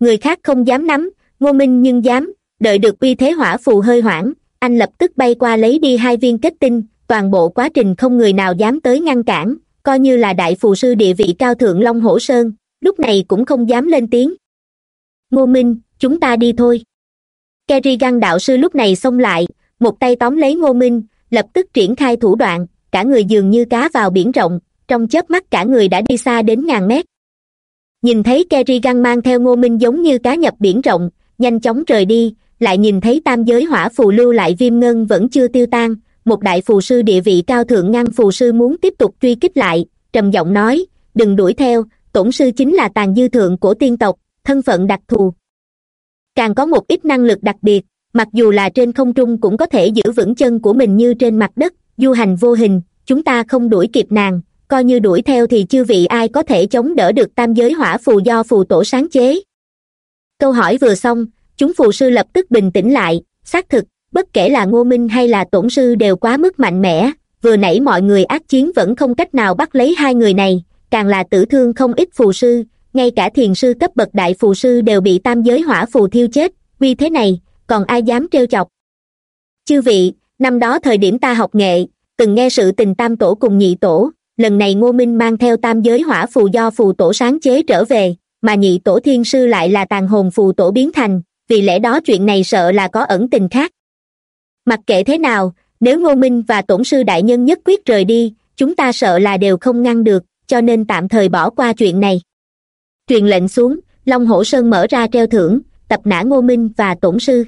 Người khác không dám nắm, ngô minh nhưng dám, đợi được uy thế hỏa phù hơi hoãn anh lập tức bay qua lấy đi hai viên kết tinh, toàn bộ quá trình không người nào dám tới ngăn cản, coi như là đại phù sư địa vị cao thượng long hổ sơn, lúc này cũng không dám lên tiếng. Ngô minh, chúng ta đi thôi. Kerrigan đạo sư lúc này xông lại một tay tóm lấy ngô minh, lập tức triển khai thủ đoạn, cả người dường như cá vào biển rộng, trong chớp mắt cả người đã đi xa đến ngàn mét. Nhìn thấy kerrigan mang theo ngô minh giống như cá nhập biển rộng, nhanh chóng rời đi, lại nhìn thấy tam giới hỏa phù lưu lại viêm ngân vẫn chưa tiêu tan, một đại phù sư địa vị cao thượng ngăn phù sư muốn tiếp tục truy kích lại, trầm giọng nói, đừng đuổi theo, tổn sư chính là tàn dư thượng của tiên tộc, thân phận đặc thù. Càng có một ít năng lực đặc biệt mặc dù là trên không trung cũng có thể giữ vững chân của mình như trên mặt đất, du hành vô hình, chúng ta không đuổi kịp nàng, coi như đuổi theo thì chưa vị ai có thể chống đỡ được tam giới hỏa phù do phù tổ sáng chế. Câu hỏi vừa xong, chúng phù sư lập tức bình tĩnh lại, xác thực, bất kể là ngô minh hay là tổn sư đều quá mức mạnh mẽ, vừa nãy mọi người ác chiến vẫn không cách nào bắt lấy hai người này, càng là tử thương không ít phù sư, ngay cả thiền sư cấp bậc đại phù sư đều bị tam giới hỏa phù thiêu chết, vì thế này còn ai dám trêu chọc? Chư vị, năm đó thời điểm ta học nghệ, từng nghe sự tình tam tổ cùng nhị tổ, lần này ngô minh mang theo tam giới hỏa phù do phù tổ sáng chế trở về, mà nhị tổ thiên sư lại là tàn hồn phù tổ biến thành, vì lẽ đó chuyện này sợ là có ẩn tình khác. Mặc kệ thế nào, nếu ngô minh và tổn sư đại nhân nhất quyết rời đi, chúng ta sợ là đều không ngăn được, cho nên tạm thời bỏ qua chuyện này. Truyền lệnh xuống, long hổ sơn mở ra treo thưởng, tập nã ngô minh và tổn sư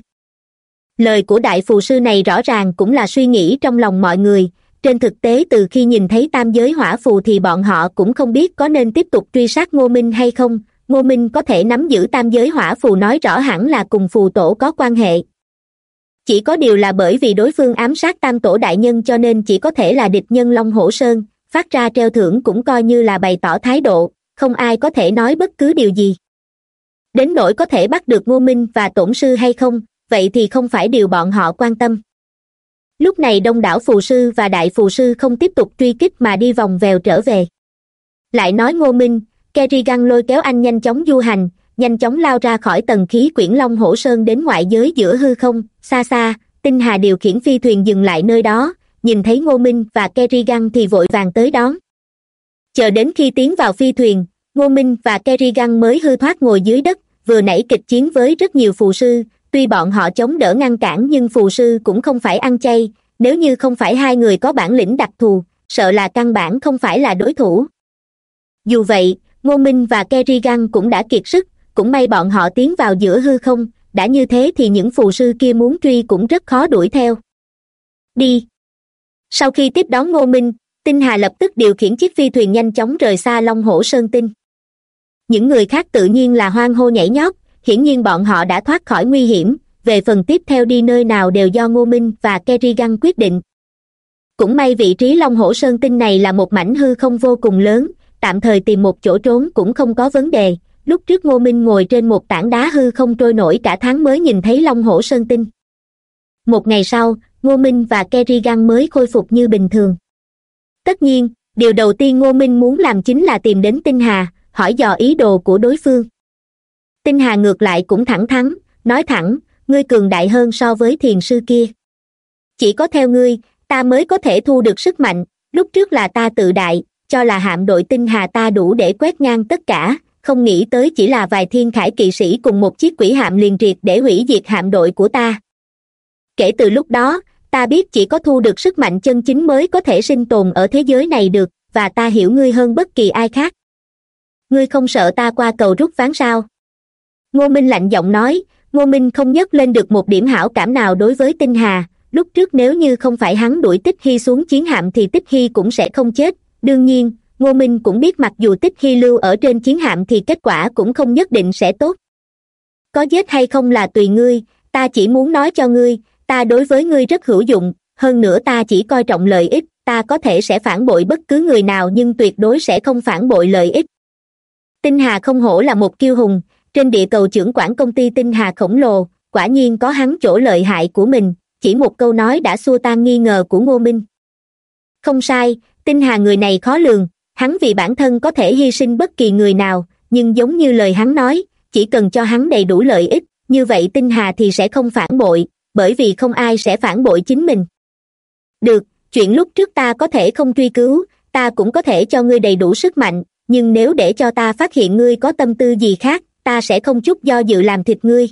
lời của đại phù sư này rõ ràng cũng là suy nghĩ trong lòng mọi người. Trên thực tế, từ khi nhìn thấy tam giới hỏa phù thì bọn họ cũng không biết có nên tiếp tục truy sát ngô minh hay không. Ngô minh có thể nắm giữ tam giới hỏa phù nói rõ hẳn là cùng phù tổ có quan hệ. Chỉ có điều là bởi vì đối phương ám sát tam tổ đại nhân cho nên chỉ có thể là địch nhân long hổ sơn, phát ra treo thưởng cũng coi như là bày tỏ thái độ, không ai có thể nói bất cứ điều gì. Đến nỗi có thể bắt được ngô minh và tổn sư hay không vậy thì không phải điều bọn họ quan tâm. Lúc này đông đảo phù sư và đại phù sư không tiếp tục truy kích mà đi vòng vèo trở về. Lại nói ngô minh, kerrigan lôi kéo anh nhanh chóng du hành, nhanh chóng lao ra khỏi tầng khí quyển long hổ sơn đến ngoại giới giữa hư không, xa xa, tinh hà điều khiển phi thuyền dừng lại nơi đó, nhìn thấy ngô minh và kerrigan thì vội vàng tới đón. Chờ đến khi tiến vào phi thuyền, ngô minh và kerrigan mới hư thoát ngồi dưới đất, vừa nãy kịch chiến với rất nhiều phù sư tuy bọn họ chống đỡ ngăn cản nhưng phù sư cũng không phải ăn chay. Nếu như không phải hai người có bản lĩnh đặc thù, sợ là căn bản không phải là đối thủ. Dù vậy, ngô minh và kerrigan cũng đã kiệt sức, cũng may bọn họ tiến vào giữa hư không. Đã như thế thì những phù sư kia muốn truy cũng rất khó đuổi theo. Đi. Sau khi tiếp đón ngô minh, tinh hà lập tức điều khiển chiếc phi thuyền nhanh chóng rời xa long hổ sơn tinh. Những người khác tự nhiên là hoang hô nhảy nhót hiển nhiên bọn họ đã thoát khỏi nguy hiểm. Về phần tiếp theo đi nơi nào đều do ngô minh và kerrigan quyết định. Cũng may vị trí long hổ sơn tinh này là một mảnh hư không vô cùng lớn, tạm thời tìm một chỗ trốn cũng không có vấn đề. Lúc trước ngô minh ngồi trên một tảng đá hư không trôi nổi cả tháng mới nhìn thấy long hổ sơn tinh. Một ngày sau, ngô minh và kerrigan mới khôi phục như bình thường. Tất nhiên, điều đầu tiên ngô minh muốn làm chính là tìm đến tinh hà, hỏi dò ý đồ của đối phương tinh hà ngược lại cũng thẳng thắn, nói thẳng, ngươi cường đại hơn so với thiền sư kia. Chỉ có theo ngươi, ta mới có thể thu được sức mạnh. Lúc trước là ta tự đại, cho là hạm đội tinh hà ta đủ để quét ngang tất cả. Không nghĩ tới chỉ là vài thiên khải kỵ sĩ cùng một chiếc quỷ hạm liền triệt để hủy diệt hạm đội của ta. Kể từ lúc đó, ta biết chỉ có thu được sức mạnh chân chính mới có thể sinh tồn ở thế giới này được, và ta hiểu ngươi hơn bất kỳ ai khác. Ngươi không sợ ta qua cầu rút ván sao? Ngô minh lạnh giọng nói, ngô minh không nhấc lên được một điểm hảo cảm nào đối với tinh hà. Lúc trước nếu như không phải hắn đuổi tích hy xuống chiến hạm thì tích hy cũng sẽ không chết. Đương nhiên, ngô minh cũng biết mặc dù tích hy lưu ở trên chiến hạm thì kết quả cũng không nhất định sẽ tốt. Có giết hay không là tùy ngươi, ta chỉ muốn nói cho ngươi, ta đối với ngươi rất hữu dụng, hơn nữa ta chỉ coi trọng lợi ích, ta có thể sẽ phản bội bất cứ người nào nhưng tuyệt đối sẽ không phản bội lợi ích. Tinh hà không hổ là một kiêu hùng trên địa cầu trưởng quản công ty tinh hà khổng lồ, quả nhiên có hắn chỗ lợi hại của mình, chỉ một câu nói đã xua tan nghi ngờ của ngô minh. Không sai, tinh hà người này khó lường, hắn vì bản thân có thể hy sinh bất kỳ người nào, nhưng giống như lời hắn nói, chỉ cần cho hắn đầy đủ lợi ích, như vậy tinh hà thì sẽ không phản bội, bởi vì không ai sẽ phản bội chính mình. Được, chuyện lúc trước ta có thể không truy cứu, ta cũng có thể cho ngươi đầy đủ sức mạnh, nhưng nếu để cho ta phát hiện ngươi có tâm tư gì khác ta sẽ không chút do dự làm thịt ngươi.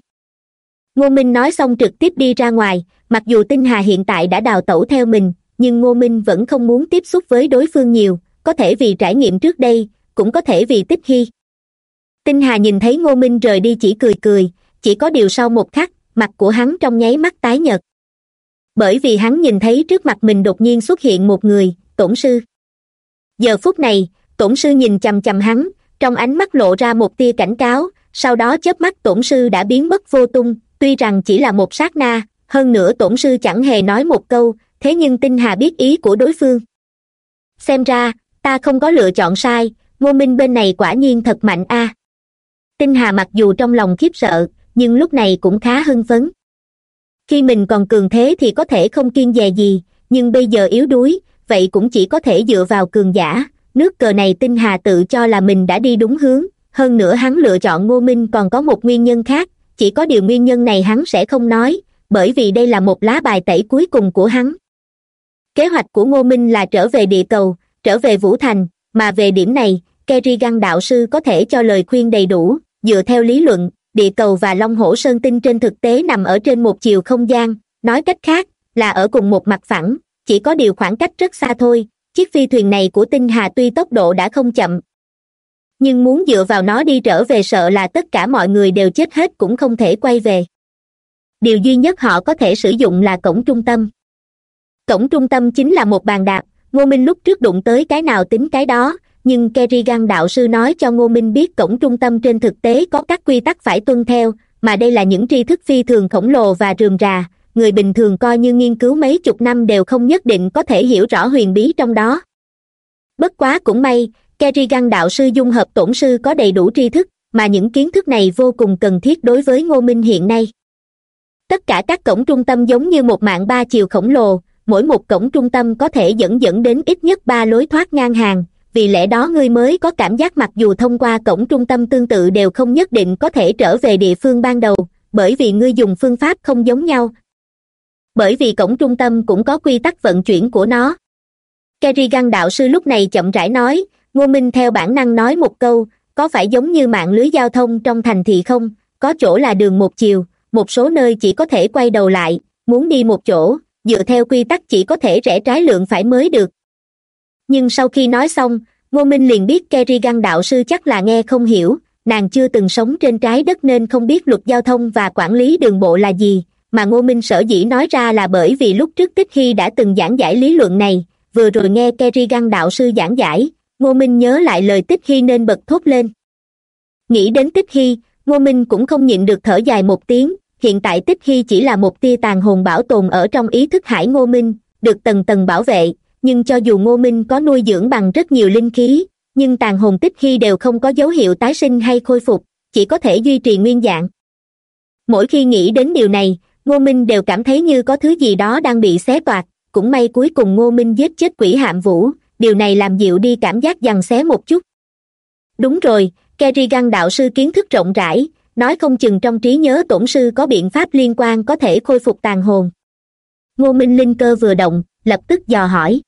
Ngô minh nói xong trực tiếp đi ra ngoài, mặc dù tinh hà hiện tại đã đào tẩu theo mình, nhưng ngô minh vẫn không muốn tiếp xúc với đối phương nhiều, có thể vì trải nghiệm trước đây, cũng có thể vì tích hy. Tinh hà nhìn thấy ngô minh rời đi chỉ cười cười, chỉ có điều sau một khắc, mặt của hắn trong nháy mắt tái nhợt. Bởi vì hắn nhìn thấy trước mặt mình đột nhiên xuất hiện một người, tổn sư. Giờ phút này, tổn sư nhìn chằm chằm hắn, trong ánh mắt lộ ra một tia cảnh cáo sau đó chớp mắt tổn sư đã biến mất vô tung, tuy rằng chỉ là một sát na, hơn nữa tổn sư chẳng hề nói một câu, thế nhưng tinh hà biết ý của đối phương. Xem ra, ta không có lựa chọn sai, ngô minh bên này quả nhiên thật mạnh a. Tinh hà mặc dù trong lòng khiếp sợ, nhưng lúc này cũng khá hưng phấn. Khi mình còn cường thế thì có thể không kiên dè gì, nhưng bây giờ yếu đuối, vậy cũng chỉ có thể dựa vào cường giả. Nước cờ này tinh hà tự cho là mình đã đi đúng hướng hơn nữa hắn lựa chọn ngô minh, còn có một nguyên nhân khác, chỉ có điều nguyên nhân này hắn sẽ không nói, bởi vì đây là một lá bài tẩy cuối cùng của hắn. Kế hoạch của ngô minh là trở về địa cầu, trở về vũ thành, mà về điểm này, kerrigan đạo sư có thể cho lời khuyên đầy đủ, dựa theo lý luận, địa cầu và long hổ sơn tinh trên thực tế nằm ở trên một chiều không gian, nói cách khác, là ở cùng một mặt phẳng, chỉ có điều khoảng cách rất xa thôi, chiếc phi thuyền này của tinh hà tuy tốc độ đã không chậm nhưng muốn dựa vào nó đi trở về sợ là tất cả mọi người đều chết hết cũng không thể quay về. Điều duy nhất họ có thể sử dụng là cổng trung tâm. Cổng trung tâm chính là một bàn đạp, ngô minh lúc trước đụng tới cái nào tính cái đó, nhưng kerrigan đạo sư nói cho ngô minh biết cổng trung tâm trên thực tế có các quy tắc phải tuân theo, mà đây là những tri thức phi thường khổng lồ và rườm rà, người bình thường coi như nghiên cứu mấy chục năm đều không nhất định có thể hiểu rõ huyền bí trong đó. Bất quá cũng may kerrigan đạo sư dung hợp tổn sư có đầy đủ tri thức, mà những kiến thức này vô cùng cần thiết đối với ngô minh hiện nay. Tất cả các cổng trung tâm giống như một mạng ba chiều khổng lồ, mỗi một cổng trung tâm có thể dẫn dẫn đến ít nhất ba lối thoát ngang hàng, vì lẽ đó ngươi mới có cảm giác mặc dù thông qua cổng trung tâm tương tự đều không nhất định có thể trở về địa phương ban đầu, bởi vì ngươi dùng phương pháp không giống nhau. Bởi vì cổng trung tâm cũng có quy tắc vận chuyển của nó. Kerrigan đạo sư lúc này chậm rãi nói ngô minh theo bản năng nói một câu, có phải giống như mạng lưới giao thông trong thành thị không? Có chỗ là đường một chiều, một số nơi chỉ có thể quay đầu lại, muốn đi một chỗ, dựa theo quy tắc chỉ có thể rẽ trái lượng phải mới được. Nhưng sau khi nói xong, ngô minh liền biết kerrigan đạo sư chắc là nghe không hiểu, nàng chưa từng sống trên trái đất nên không biết luật giao thông và quản lý đường bộ là gì, mà ngô minh sở dĩ nói ra là bởi vì lúc trước tích khi đã từng giảng giải lý luận này, vừa rồi nghe kerrigan đạo sư giảng giải ngô minh nhớ lại lời tích Hy nên bật thốt lên. Nghĩ đến tích Hy, ngô minh cũng không nhịn được thở dài một tiếng hiện tại tích Hy chỉ là một tia tàn hồn bảo tồn ở trong ý thức hải ngô minh được tầng tầng bảo vệ nhưng cho dù ngô minh có nuôi dưỡng bằng rất nhiều linh khí nhưng tàn hồn tích Hy đều không có dấu hiệu tái sinh hay khôi phục chỉ có thể duy trì nguyên dạng. Mỗi khi nghĩ đến điều này ngô minh đều cảm thấy như có thứ gì đó đang bị xé toạc cũng may cuối cùng ngô minh giết chết quỷ hạm vũ điều này làm dịu đi cảm giác giằng xé một chút. Đúng rồi, kerrigan đạo sư kiến thức rộng rãi, nói không chừng trong trí nhớ tổn sư có biện pháp liên quan có thể khôi phục tàn hồn. Ngô minh linh cơ vừa động, lập tức dò hỏi.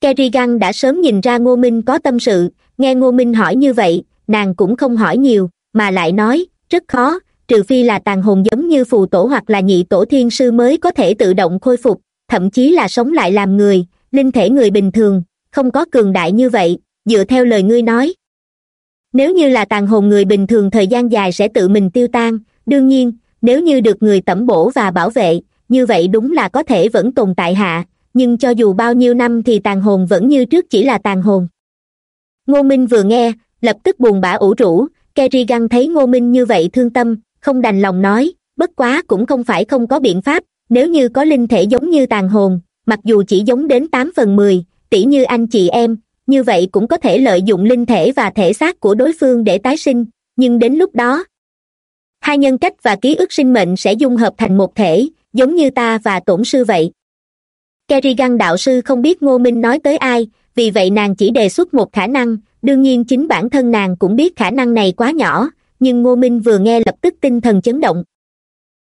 Kerrigan đã sớm nhìn ra ngô minh có tâm sự, nghe ngô minh hỏi như vậy, nàng cũng không hỏi nhiều, mà lại nói, rất khó, trừ phi là tàn hồn giống như phù tổ hoặc là nhị tổ thiên sư mới có thể tự động khôi phục, thậm chí là sống lại làm người, linh thể người bình thường không có cường đại như vậy, dựa theo lời ngươi nói. Nếu như là tàn hồn người bình thường thời gian dài sẽ tự mình tiêu tan, đương nhiên, nếu như được người tẩm bổ và bảo vệ, như vậy đúng là có thể vẫn tồn tại hạ, nhưng cho dù bao nhiêu năm thì tàn hồn vẫn như trước chỉ là tàn hồn. Ngô minh vừa nghe, lập tức buồn bã ủ rũ, kerrigan thấy ngô minh như vậy thương tâm, không đành lòng nói, bất quá cũng không phải không có biện pháp, nếu như có linh thể giống như tàn hồn, mặc dù chỉ giống đến tám phần mười tỷ như anh chị em, như vậy cũng có thể lợi dụng linh thể và thể xác của đối phương để tái sinh, nhưng đến lúc đó, hai nhân cách và ký ức sinh mệnh sẽ dung hợp thành một thể, giống như ta và tổn sư vậy. Kerrigan đạo sư không biết ngô minh nói tới ai, vì vậy nàng chỉ đề xuất một khả năng, đương nhiên chính bản thân nàng cũng biết khả năng này quá nhỏ, nhưng ngô minh vừa nghe lập tức tinh thần chấn động.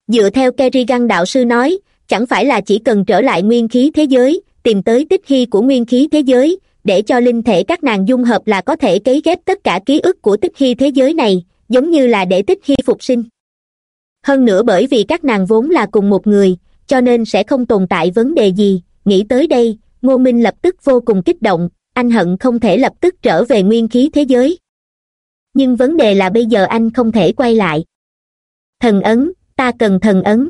Dựa theo kerrigan đạo sư nói, chẳng phải là chỉ cần trở lại nguyên khí thế giới tìm tới tích hy của nguyên khí thế giới, để cho linh thể các nàng dung hợp là có thể cấy ghép tất cả ký ức của tích hy thế giới này, giống như là để tích hy phục sinh. Hơn nữa bởi vì các nàng vốn là cùng một người, cho nên sẽ không tồn tại vấn đề gì. Nghĩ tới đây, ngô minh lập tức vô cùng kích động, anh hận không thể lập tức trở về nguyên khí thế giới. Nhưng vấn đề là bây giờ anh không thể quay lại. Thần ấn, ta cần thần ấn.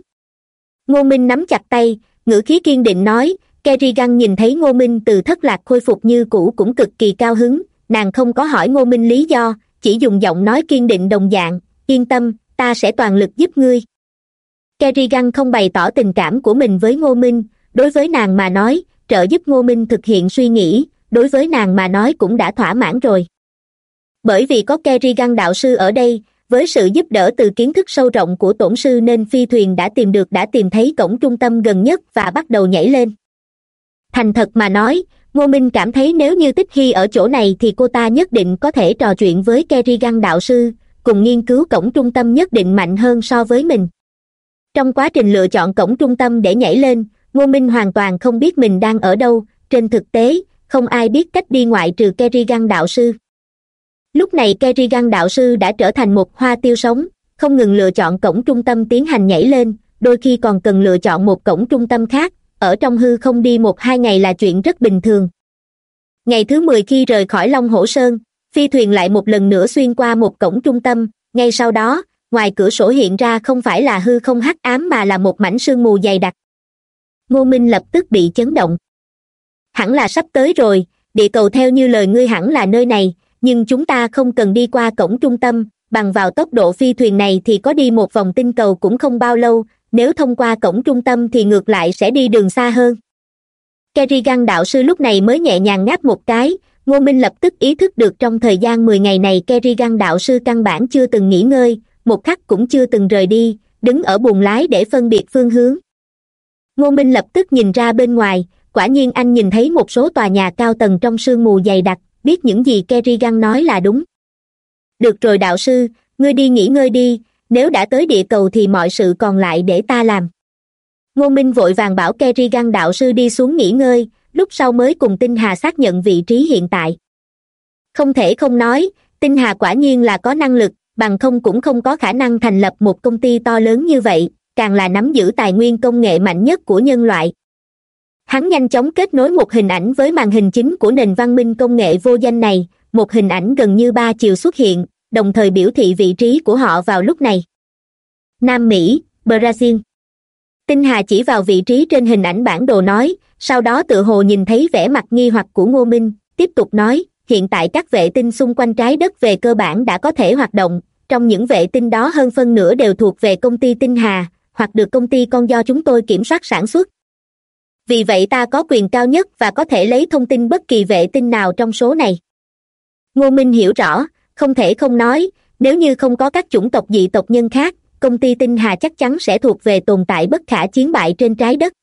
Ngô minh nắm chặt tay, ngữ khí kiên định nói kerrigan nhìn thấy ngô minh từ thất lạc khôi phục như cũ cũng cực kỳ cao hứng. Nàng không có hỏi ngô minh lý do, chỉ dùng giọng nói kiên định đồng dạng, yên tâm, ta sẽ toàn lực giúp ngươi. Kerrigan không bày tỏ tình cảm của mình với ngô minh. Đối với nàng mà nói, trợ giúp ngô minh thực hiện suy nghĩ, đối với nàng mà nói cũng đã thỏa mãn rồi. Bởi vì có kerrigan đạo sư ở đây, với sự giúp đỡ từ kiến thức sâu rộng của tổn sư nên phi thuyền đã tìm được đã tìm thấy cổng trung tâm gần nhất và bắt đầu nhảy lên thành thật mà nói, ngô minh cảm thấy nếu như tích hy ở chỗ này thì cô ta nhất định có thể trò chuyện với kerrigan đạo sư, cùng nghiên cứu cổng trung tâm nhất định mạnh hơn so với mình. Trong quá trình lựa chọn cổng trung tâm để nhảy lên, ngô minh hoàn toàn không biết mình đang ở đâu, trên thực tế, không ai biết cách đi ngoại trừ kerrigan đạo sư. Lúc này kerrigan đạo sư đã trở thành một hoa tiêu sống, không ngừng lựa chọn cổng trung tâm tiến hành nhảy lên, đôi khi còn cần lựa chọn một cổng trung tâm khác ở trong hư không đi một hai ngày là chuyện rất bình thường. Ngày thứ mười khi rời khỏi long hổ sơn, phi thuyền lại một lần nữa xuyên qua một cổng trung tâm. Ngay sau đó, ngoài cửa sổ hiện ra không phải là hư không hắc ám mà là một mảnh sương mù dày đặc. Ngô minh lập tức bị chấn động. Hẳn là sắp tới rồi, địa cầu theo như lời ngươi hẳn là nơi này, nhưng chúng ta không cần đi qua cổng trung tâm. Bằng vào tốc độ phi thuyền này thì có đi một vòng tinh cầu cũng không bao lâu nếu thông qua cổng trung tâm thì ngược lại sẽ đi đường xa hơn. Kerrigan đạo sư lúc này mới nhẹ nhàng ngáp một cái, ngô minh lập tức ý thức được trong thời gian mười ngày này kerrigan đạo sư căn bản chưa từng nghỉ ngơi, một khắc cũng chưa từng rời đi, đứng ở buồng lái để phân biệt phương hướng. Ngô minh lập tức nhìn ra bên ngoài, quả nhiên anh nhìn thấy một số tòa nhà cao tầng trong sương mù dày đặc, biết những gì kerrigan nói là đúng. Được rồi đạo sư, ngươi đi nghỉ ngơi đi nếu đã tới địa cầu thì mọi sự còn lại để ta làm. Ngô minh vội vàng bảo kerrigan đạo sư đi xuống nghỉ ngơi, lúc sau mới cùng tinh hà xác nhận vị trí hiện tại. Không thể không nói, tinh hà quả nhiên là có năng lực, bằng không cũng không có khả năng thành lập một công ty to lớn như vậy, càng là nắm giữ tài nguyên công nghệ mạnh nhất của nhân loại. Hắn nhanh chóng kết nối một hình ảnh với màn hình chính của nền văn minh công nghệ vô danh này, một hình ảnh gần như ba chiều xuất hiện đồng thời biểu thị vị trí của họ vào lúc này. Nam mỹ, brazil. Tinh hà chỉ vào vị trí trên hình ảnh bản đồ nói, sau đó tự hồ nhìn thấy vẻ mặt nghi hoặc của ngô minh, tiếp tục nói, hiện tại các vệ tinh xung quanh trái đất về cơ bản đã có thể hoạt động, trong những vệ tinh đó hơn phân nửa đều thuộc về công ty tinh hà, hoặc được công ty con do chúng tôi kiểm soát sản xuất. Vì vậy ta có quyền cao nhất và có thể lấy thông tin bất kỳ vệ tinh nào trong số này. Ngô minh hiểu rõ không thể không nói, nếu như không có các chủng tộc dị tộc nhân khác, công ty tinh hà chắc chắn sẽ thuộc về tồn tại bất khả chiến bại trên trái đất.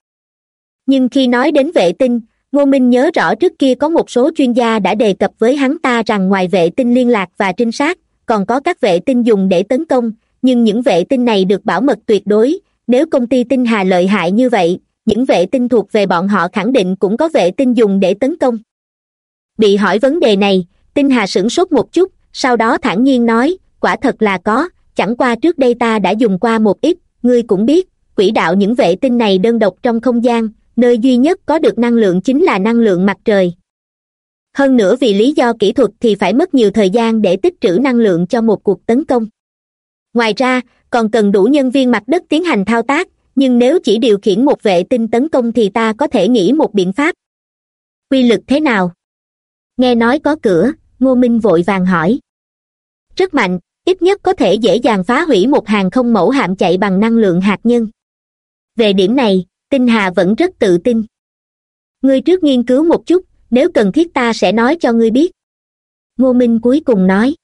Nhưng khi nói đến vệ tinh, ngô minh nhớ rõ trước kia có một số chuyên gia đã đề cập với hắn ta rằng ngoài vệ tinh liên lạc và trinh sát, còn có các vệ tinh dùng để tấn công, nhưng những vệ tinh này được bảo mật tuyệt đối. Nếu công ty tinh hà lợi hại như vậy, những vệ tinh thuộc về bọn họ khẳng định cũng có vệ tinh dùng để tấn công. Bị hỏi vấn đề này, tinh hà sửng sốt một chút sau đó thản nhiên nói, quả thật là có, chẳng qua trước đây ta đã dùng qua một ít, ngươi cũng biết quỹ đạo những vệ tinh này đơn độc trong không gian, nơi duy nhất có được năng lượng chính là năng lượng mặt trời. Hơn nữa vì lý do kỹ thuật thì phải mất nhiều thời gian để tích trữ năng lượng cho một cuộc tấn công. Ngoài ra, còn cần đủ nhân viên mặt đất tiến hành thao tác, nhưng nếu chỉ điều khiển một vệ tinh tấn công thì ta có thể nghĩ một biện pháp. Quy lực thế nào? Nghe nói có cửa, ngô minh vội vàng hỏi rất mạnh, ít nhất có thể dễ dàng phá hủy một hàng không mẫu hạm chạy bằng năng lượng hạt nhân. Về điểm này, tinh hà vẫn rất tự tin. Ngươi trước nghiên cứu một chút, nếu cần thiết ta sẽ nói cho ngươi biết. Ngô minh cuối cùng nói.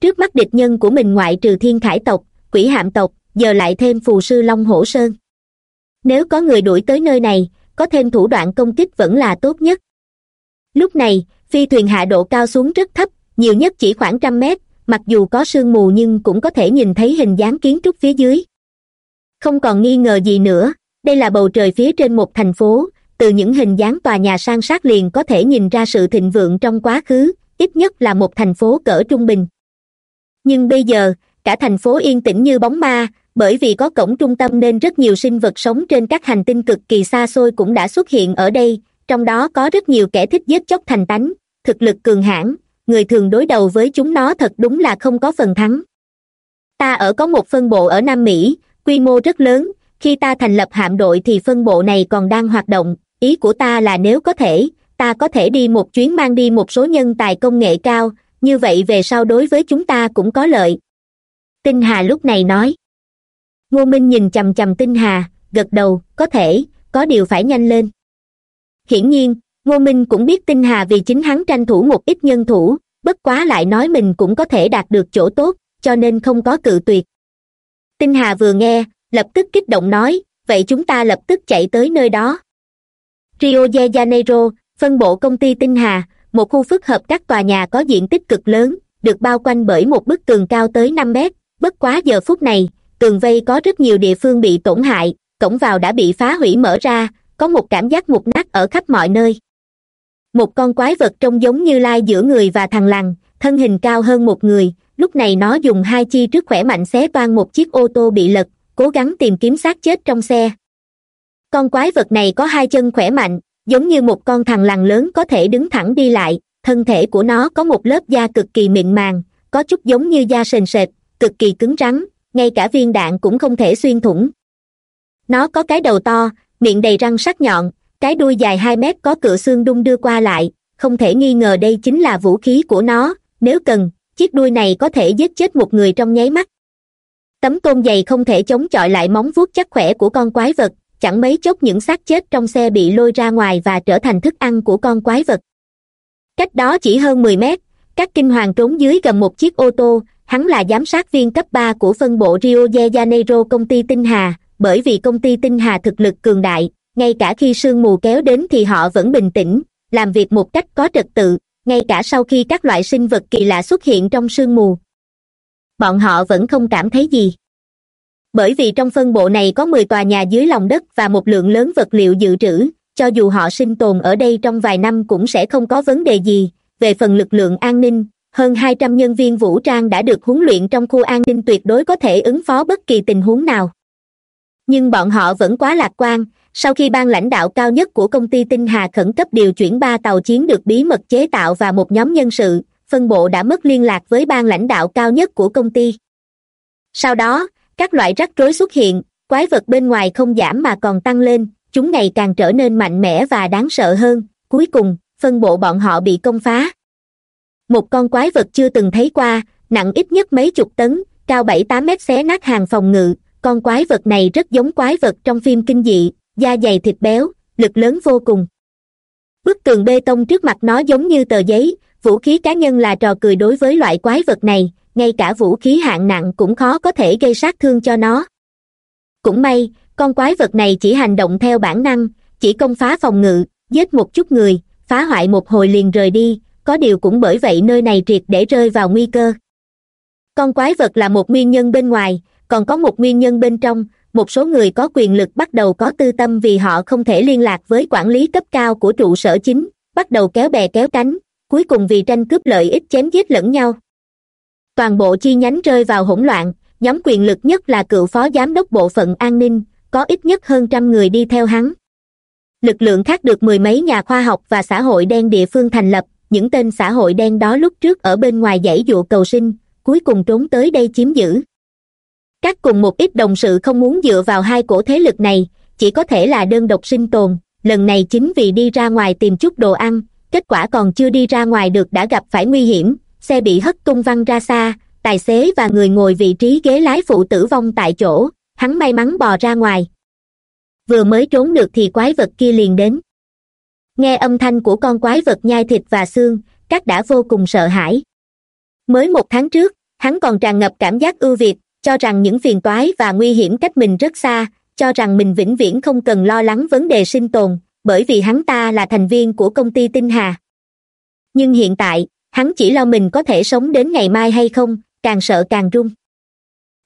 Trước mắt địch nhân của mình ngoại trừ thiên khải tộc, quỷ hạm tộc, giờ lại thêm phù sư long hổ sơn. Nếu có người đuổi tới nơi này, có thêm thủ đoạn công kích vẫn là tốt nhất. Lúc này, phi thuyền hạ độ cao xuống rất thấp, nhiều nhất chỉ khoảng trăm mét mặc dù có sương mù nhưng cũng có thể nhìn thấy hình dáng kiến trúc phía dưới. Không còn nghi ngờ gì nữa, đây là bầu trời phía trên một thành phố, từ những hình dáng tòa nhà sang sát liền có thể nhìn ra sự thịnh vượng trong quá khứ, ít nhất là một thành phố cỡ trung bình. Nhưng bây giờ, cả thành phố yên tĩnh như bóng ma, bởi vì có cổng trung tâm nên rất nhiều sinh vật sống trên các hành tinh cực kỳ xa xôi cũng đã xuất hiện ở đây, trong đó có rất nhiều kẻ thích giết chóc thành tánh, thực lực cường hãn người thường đối đầu với chúng nó thật đúng là không có phần thắng. Ta ở có một phân bộ ở nam mỹ, quy mô rất lớn, khi ta thành lập hạm đội thì phân bộ này còn đang hoạt động. Ý của ta là nếu có thể, ta có thể đi một chuyến mang đi một số nhân tài công nghệ cao, như vậy về sau đối với chúng ta cũng có lợi. Tinh hà lúc này nói. Ngô minh nhìn chằm chằm tinh hà, gật đầu, có thể, có điều phải nhanh lên. Hiển nhiên ngô minh cũng biết tinh hà vì chính hắn tranh thủ một ít nhân thủ, bất quá lại nói mình cũng có thể đạt được chỗ tốt, cho nên không có cự tuyệt. Tinh hà vừa nghe, lập tức kích động nói, vậy chúng ta lập tức chạy tới nơi đó. Rio de janeiro, phân bộ công ty tinh hà, một khu phức hợp các tòa nhà có diện tích cực lớn, được bao quanh bởi một bức tường cao tới năm mét, bất quá giờ phút này, tường vây có rất nhiều địa phương bị tổn hại, cổng vào đã bị phá hủy mở ra, có một cảm giác mục nát ở khắp mọi nơi một con quái vật trông giống như lai giữa người và thằng lằn, thân hình cao hơn một người. Lúc này nó dùng hai chi trước khỏe mạnh xé toan một chiếc ô tô bị lật, cố gắng tìm kiếm xác chết trong xe. Con quái vật này có hai chân khỏe mạnh, giống như một con thằng lằn lớn có thể đứng thẳng đi lại. Thân thể của nó có một lớp da cực kỳ mịn màng, có chút giống như da sền sệt, cực kỳ cứng rắn, ngay cả viên đạn cũng không thể xuyên thủng. Nó có cái đầu to, miệng đầy răng sắc nhọn cái đuôi dài hai mét có cựa xương đung đưa qua lại, không thể nghi ngờ đây chính là vũ khí của nó, nếu cần, chiếc đuôi này có thể giết chết một người trong nháy mắt. Tấm tôn dày không thể chống chọi lại móng vuốt chắc khỏe của con quái vật, chẳng mấy chốc những xác chết trong xe bị lôi ra ngoài và trở thành thức ăn của con quái vật. Cách đó chỉ hơn mười mét, các kinh hoàng trốn dưới gầm một chiếc ô tô, hắn là giám sát viên cấp ba của phân bộ rio de janeiro công ty tinh hà, bởi vì công ty tinh hà thực lực cường đại ngay cả khi sương mù kéo đến thì họ vẫn bình tĩnh, làm việc một cách có trật tự, ngay cả sau khi các loại sinh vật kỳ lạ xuất hiện trong sương mù. Bọn họ vẫn không cảm thấy gì. Bởi vì trong phân bộ này có mười tòa nhà dưới lòng đất và một lượng lớn vật liệu dự trữ, cho dù họ sinh tồn ở đây trong vài năm cũng sẽ không có vấn đề gì. Về phần lực lượng an ninh, hơn hai trăm nhân viên vũ trang đã được huấn luyện trong khu an ninh tuyệt đối có thể ứng phó bất kỳ tình huống nào. Nhưng bọn họ vẫn quá lạc quan sau khi ban lãnh đạo cao nhất của công ty tinh hà khẩn cấp điều chuyển ba tàu chiến được bí mật chế tạo và một nhóm nhân sự, phân bộ đã mất liên lạc với ban lãnh đạo cao nhất của công ty. Sau đó, các loại rắc rối xuất hiện, quái vật bên ngoài không giảm mà còn tăng lên, chúng ngày càng trở nên mạnh mẽ và đáng sợ hơn, cuối cùng, phân bộ bọn họ bị công phá. Một con quái vật chưa từng thấy qua, nặng ít nhất mấy chục tấn, cao bảy tám mét xé nát hàng phòng ngự, con quái vật này rất giống quái vật trong phim kinh dị da dày thịt béo, lực lớn vô cùng. Bức tường bê tông trước mặt nó giống như tờ giấy, vũ khí cá nhân là trò cười đối với loại quái vật này, ngay cả vũ khí hạng nặng cũng khó có thể gây sát thương cho nó. Cũng may, con quái vật này chỉ hành động theo bản năng, chỉ công phá phòng ngự, giết một chút người, phá hoại một hồi liền rời đi, có điều cũng bởi vậy nơi này triệt để rơi vào nguy cơ. Con quái vật là một nguyên nhân bên ngoài, còn có một nguyên nhân bên trong một số người có quyền lực bắt đầu có tư tâm vì họ không thể liên lạc với quản lý cấp cao của trụ sở chính, bắt đầu kéo bè kéo cánh, cuối cùng vì tranh cướp lợi ích chém giết lẫn nhau. Toàn bộ chi nhánh rơi vào hỗn loạn, nhóm quyền lực nhất là cựu phó giám đốc bộ phận an ninh, có ít nhất hơn trăm người đi theo hắn. Lực lượng khác được mười mấy nhà khoa học và xã hội đen địa phương thành lập, những tên xã hội đen đó lúc trước ở bên ngoài dãy dụ cầu sinh, cuối cùng trốn tới đây chiếm giữ các cùng một ít đồng sự không muốn dựa vào hai cổ thế lực này, chỉ có thể là đơn độc sinh tồn. Lần này chính vì đi ra ngoài tìm chút đồ ăn, kết quả còn chưa đi ra ngoài được đã gặp phải nguy hiểm, xe bị hất tung văng ra xa, tài xế và người ngồi vị trí ghế lái phụ tử vong tại chỗ, hắn may mắn bò ra ngoài. Vừa mới trốn được thì quái vật kia liền đến. Nghe âm thanh của con quái vật nhai thịt và xương các đã vô cùng sợ hãi. Mới một tháng trước, hắn còn tràn ngập cảm giác ưu việt cho rằng những phiền toái và nguy hiểm cách mình rất xa, cho rằng mình vĩnh viễn không cần lo lắng vấn đề sinh tồn, bởi vì hắn ta là thành viên của công ty tinh hà. Nhưng hiện tại, hắn chỉ lo mình có thể sống đến ngày mai hay không, càng sợ càng run.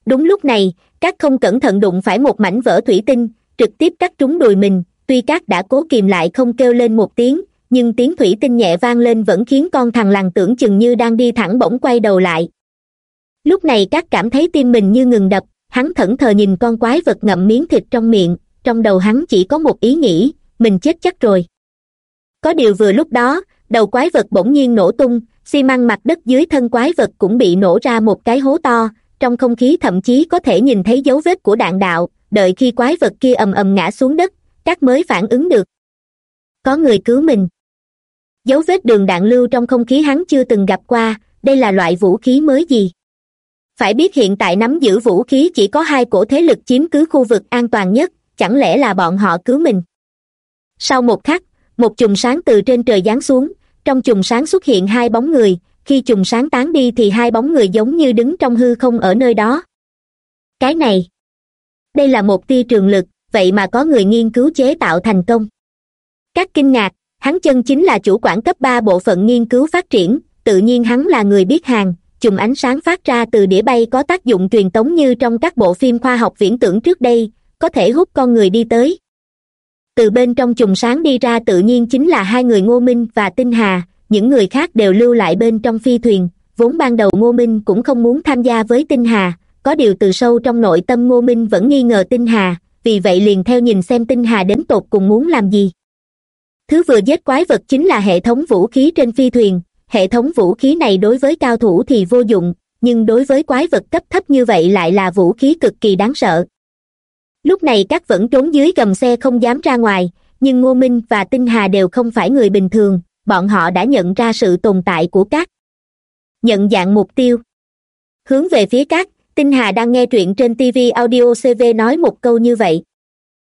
Đúng lúc này, các không cẩn thận đụng phải một mảnh vỡ thủy tinh, trực tiếp cắt trúng đùi mình, tuy các đã cố kìm lại không kêu lên một tiếng, nhưng tiếng thủy tinh nhẹ vang lên vẫn khiến con thằng lằn tưởng chừng như đang đi thẳng bỗng quay đầu lại lúc này các cảm thấy tim mình như ngừng đập, hắn thẫn thờ nhìn con quái vật ngậm miếng thịt trong miệng, trong đầu hắn chỉ có một ý nghĩ, mình chết chắc rồi. Có điều vừa lúc đó, đầu quái vật bỗng nhiên nổ tung, xi măng mặt đất dưới thân quái vật cũng bị nổ ra một cái hố to, trong không khí thậm chí có thể nhìn thấy dấu vết của đạn đạo, đợi khi quái vật kia ầm ầm ngã xuống đất các mới phản ứng được. Có người cứu mình. Dấu vết đường đạn lưu trong không khí hắn chưa từng gặp qua, đây là loại vũ khí mới gì? Phải biết hiện tại nắm giữ vũ khí chỉ có hai cổ thế lực chiếm cứ khu vực an toàn nhất, chẳng lẽ là bọn họ cứu mình? Sau một khắc, một chùm sáng từ trên trời giáng xuống, trong chùm sáng xuất hiện hai bóng người, khi chùm sáng tán đi thì hai bóng người giống như đứng trong hư không ở nơi đó. Cái này, đây là một tia trường lực, vậy mà có người nghiên cứu chế tạo thành công. Các kinh ngạc, hắn chân chính là chủ quản cấp ba bộ phận nghiên cứu phát triển, tự nhiên hắn là người biết hàng chùm ánh sáng phát ra từ đĩa bay có tác dụng truyền tống như trong các bộ phim khoa học viễn tưởng trước đây, có thể hút con người đi tới. Từ bên trong chùm sáng đi ra tự nhiên chính là hai người ngô minh và tinh hà, những người khác đều lưu lại bên trong phi thuyền, vốn ban đầu ngô minh cũng không muốn tham gia với tinh hà, có điều từ sâu trong nội tâm ngô minh vẫn nghi ngờ tinh hà, vì vậy liền theo nhìn xem tinh hà đến tột cùng muốn làm gì. Thứ vừa giết quái vật chính là hệ thống vũ khí trên phi thuyền hệ thống vũ khí này đối với cao thủ thì vô dụng, nhưng đối với quái vật cấp thấp như vậy lại là vũ khí cực kỳ đáng sợ. Lúc này các vẫn trốn dưới gầm xe không dám ra ngoài, nhưng ngô minh và tinh hà đều không phải người bình thường, bọn họ đã nhận ra sự tồn tại của các nhận dạng mục tiêu. Hướng về phía các, tinh hà đang nghe truyện trên tv audio cv nói một câu như vậy.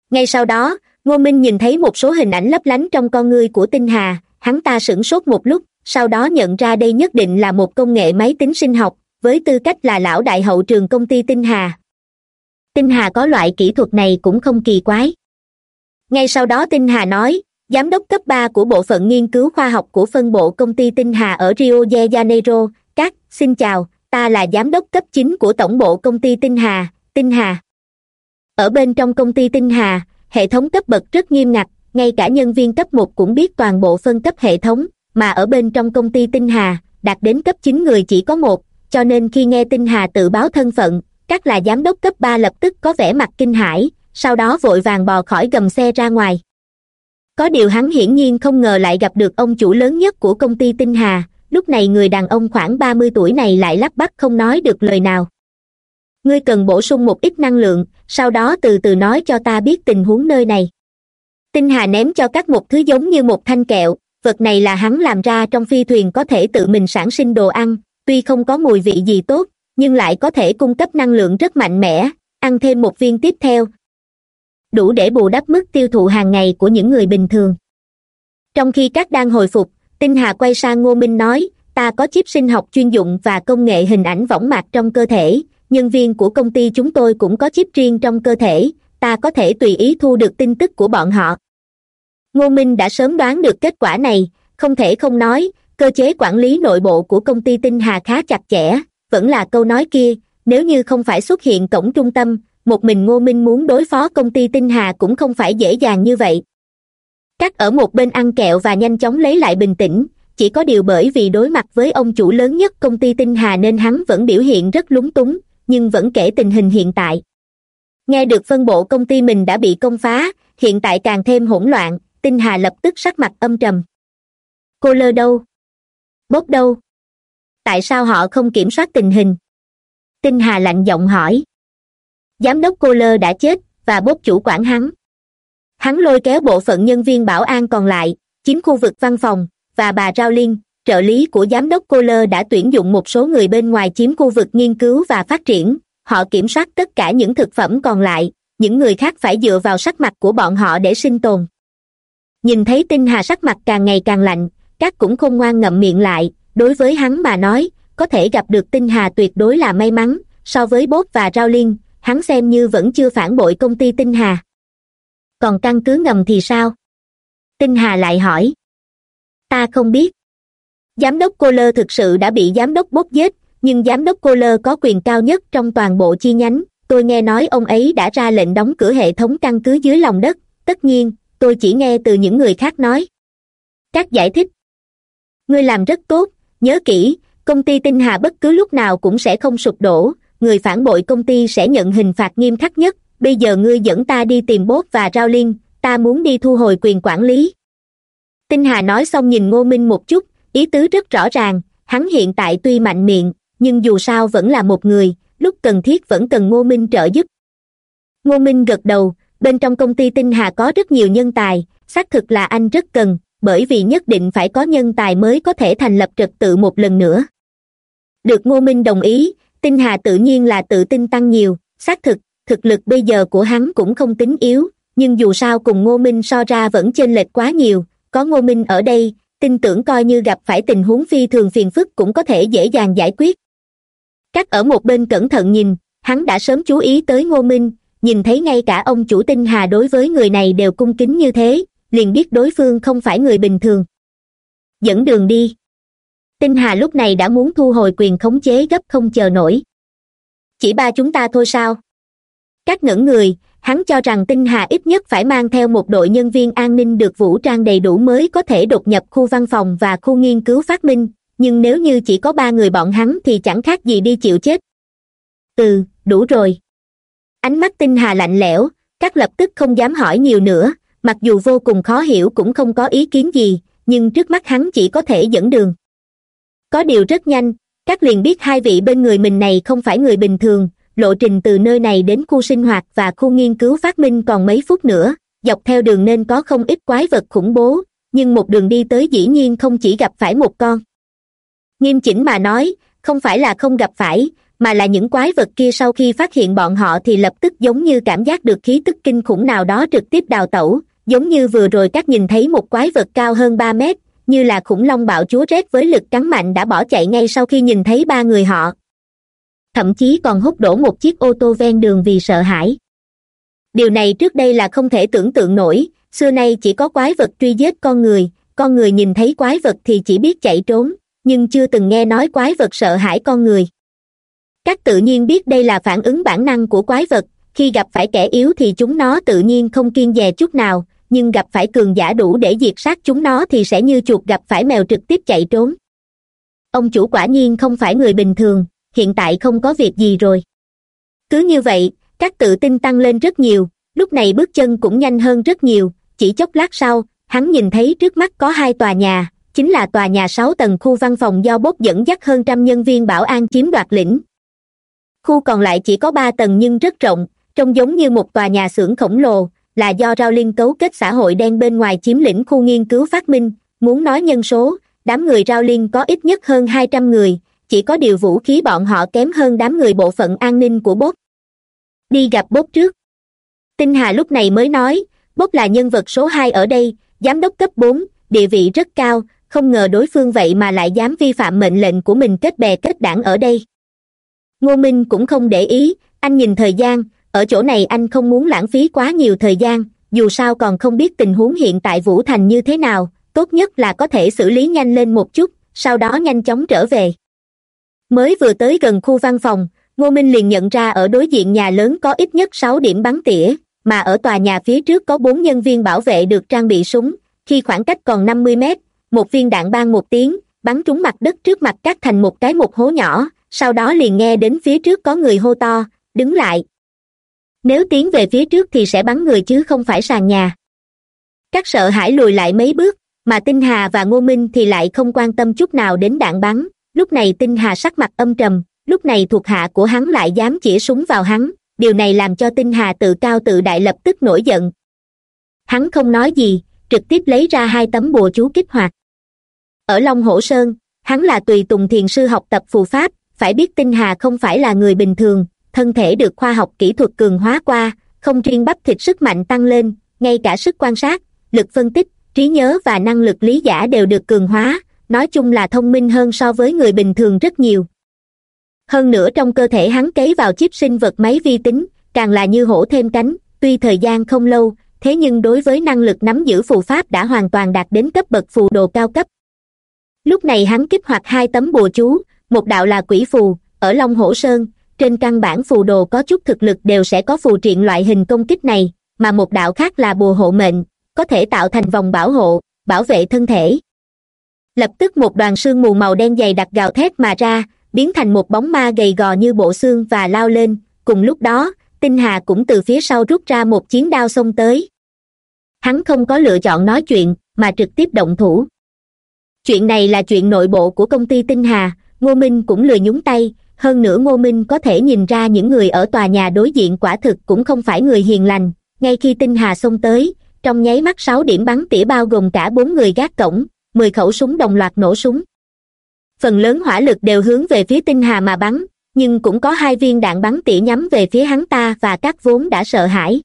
Ngay sau đó, ngô minh nhìn thấy một số hình ảnh lấp lánh trong con ngươi của tinh hà, hắn ta sửng sốt một lúc sau đó nhận ra đây nhất định là một công nghệ máy tính sinh học, với tư cách là lão đại hậu trường công ty tinh hà. Tinh hà có loại kỹ thuật này cũng không kỳ quái. Ngay sau đó tinh hà nói, giám đốc cấp ba của bộ phận nghiên cứu khoa học của phân bộ công ty tinh hà ở rio de janeiro các xin chào, ta là giám đốc cấp chín của tổng bộ công ty tinh hà tinh hà. Ở bên trong công ty tinh hà, hệ thống cấp bậc rất nghiêm ngặt, ngay cả nhân viên cấp một cũng biết toàn bộ phân cấp hệ thống mà ở bên trong công ty tinh hà, đạt đến cấp chín người chỉ có một, cho nên khi nghe tinh hà tự báo thân phận, các là giám đốc cấp ba lập tức có vẻ mặt kinh hãi, sau đó vội vàng bò khỏi gầm xe ra ngoài. Có điều hắn hiển nhiên không ngờ lại gặp được ông chủ lớn nhất của công ty tinh hà, lúc này người đàn ông khoảng ba mươi tuổi này lại lắp bắp không nói được lời nào. Ngươi cần bổ sung một ít năng lượng, sau đó từ từ nói cho ta biết tình huống nơi này. Tinh hà ném cho các một thứ giống như một thanh kẹo vật này là hắn làm ra trong phi thuyền có thể tự mình sản sinh đồ ăn, tuy không có mùi vị gì tốt, nhưng lại có thể cung cấp năng lượng rất mạnh mẽ, ăn thêm một viên tiếp theo. Đủ để bù đắp mức tiêu thụ hàng ngày của những người bình thường. Trong khi các đang hồi phục, tinh hà quay sang ngô minh nói, ta có chip sinh học chuyên dụng và công nghệ hình ảnh võng mạc trong cơ thể. Nhân viên của công ty chúng tôi cũng có chip riêng trong cơ thể. Ta có thể tùy ý thu được tin tức của bọn họ ngô minh đã sớm đoán được kết quả này, không thể không nói, cơ chế quản lý nội bộ của công ty tinh hà khá chặt chẽ, vẫn là câu nói kia, nếu như không phải xuất hiện cổng trung tâm, một mình ngô minh muốn đối phó công ty tinh hà cũng không phải dễ dàng như vậy. Cắt ở một bên ăn kẹo và nhanh chóng lấy lại bình tĩnh, chỉ có điều bởi vì đối mặt với ông chủ lớn nhất công ty tinh hà nên hắn vẫn biểu hiện rất lúng túng, nhưng vẫn kể tình hình hiện tại. Nghe được phân bộ công ty mình đã bị công phá, hiện tại càng thêm hỗn loạn tinh hà lập tức sắc mặt âm trầm. Cô lơ đâu? Bốp đâu? Tại sao họ không kiểm soát tình hình? Tinh hà lạnh giọng hỏi. Giám đốc cô lơ đã chết và bốt chủ quản hắn. Hắn lôi kéo bộ phận nhân viên bảo an còn lại, chiếm khu vực văn phòng, và bà rao liên, trợ lý của giám đốc cô lơ đã tuyển dụng một số người bên ngoài chiếm khu vực nghiên cứu và phát triển. Họ kiểm soát tất cả những thực phẩm còn lại, những người khác phải dựa vào sắc mặt của bọn họ để sinh tồn nhìn thấy tinh hà sắc mặt càng ngày càng lạnh các cũng không ngoan ngậm miệng lại, đối với hắn mà nói, có thể gặp được tinh hà tuyệt đối là may mắn, so với bốt và rao liên, hắn xem như vẫn chưa phản bội công ty tinh hà. Còn căn cứ ngầm thì sao? Tinh hà lại hỏi. Ta không biết. Giám đốc cô lơ thực sự đã bị giám đốc bốt giết, nhưng giám đốc cô lơ có quyền cao nhất trong toàn bộ chi nhánh, tôi nghe nói ông ấy đã ra lệnh đóng cửa hệ thống căn cứ dưới lòng đất, tất nhiên tôi chỉ nghe từ những người khác nói. Các giải thích. Ngươi làm rất tốt, nhớ kỹ, công ty tinh hà bất cứ lúc nào cũng sẽ không sụp đổ, người phản bội công ty sẽ nhận hình phạt nghiêm khắc nhất. Bây giờ ngươi dẫn ta đi tìm bốt và rao liên ta muốn đi thu hồi quyền quản lý. Tinh hà nói xong nhìn ngô minh một chút, ý tứ rất rõ ràng, hắn hiện tại tuy mạnh miệng, nhưng dù sao vẫn là một người, lúc cần thiết vẫn cần ngô minh trợ giúp. Ngô minh gật đầu bên trong công ty tinh hà có rất nhiều nhân tài, xác thực là anh rất cần, bởi vì nhất định phải có nhân tài mới có thể thành lập trật tự một lần nữa. Được ngô minh đồng ý, tinh hà tự nhiên là tự tin tăng nhiều, xác thực thực lực bây giờ của hắn cũng không tính yếu, nhưng dù sao cùng ngô minh so ra vẫn chênh lệch quá nhiều, có ngô minh ở đây, tin tưởng coi như gặp phải tình huống phi thường phiền phức cũng có thể dễ dàng giải quyết. Cắt ở một bên cẩn thận nhìn, hắn đã sớm chú ý tới ngô minh nhìn thấy ngay cả ông chủ tinh hà đối với người này đều cung kính như thế, liền biết đối phương không phải người bình thường. Dẫn đường đi. Tinh hà lúc này đã muốn thu hồi quyền khống chế gấp không chờ nổi. Chỉ ba chúng ta thôi sao? Các ngẩn người, hắn cho rằng tinh hà ít nhất phải mang theo một đội nhân viên an ninh được vũ trang đầy đủ mới có thể đột nhập khu văn phòng và khu nghiên cứu phát minh, nhưng nếu như chỉ có ba người bọn hắn thì chẳng khác gì đi chịu chết. Ừ đủ rồi ánh mắt tinh hà lạnh lẽo các lập tức không dám hỏi nhiều nữa, mặc dù vô cùng khó hiểu cũng không có ý kiến gì, nhưng trước mắt hắn chỉ có thể dẫn đường. Có điều rất nhanh các liền biết hai vị bên người mình này không phải người bình thường, lộ trình từ nơi này đến khu sinh hoạt và khu nghiên cứu phát minh còn mấy phút nữa, dọc theo đường nên có không ít quái vật khủng bố, nhưng một đường đi tới dĩ nhiên không chỉ gặp phải một con. Nghiêm chỉnh mà nói, không phải là không gặp phải mà là những quái vật kia sau khi phát hiện bọn họ thì lập tức giống như cảm giác được khí tức kinh khủng nào đó trực tiếp đào tẩu, giống như vừa rồi các nhìn thấy một quái vật cao hơn ba mét, như là khủng long bạo chúa rét với lực cắn mạnh đã bỏ chạy ngay sau khi nhìn thấy ba người họ. Thậm chí còn hút đổ một chiếc ô tô ven đường vì sợ hãi. Điều này trước đây là không thể tưởng tượng nổi, xưa nay chỉ có quái vật truy giết con người con người nhìn thấy quái vật thì chỉ biết chạy trốn, nhưng chưa từng nghe nói quái vật sợ hãi con người các tự nhiên biết đây là phản ứng bản năng của quái vật, khi gặp phải kẻ yếu thì chúng nó tự nhiên không kiên dè chút nào, nhưng gặp phải cường giả đủ để diệt sát chúng nó thì sẽ như chuột gặp phải mèo trực tiếp chạy trốn. Ông chủ quả nhiên không phải người bình thường, hiện tại không có việc gì rồi. Cứ như vậy, các tự tin tăng lên rất nhiều, lúc này bước chân cũng nhanh hơn rất nhiều, chỉ chốc lát sau, hắn nhìn thấy trước mắt có hai tòa nhà, chính là tòa nhà sáu tầng khu văn phòng do bốt dẫn dắt hơn trăm nhân viên bảo an chiếm đoạt lĩnh khu còn lại chỉ có ba tầng nhưng rất rộng, trông giống như một tòa nhà xưởng khổng lồ, là do rao liên cấu kết xã hội đen bên ngoài chiếm lĩnh khu nghiên cứu phát minh. Muốn nói nhân số, đám người rao liên có ít nhất hơn hai trăm người, chỉ có điều vũ khí bọn họ kém hơn đám người bộ phận an ninh của bốt. Đi gặp bốt trước. Tinh hà lúc này mới nói, bốt là nhân vật số hai ở đây, giám đốc cấp bốn, địa vị rất cao, không ngờ đối phương vậy mà lại dám vi phạm mệnh lệnh của mình kết bè kết đảng ở đây ngô minh cũng không để ý, anh nhìn thời gian, ở chỗ này anh không muốn lãng phí quá nhiều thời gian, dù sao còn không biết tình huống hiện tại vũ thành như thế nào, tốt nhất là có thể xử lý nhanh lên một chút, sau đó nhanh chóng trở về. Mới vừa tới gần khu văn phòng, ngô minh liền nhận ra ở đối diện nhà lớn có ít nhất sáu điểm bắn tỉa, mà ở tòa nhà phía trước có bốn nhân viên bảo vệ được trang bị súng, khi khoảng cách còn năm mươi mét, một viên đạn ban một tiếng, bắn trúng mặt đất trước mặt cắt thành một cái một hố nhỏ sau đó liền nghe đến phía trước có người hô to, đứng lại. Nếu tiến về phía trước thì sẽ bắn người chứ không phải sàn nhà. Các sợ hãi lùi lại mấy bước, mà tinh hà và ngô minh thì lại không quan tâm chút nào đến đạn bắn. Lúc này tinh hà sắc mặt âm trầm, lúc này thuộc hạ của hắn lại dám chĩa súng vào hắn, điều này làm cho tinh hà tự cao tự đại lập tức nổi giận. Hắn không nói gì, trực tiếp lấy ra hai tấm bùa chú kích hoạt. Ở long hổ sơn, hắn là tùy tùng thiền sư học tập phù pháp phải biết tinh hà không phải là người bình thường, thân thể được khoa học kỹ thuật cường hóa qua, không riêng bắp thịt sức mạnh tăng lên, ngay cả sức quan sát, lực phân tích, trí nhớ và năng lực lý giả đều được cường hóa, nói chung là thông minh hơn so với người bình thường rất nhiều. Hơn nữa trong cơ thể hắn cấy vào chip sinh vật máy vi tính, càng là như hổ thêm cánh, tuy thời gian không lâu, thế nhưng đối với năng lực nắm giữ phù pháp đã hoàn toàn đạt đến cấp bậc phù đồ cao cấp. Lúc này hắn kích hoạt hai tấm bùa chú một đạo là quỷ phù, ở long hổ sơn, trên căn bản phù đồ có chút thực lực đều sẽ có phù triện loại hình công kích này, mà một đạo khác là bùa hộ mệnh, có thể tạo thành vòng bảo hộ, bảo vệ thân thể. Lập tức một đoàn sương mù màu đen dày đặc gào thét mà ra, biến thành một bóng ma gầy gò như bộ xương và lao lên. Cùng lúc đó, tinh hà cũng từ phía sau rút ra một chiến đao xông tới. Hắn không có lựa chọn nói chuyện, mà trực tiếp động thủ. Chuyện này là chuyện nội bộ của công ty tinh hà ngô minh cũng lười nhúng tay, hơn nữa ngô minh có thể nhìn ra những người ở tòa nhà đối diện quả thực cũng không phải người hiền lành. Ngay khi tinh hà xông tới, trong nháy mắt sáu điểm bắn tỉa bao gồm cả bốn người gác cổng, mười khẩu súng đồng loạt nổ súng. Phần lớn hỏa lực đều hướng về phía tinh hà mà bắn, nhưng cũng có hai viên đạn bắn tỉa nhắm về phía hắn ta và các vốn đã sợ hãi.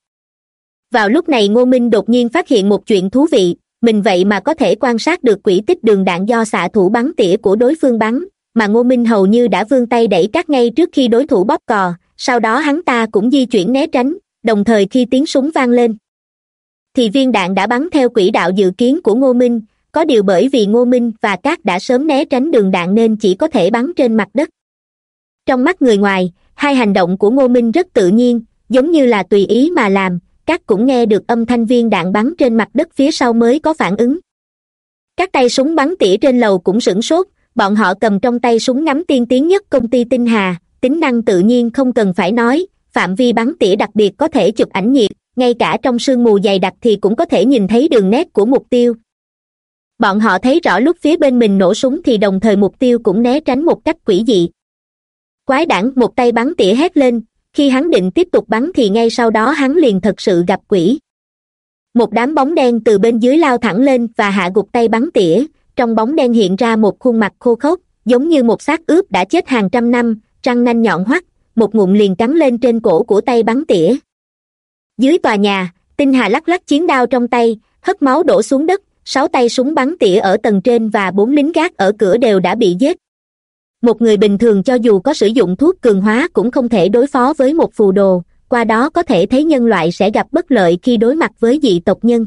Vào lúc này ngô minh đột nhiên phát hiện một chuyện thú vị, mình vậy mà có thể quan sát được quỹ tích đường đạn do xạ thủ bắn tỉa của đối phương bắn mà ngô minh hầu như đã vươn tay đẩy cát ngay trước khi đối thủ bóp cò, sau đó hắn ta cũng di chuyển né tránh, đồng thời khi tiếng súng vang lên, thì viên đạn đã bắn theo quỹ đạo dự kiến của ngô minh. Có điều bởi vì ngô minh và cát đã sớm né tránh đường đạn nên chỉ có thể bắn trên mặt đất. Trong mắt người ngoài, hai hành động của ngô minh rất tự nhiên, giống như là tùy ý mà làm. Cát cũng nghe được âm thanh viên đạn bắn trên mặt đất phía sau mới có phản ứng. Các tay súng bắn tỉa trên lầu cũng sửng sốt bọn họ cầm trong tay súng ngắm tiên tiến nhất công ty tinh hà, tính năng tự nhiên không cần phải nói, phạm vi bắn tỉa đặc biệt có thể chụp ảnh nhiệt, ngay cả trong sương mù dày đặc thì cũng có thể nhìn thấy đường nét của mục tiêu. Bọn họ thấy rõ lúc phía bên mình nổ súng thì đồng thời mục tiêu cũng né tránh một cách quỷ dị. Quái đản, một tay bắn tỉa hét lên, khi hắn định tiếp tục bắn thì ngay sau đó hắn liền thật sự gặp quỷ. Một đám bóng đen từ bên dưới lao thẳng lên và hạ gục tay bắn tỉa trong bóng đen hiện ra một khuôn mặt khô khốc, giống như một xác ướp đã chết hàng trăm năm, răng nanh nhọn hoắt, một ngụm liền cắn lên trên cổ của tay bắn tỉa. Dưới tòa nhà, tinh hà lắc lắc chiến đao trong tay, hất máu đổ xuống đất, sáu tay súng bắn tỉa ở tầng trên và bốn lính gác ở cửa đều đã bị giết. Một người bình thường cho dù có sử dụng thuốc cường hóa cũng không thể đối phó với một phù đồ, qua đó có thể thấy nhân loại sẽ gặp bất lợi khi đối mặt với dị tộc nhân.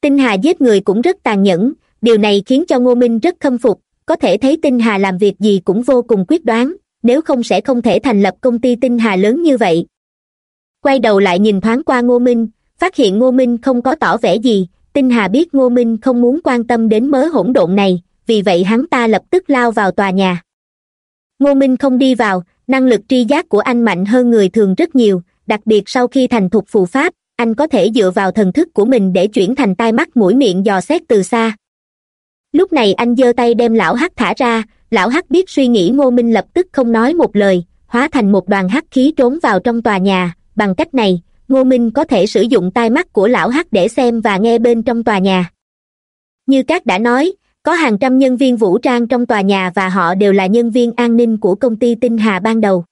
Tinh hà giết người cũng rất tàn nhẫn điều này khiến cho ngô minh rất khâm phục, có thể thấy tinh hà làm việc gì cũng vô cùng quyết đoán, nếu không sẽ không thể thành lập công ty tinh hà lớn như vậy. Quay đầu lại nhìn thoáng qua ngô minh, phát hiện ngô minh không có tỏ vẻ gì, tinh hà biết ngô minh không muốn quan tâm đến mớ hỗn độn này, vì vậy hắn ta lập tức lao vào tòa nhà. Ngô minh không đi vào, năng lực tri giác của anh mạnh hơn người thường rất nhiều, đặc biệt sau khi thành thục phù pháp, anh có thể dựa vào thần thức của mình để chuyển thành tai mắt mũi miệng dò xét từ xa lúc này anh giơ tay đem lão hắc thả ra, lão hắc biết suy nghĩ ngô minh lập tức không nói một lời, hóa thành một đoàn hắc khí trốn vào trong tòa nhà. Bằng cách này, ngô minh có thể sử dụng tai mắt của lão hắc để xem và nghe bên trong tòa nhà. Như các đã nói, có hàng trăm nhân viên vũ trang trong tòa nhà và họ đều là nhân viên an ninh của công ty tinh hà ban đầu.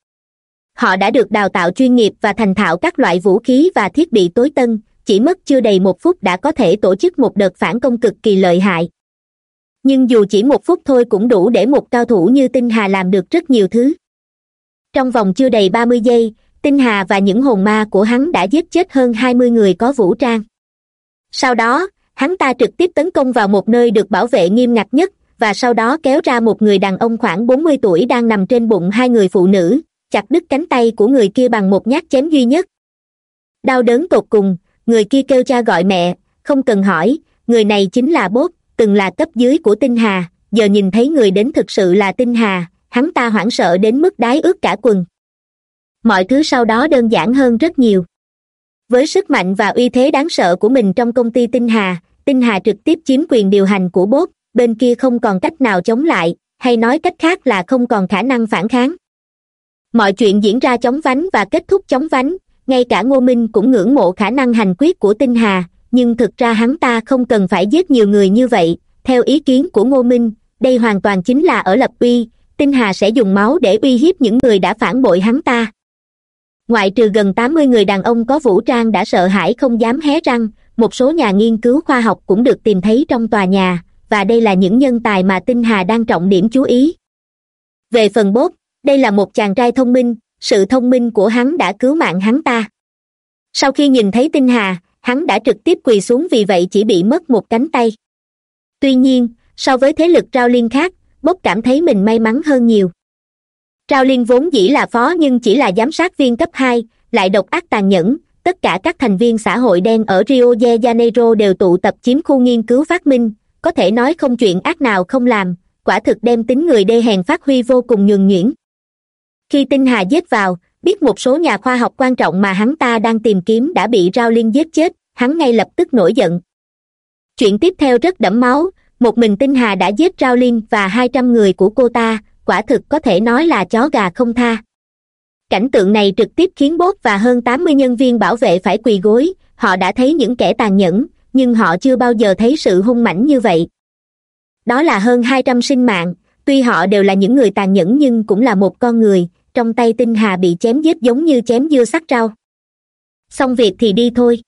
Họ đã được đào tạo chuyên nghiệp và thành thạo các loại vũ khí và thiết bị tối tân, chỉ mất chưa đầy một phút đã có thể tổ chức một đợt phản công cực kỳ lợi hại nhưng dù chỉ một phút thôi cũng đủ để một cao thủ như tinh hà làm được rất nhiều thứ. Trong vòng chưa đầy ba mươi giây, tinh hà và những hồn ma của hắn đã giết chết hơn hai mươi người có vũ trang. Sau đó, hắn ta trực tiếp tấn công vào một nơi được bảo vệ nghiêm ngặt nhất, và sau đó kéo ra một người đàn ông khoảng bốn mươi tuổi đang nằm trên bụng hai người phụ nữ, chặt đứt cánh tay của người kia bằng một nhát chém duy nhất. Đau đớn tột cùng, người kia kêu cha gọi mẹ, không cần hỏi, người này chính là bốt từng là cấp dưới của tinh hà, giờ nhìn thấy người đến thực sự là tinh hà, hắn ta hoảng sợ đến mức đái ướt cả quần. Mọi thứ sau đó đơn giản hơn rất nhiều. Với sức mạnh và uy thế đáng sợ của mình trong công ty tinh hà tinh hà trực tiếp chiếm quyền điều hành của bốt, bên kia không còn cách nào chống lại, hay nói cách khác là không còn khả năng phản kháng. Mọi chuyện diễn ra chóng vánh và kết thúc chóng vánh, ngay cả ngô minh cũng ngưỡng mộ khả năng hành quyết của tinh hà nhưng thực ra hắn ta không cần phải giết nhiều người như vậy. Theo ý kiến của ngô minh, đây hoàn toàn chính là ở lập uy. Tinh hà sẽ dùng máu để uy hiếp những người đã phản bội hắn ta. Ngoại trừ gần tám mươi người đàn ông có vũ trang đã sợ hãi không dám hé răng, một số nhà nghiên cứu khoa học cũng được tìm thấy trong tòa nhà, và đây là những nhân tài mà tinh hà đang trọng điểm chú ý. Về phần bốt, đây là một chàng trai thông minh, sự thông minh của hắn đã cứu mạng hắn ta. Sau khi nhìn thấy tinh hà hắn đã trực tiếp quỳ xuống vì vậy chỉ bị mất một cánh tay. Tuy nhiên, so với thế lực trao liên khác, bốc cảm thấy mình may mắn hơn nhiều. Trao liên vốn dĩ là phó nhưng chỉ là giám sát viên cấp hai, lại độc ác tàn nhẫn, tất cả các thành viên xã hội đen ở rio de janeiro đều tụ tập chiếm khu nghiên cứu phát minh, có thể nói không chuyện ác nào không làm, quả thực đem tính người đê hèn phát huy vô cùng nhường nhuyễn. Khi tinh hà giết vào biết một số nhà khoa học quan trọng mà hắn ta đang tìm kiếm đã bị rao liên giết chết, hắn ngay lập tức nổi giận. Chuyện tiếp theo rất đẫm máu, một mình tinh hà đã giết rao liên và hai trăm người của cô ta, quả thực có thể nói là chó gà không tha. Cảnh tượng này trực tiếp khiến bốt và hơn tám mươi nhân viên bảo vệ phải quỳ gối, họ đã thấy những kẻ tàn nhẫn, nhưng họ chưa bao giờ thấy sự hung mãnh như vậy. Đó là hơn hai trăm sinh mạng, tuy họ đều là những người tàn nhẫn nhưng cũng là một con người trong tay tinh hà bị chém giết giống như chém dưa sắc rau xong việc thì đi thôi.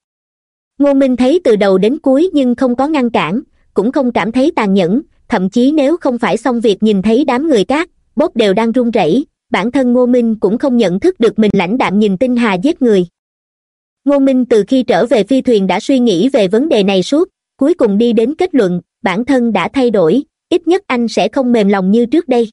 Ngô minh thấy từ đầu đến cuối nhưng không có ngăn cản, cũng không cảm thấy tàn nhẫn, thậm chí nếu không phải xong việc nhìn thấy đám người cát bốt đều đang run rẩy, bản thân ngô minh cũng không nhận thức được mình lãnh đạm nhìn tinh hà giết người. Ngô minh từ khi trở về phi thuyền đã suy nghĩ về vấn đề này suốt, cuối cùng đi đến kết luận, bản thân đã thay đổi, ít nhất anh sẽ không mềm lòng như trước đây.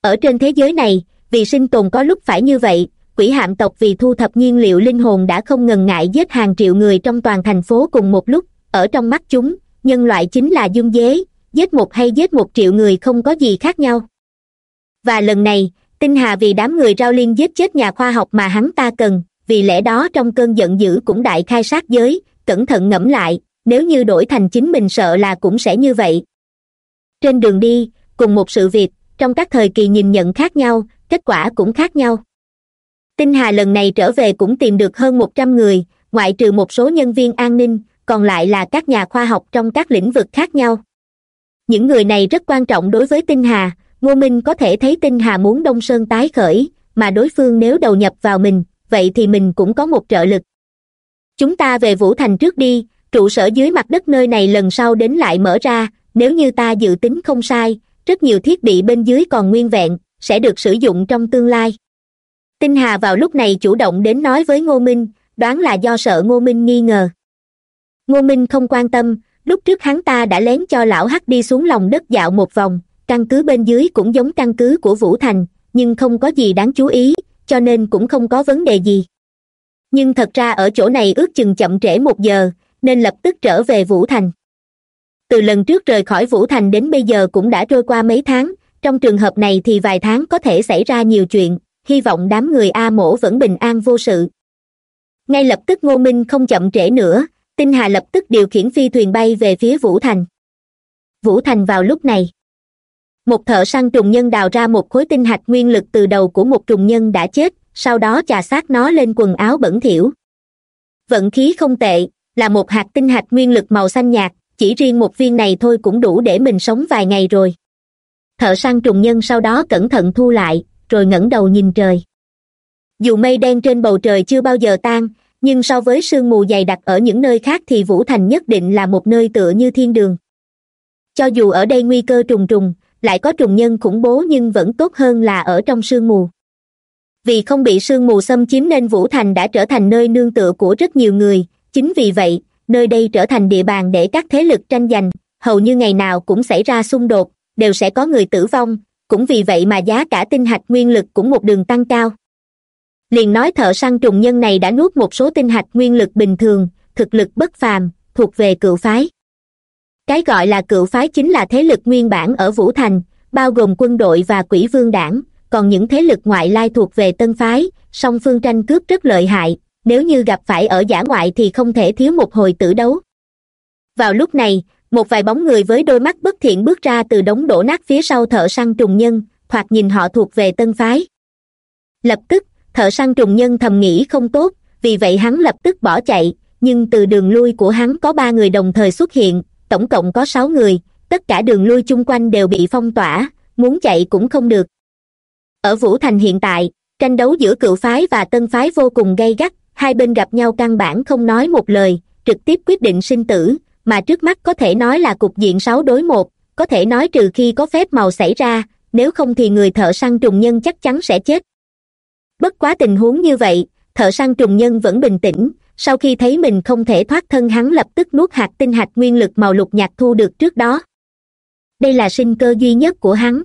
Ở trên thế giới này vì sinh tồn có lúc phải như vậy, quỷ hạm tộc vì thu thập nhiên liệu linh hồn đã không ngần ngại giết hàng triệu người trong toàn thành phố cùng một lúc, ở trong mắt chúng, nhân loại chính là dung dế, giết một hay giết một triệu người không có gì khác nhau. Và lần này, tinh hà vì đám người rao liên giết chết nhà khoa học mà hắn ta cần, vì lẽ đó trong cơn giận dữ cũng đại khai sát giới, cẩn thận ngẫm lại, nếu như đổi thành chính mình sợ là cũng sẽ như vậy. Trên đường đi, cùng một sự việc, trong các thời kỳ nhìn nhận khác nhau kết quả cũng khác nhau. Tinh hà lần này trở về cũng tìm được hơn một trăm người, ngoại trừ một số nhân viên an ninh, còn lại là các nhà khoa học trong các lĩnh vực khác nhau. Những người này rất quan trọng đối với tinh hà, ngô minh có thể thấy tinh hà muốn đông sơn tái khởi, mà đối phương nếu đầu nhập vào mình, vậy thì mình cũng có một trợ lực. Chúng ta về vũ thành trước đi, trụ sở dưới mặt đất nơi này lần sau đến lại mở ra, nếu như ta dự tính không sai, rất nhiều thiết bị bên dưới còn nguyên vẹn sẽ được sử dụng trong tương lai. Tinh hà vào lúc này chủ động đến nói với ngô minh, đoán là do sợ ngô minh nghi ngờ. Ngô minh không quan tâm, lúc trước hắn ta đã lén cho lão hắc đi xuống lòng đất dạo một vòng, căn cứ bên dưới cũng giống căn cứ của vũ thành, nhưng không có gì đáng chú ý, cho nên cũng không có vấn đề gì. Nhưng thật ra ở chỗ này ước chừng chậm trễ một giờ, nên lập tức trở về vũ thành. Từ lần trước rời khỏi vũ thành đến bây giờ cũng đã trôi qua mấy tháng trong trường hợp này thì vài tháng có thể xảy ra nhiều chuyện, hy vọng đám người a mổ vẫn bình an vô sự. Ngay lập tức ngô minh không chậm trễ nữa, tinh hà lập tức điều khiển phi thuyền bay về phía vũ thành. Vũ thành vào lúc này, một thợ săn trùng nhân đào ra một khối tinh hạch nguyên lực từ đầu của một trùng nhân đã chết, sau đó chà sát nó lên quần áo bẩn thỉu. Vận khí không tệ, là một hạt tinh hạch nguyên lực màu xanh nhạt, chỉ riêng một viên này thôi cũng đủ để mình sống vài ngày rồi thợ săn trùng nhân sau đó cẩn thận thu lại, rồi ngẩng đầu nhìn trời. Dù mây đen trên bầu trời chưa bao giờ tan, nhưng so với sương mù dày đặc ở những nơi khác thì vũ thành nhất định là một nơi tựa như thiên đường. Cho dù ở đây nguy cơ trùng trùng, lại có trùng nhân khủng bố nhưng vẫn tốt hơn là ở trong sương mù. Vì không bị sương mù xâm chiếm nên vũ thành đã trở thành nơi nương tựa của rất nhiều người, chính vì vậy, nơi đây trở thành địa bàn để các thế lực tranh giành, hầu như ngày nào cũng xảy ra xung đột đều sẽ có người tử vong, cũng vì vậy mà giá cả tinh hạch nguyên lực cũng một đường tăng cao. Liền nói thợ săn trùng nhân này đã nuốt một số tinh hạch nguyên lực bình thường, thực lực bất phàm, thuộc về cựu phái. Cái gọi là cựu phái chính là thế lực nguyên bản ở vũ thành, bao gồm quân đội và quỷ vương đảng, còn những thế lực ngoại lai thuộc về tân phái, song phương tranh cướp rất lợi hại, nếu như gặp phải ở giả ngoại thì không thể thiếu một hồi tử đấu. Vào lúc này một vài bóng người với đôi mắt bất thiện bước ra từ đống đổ nát phía sau thợ săn trùng nhân, thoạt nhìn họ thuộc về tân phái. Lập tức, thợ săn trùng nhân thầm nghĩ không tốt, vì vậy hắn lập tức bỏ chạy, nhưng từ đường lui của hắn có ba người đồng thời xuất hiện, tổng cộng có sáu người, tất cả đường lui chung quanh đều bị phong tỏa, muốn chạy cũng không được. Ở vũ thành hiện tại, tranh đấu giữa cựu phái và tân phái vô cùng gay gắt, hai bên gặp nhau căn bản không nói một lời, trực tiếp quyết định sinh tử mà trước mắt có thể nói là cục diện sáu đối một, có thể nói trừ khi có phép màu xảy ra, nếu không thì người thợ săn trùng nhân chắc chắn sẽ chết. Bất quá tình huống như vậy, thợ săn trùng nhân vẫn bình tĩnh, sau khi thấy mình không thể thoát thân hắn lập tức nuốt hạt tinh hạch nguyên lực màu lục nhạt thu được trước đó. Đây là sinh cơ duy nhất của hắn.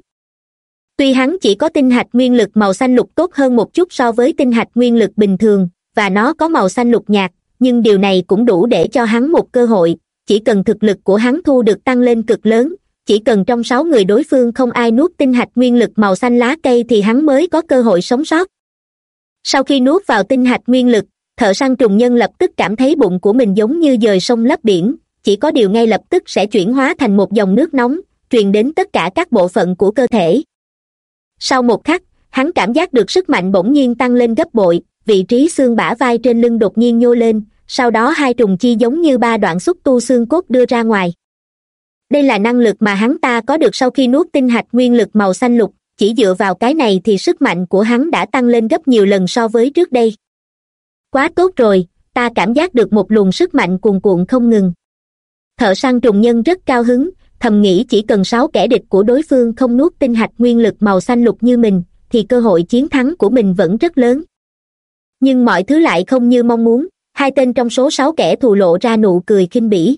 Tuy hắn chỉ có tinh hạch nguyên lực màu xanh lục tốt hơn một chút so với tinh hạch nguyên lực bình thường, và nó có màu xanh lục nhạt, nhưng điều này cũng đủ để cho hắn một cơ hội chỉ cần thực lực của hắn thu được tăng lên cực lớn, chỉ cần trong sáu người đối phương không ai nuốt tinh hạch nguyên lực màu xanh lá cây thì hắn mới có cơ hội sống sót. Sau khi nuốt vào tinh hạch nguyên lực, thợ săn trùng nhân lập tức cảm thấy bụng của mình giống như dời sông lấp biển, chỉ có điều ngay lập tức sẽ chuyển hóa thành một dòng nước nóng, truyền đến tất cả các bộ phận của cơ thể. Sau một khắc, hắn cảm giác được sức mạnh bỗng nhiên tăng lên gấp bội, vị trí xương bả vai trên lưng đột nhiên nhô lên sau đó hai trùng chi giống như ba đoạn xúc tu xương cốt đưa ra ngoài. Đây là năng lực mà hắn ta có được sau khi nuốt tinh hạch nguyên lực màu xanh lục, chỉ dựa vào cái này thì sức mạnh của hắn đã tăng lên gấp nhiều lần so với trước đây. Quá tốt rồi, ta cảm giác được một luồng sức mạnh cuồn cuộn không ngừng. Thợ săn trùng nhân rất cao hứng, thầm nghĩ chỉ cần sáu kẻ địch của đối phương không nuốt tinh hạch nguyên lực màu xanh lục như mình, thì cơ hội chiến thắng của mình vẫn rất lớn. Nhưng mọi thứ lại không như mong muốn hai tên trong số sáu kẻ thù lộ ra nụ cười khinh bỉ.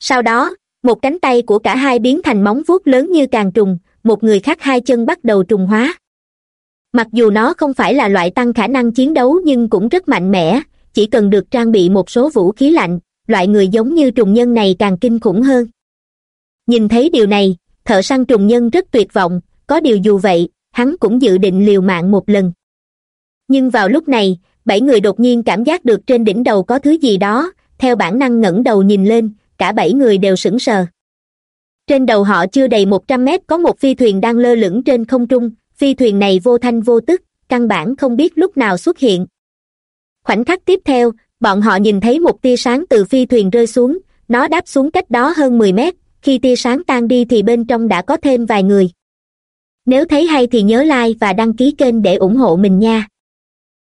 Sau đó, một cánh tay của cả hai biến thành móng vuốt lớn như càng trùng, một người khác hai chân bắt đầu trùng hóa. Mặc dù nó không phải là loại tăng khả năng chiến đấu nhưng cũng rất mạnh mẽ, chỉ cần được trang bị một số vũ khí lạnh, loại người giống như trùng nhân này càng kinh khủng hơn. Nhìn thấy điều này, thợ săn trùng nhân rất tuyệt vọng, có điều dù vậy, hắn cũng dự định liều mạng một lần. Nhưng vào lúc này bảy người đột nhiên cảm giác được trên đỉnh đầu có thứ gì đó, theo bản năng ngẩng đầu nhìn lên, cả bảy người đều sững sờ. Trên đầu họ chưa đầy một trăm mét có một phi thuyền đang lơ lửng trên không trung, phi thuyền này vô thanh vô tức, căn bản không biết lúc nào xuất hiện. Khoảnh khắc tiếp theo, bọn họ nhìn thấy một tia sáng từ phi thuyền rơi xuống, nó đáp xuống cách đó hơn mười mét, khi tia sáng tan đi thì bên trong đã có thêm vài người. Nếu thấy hay thì nhớ like và đăng ký kênh để ủng hộ mình nha.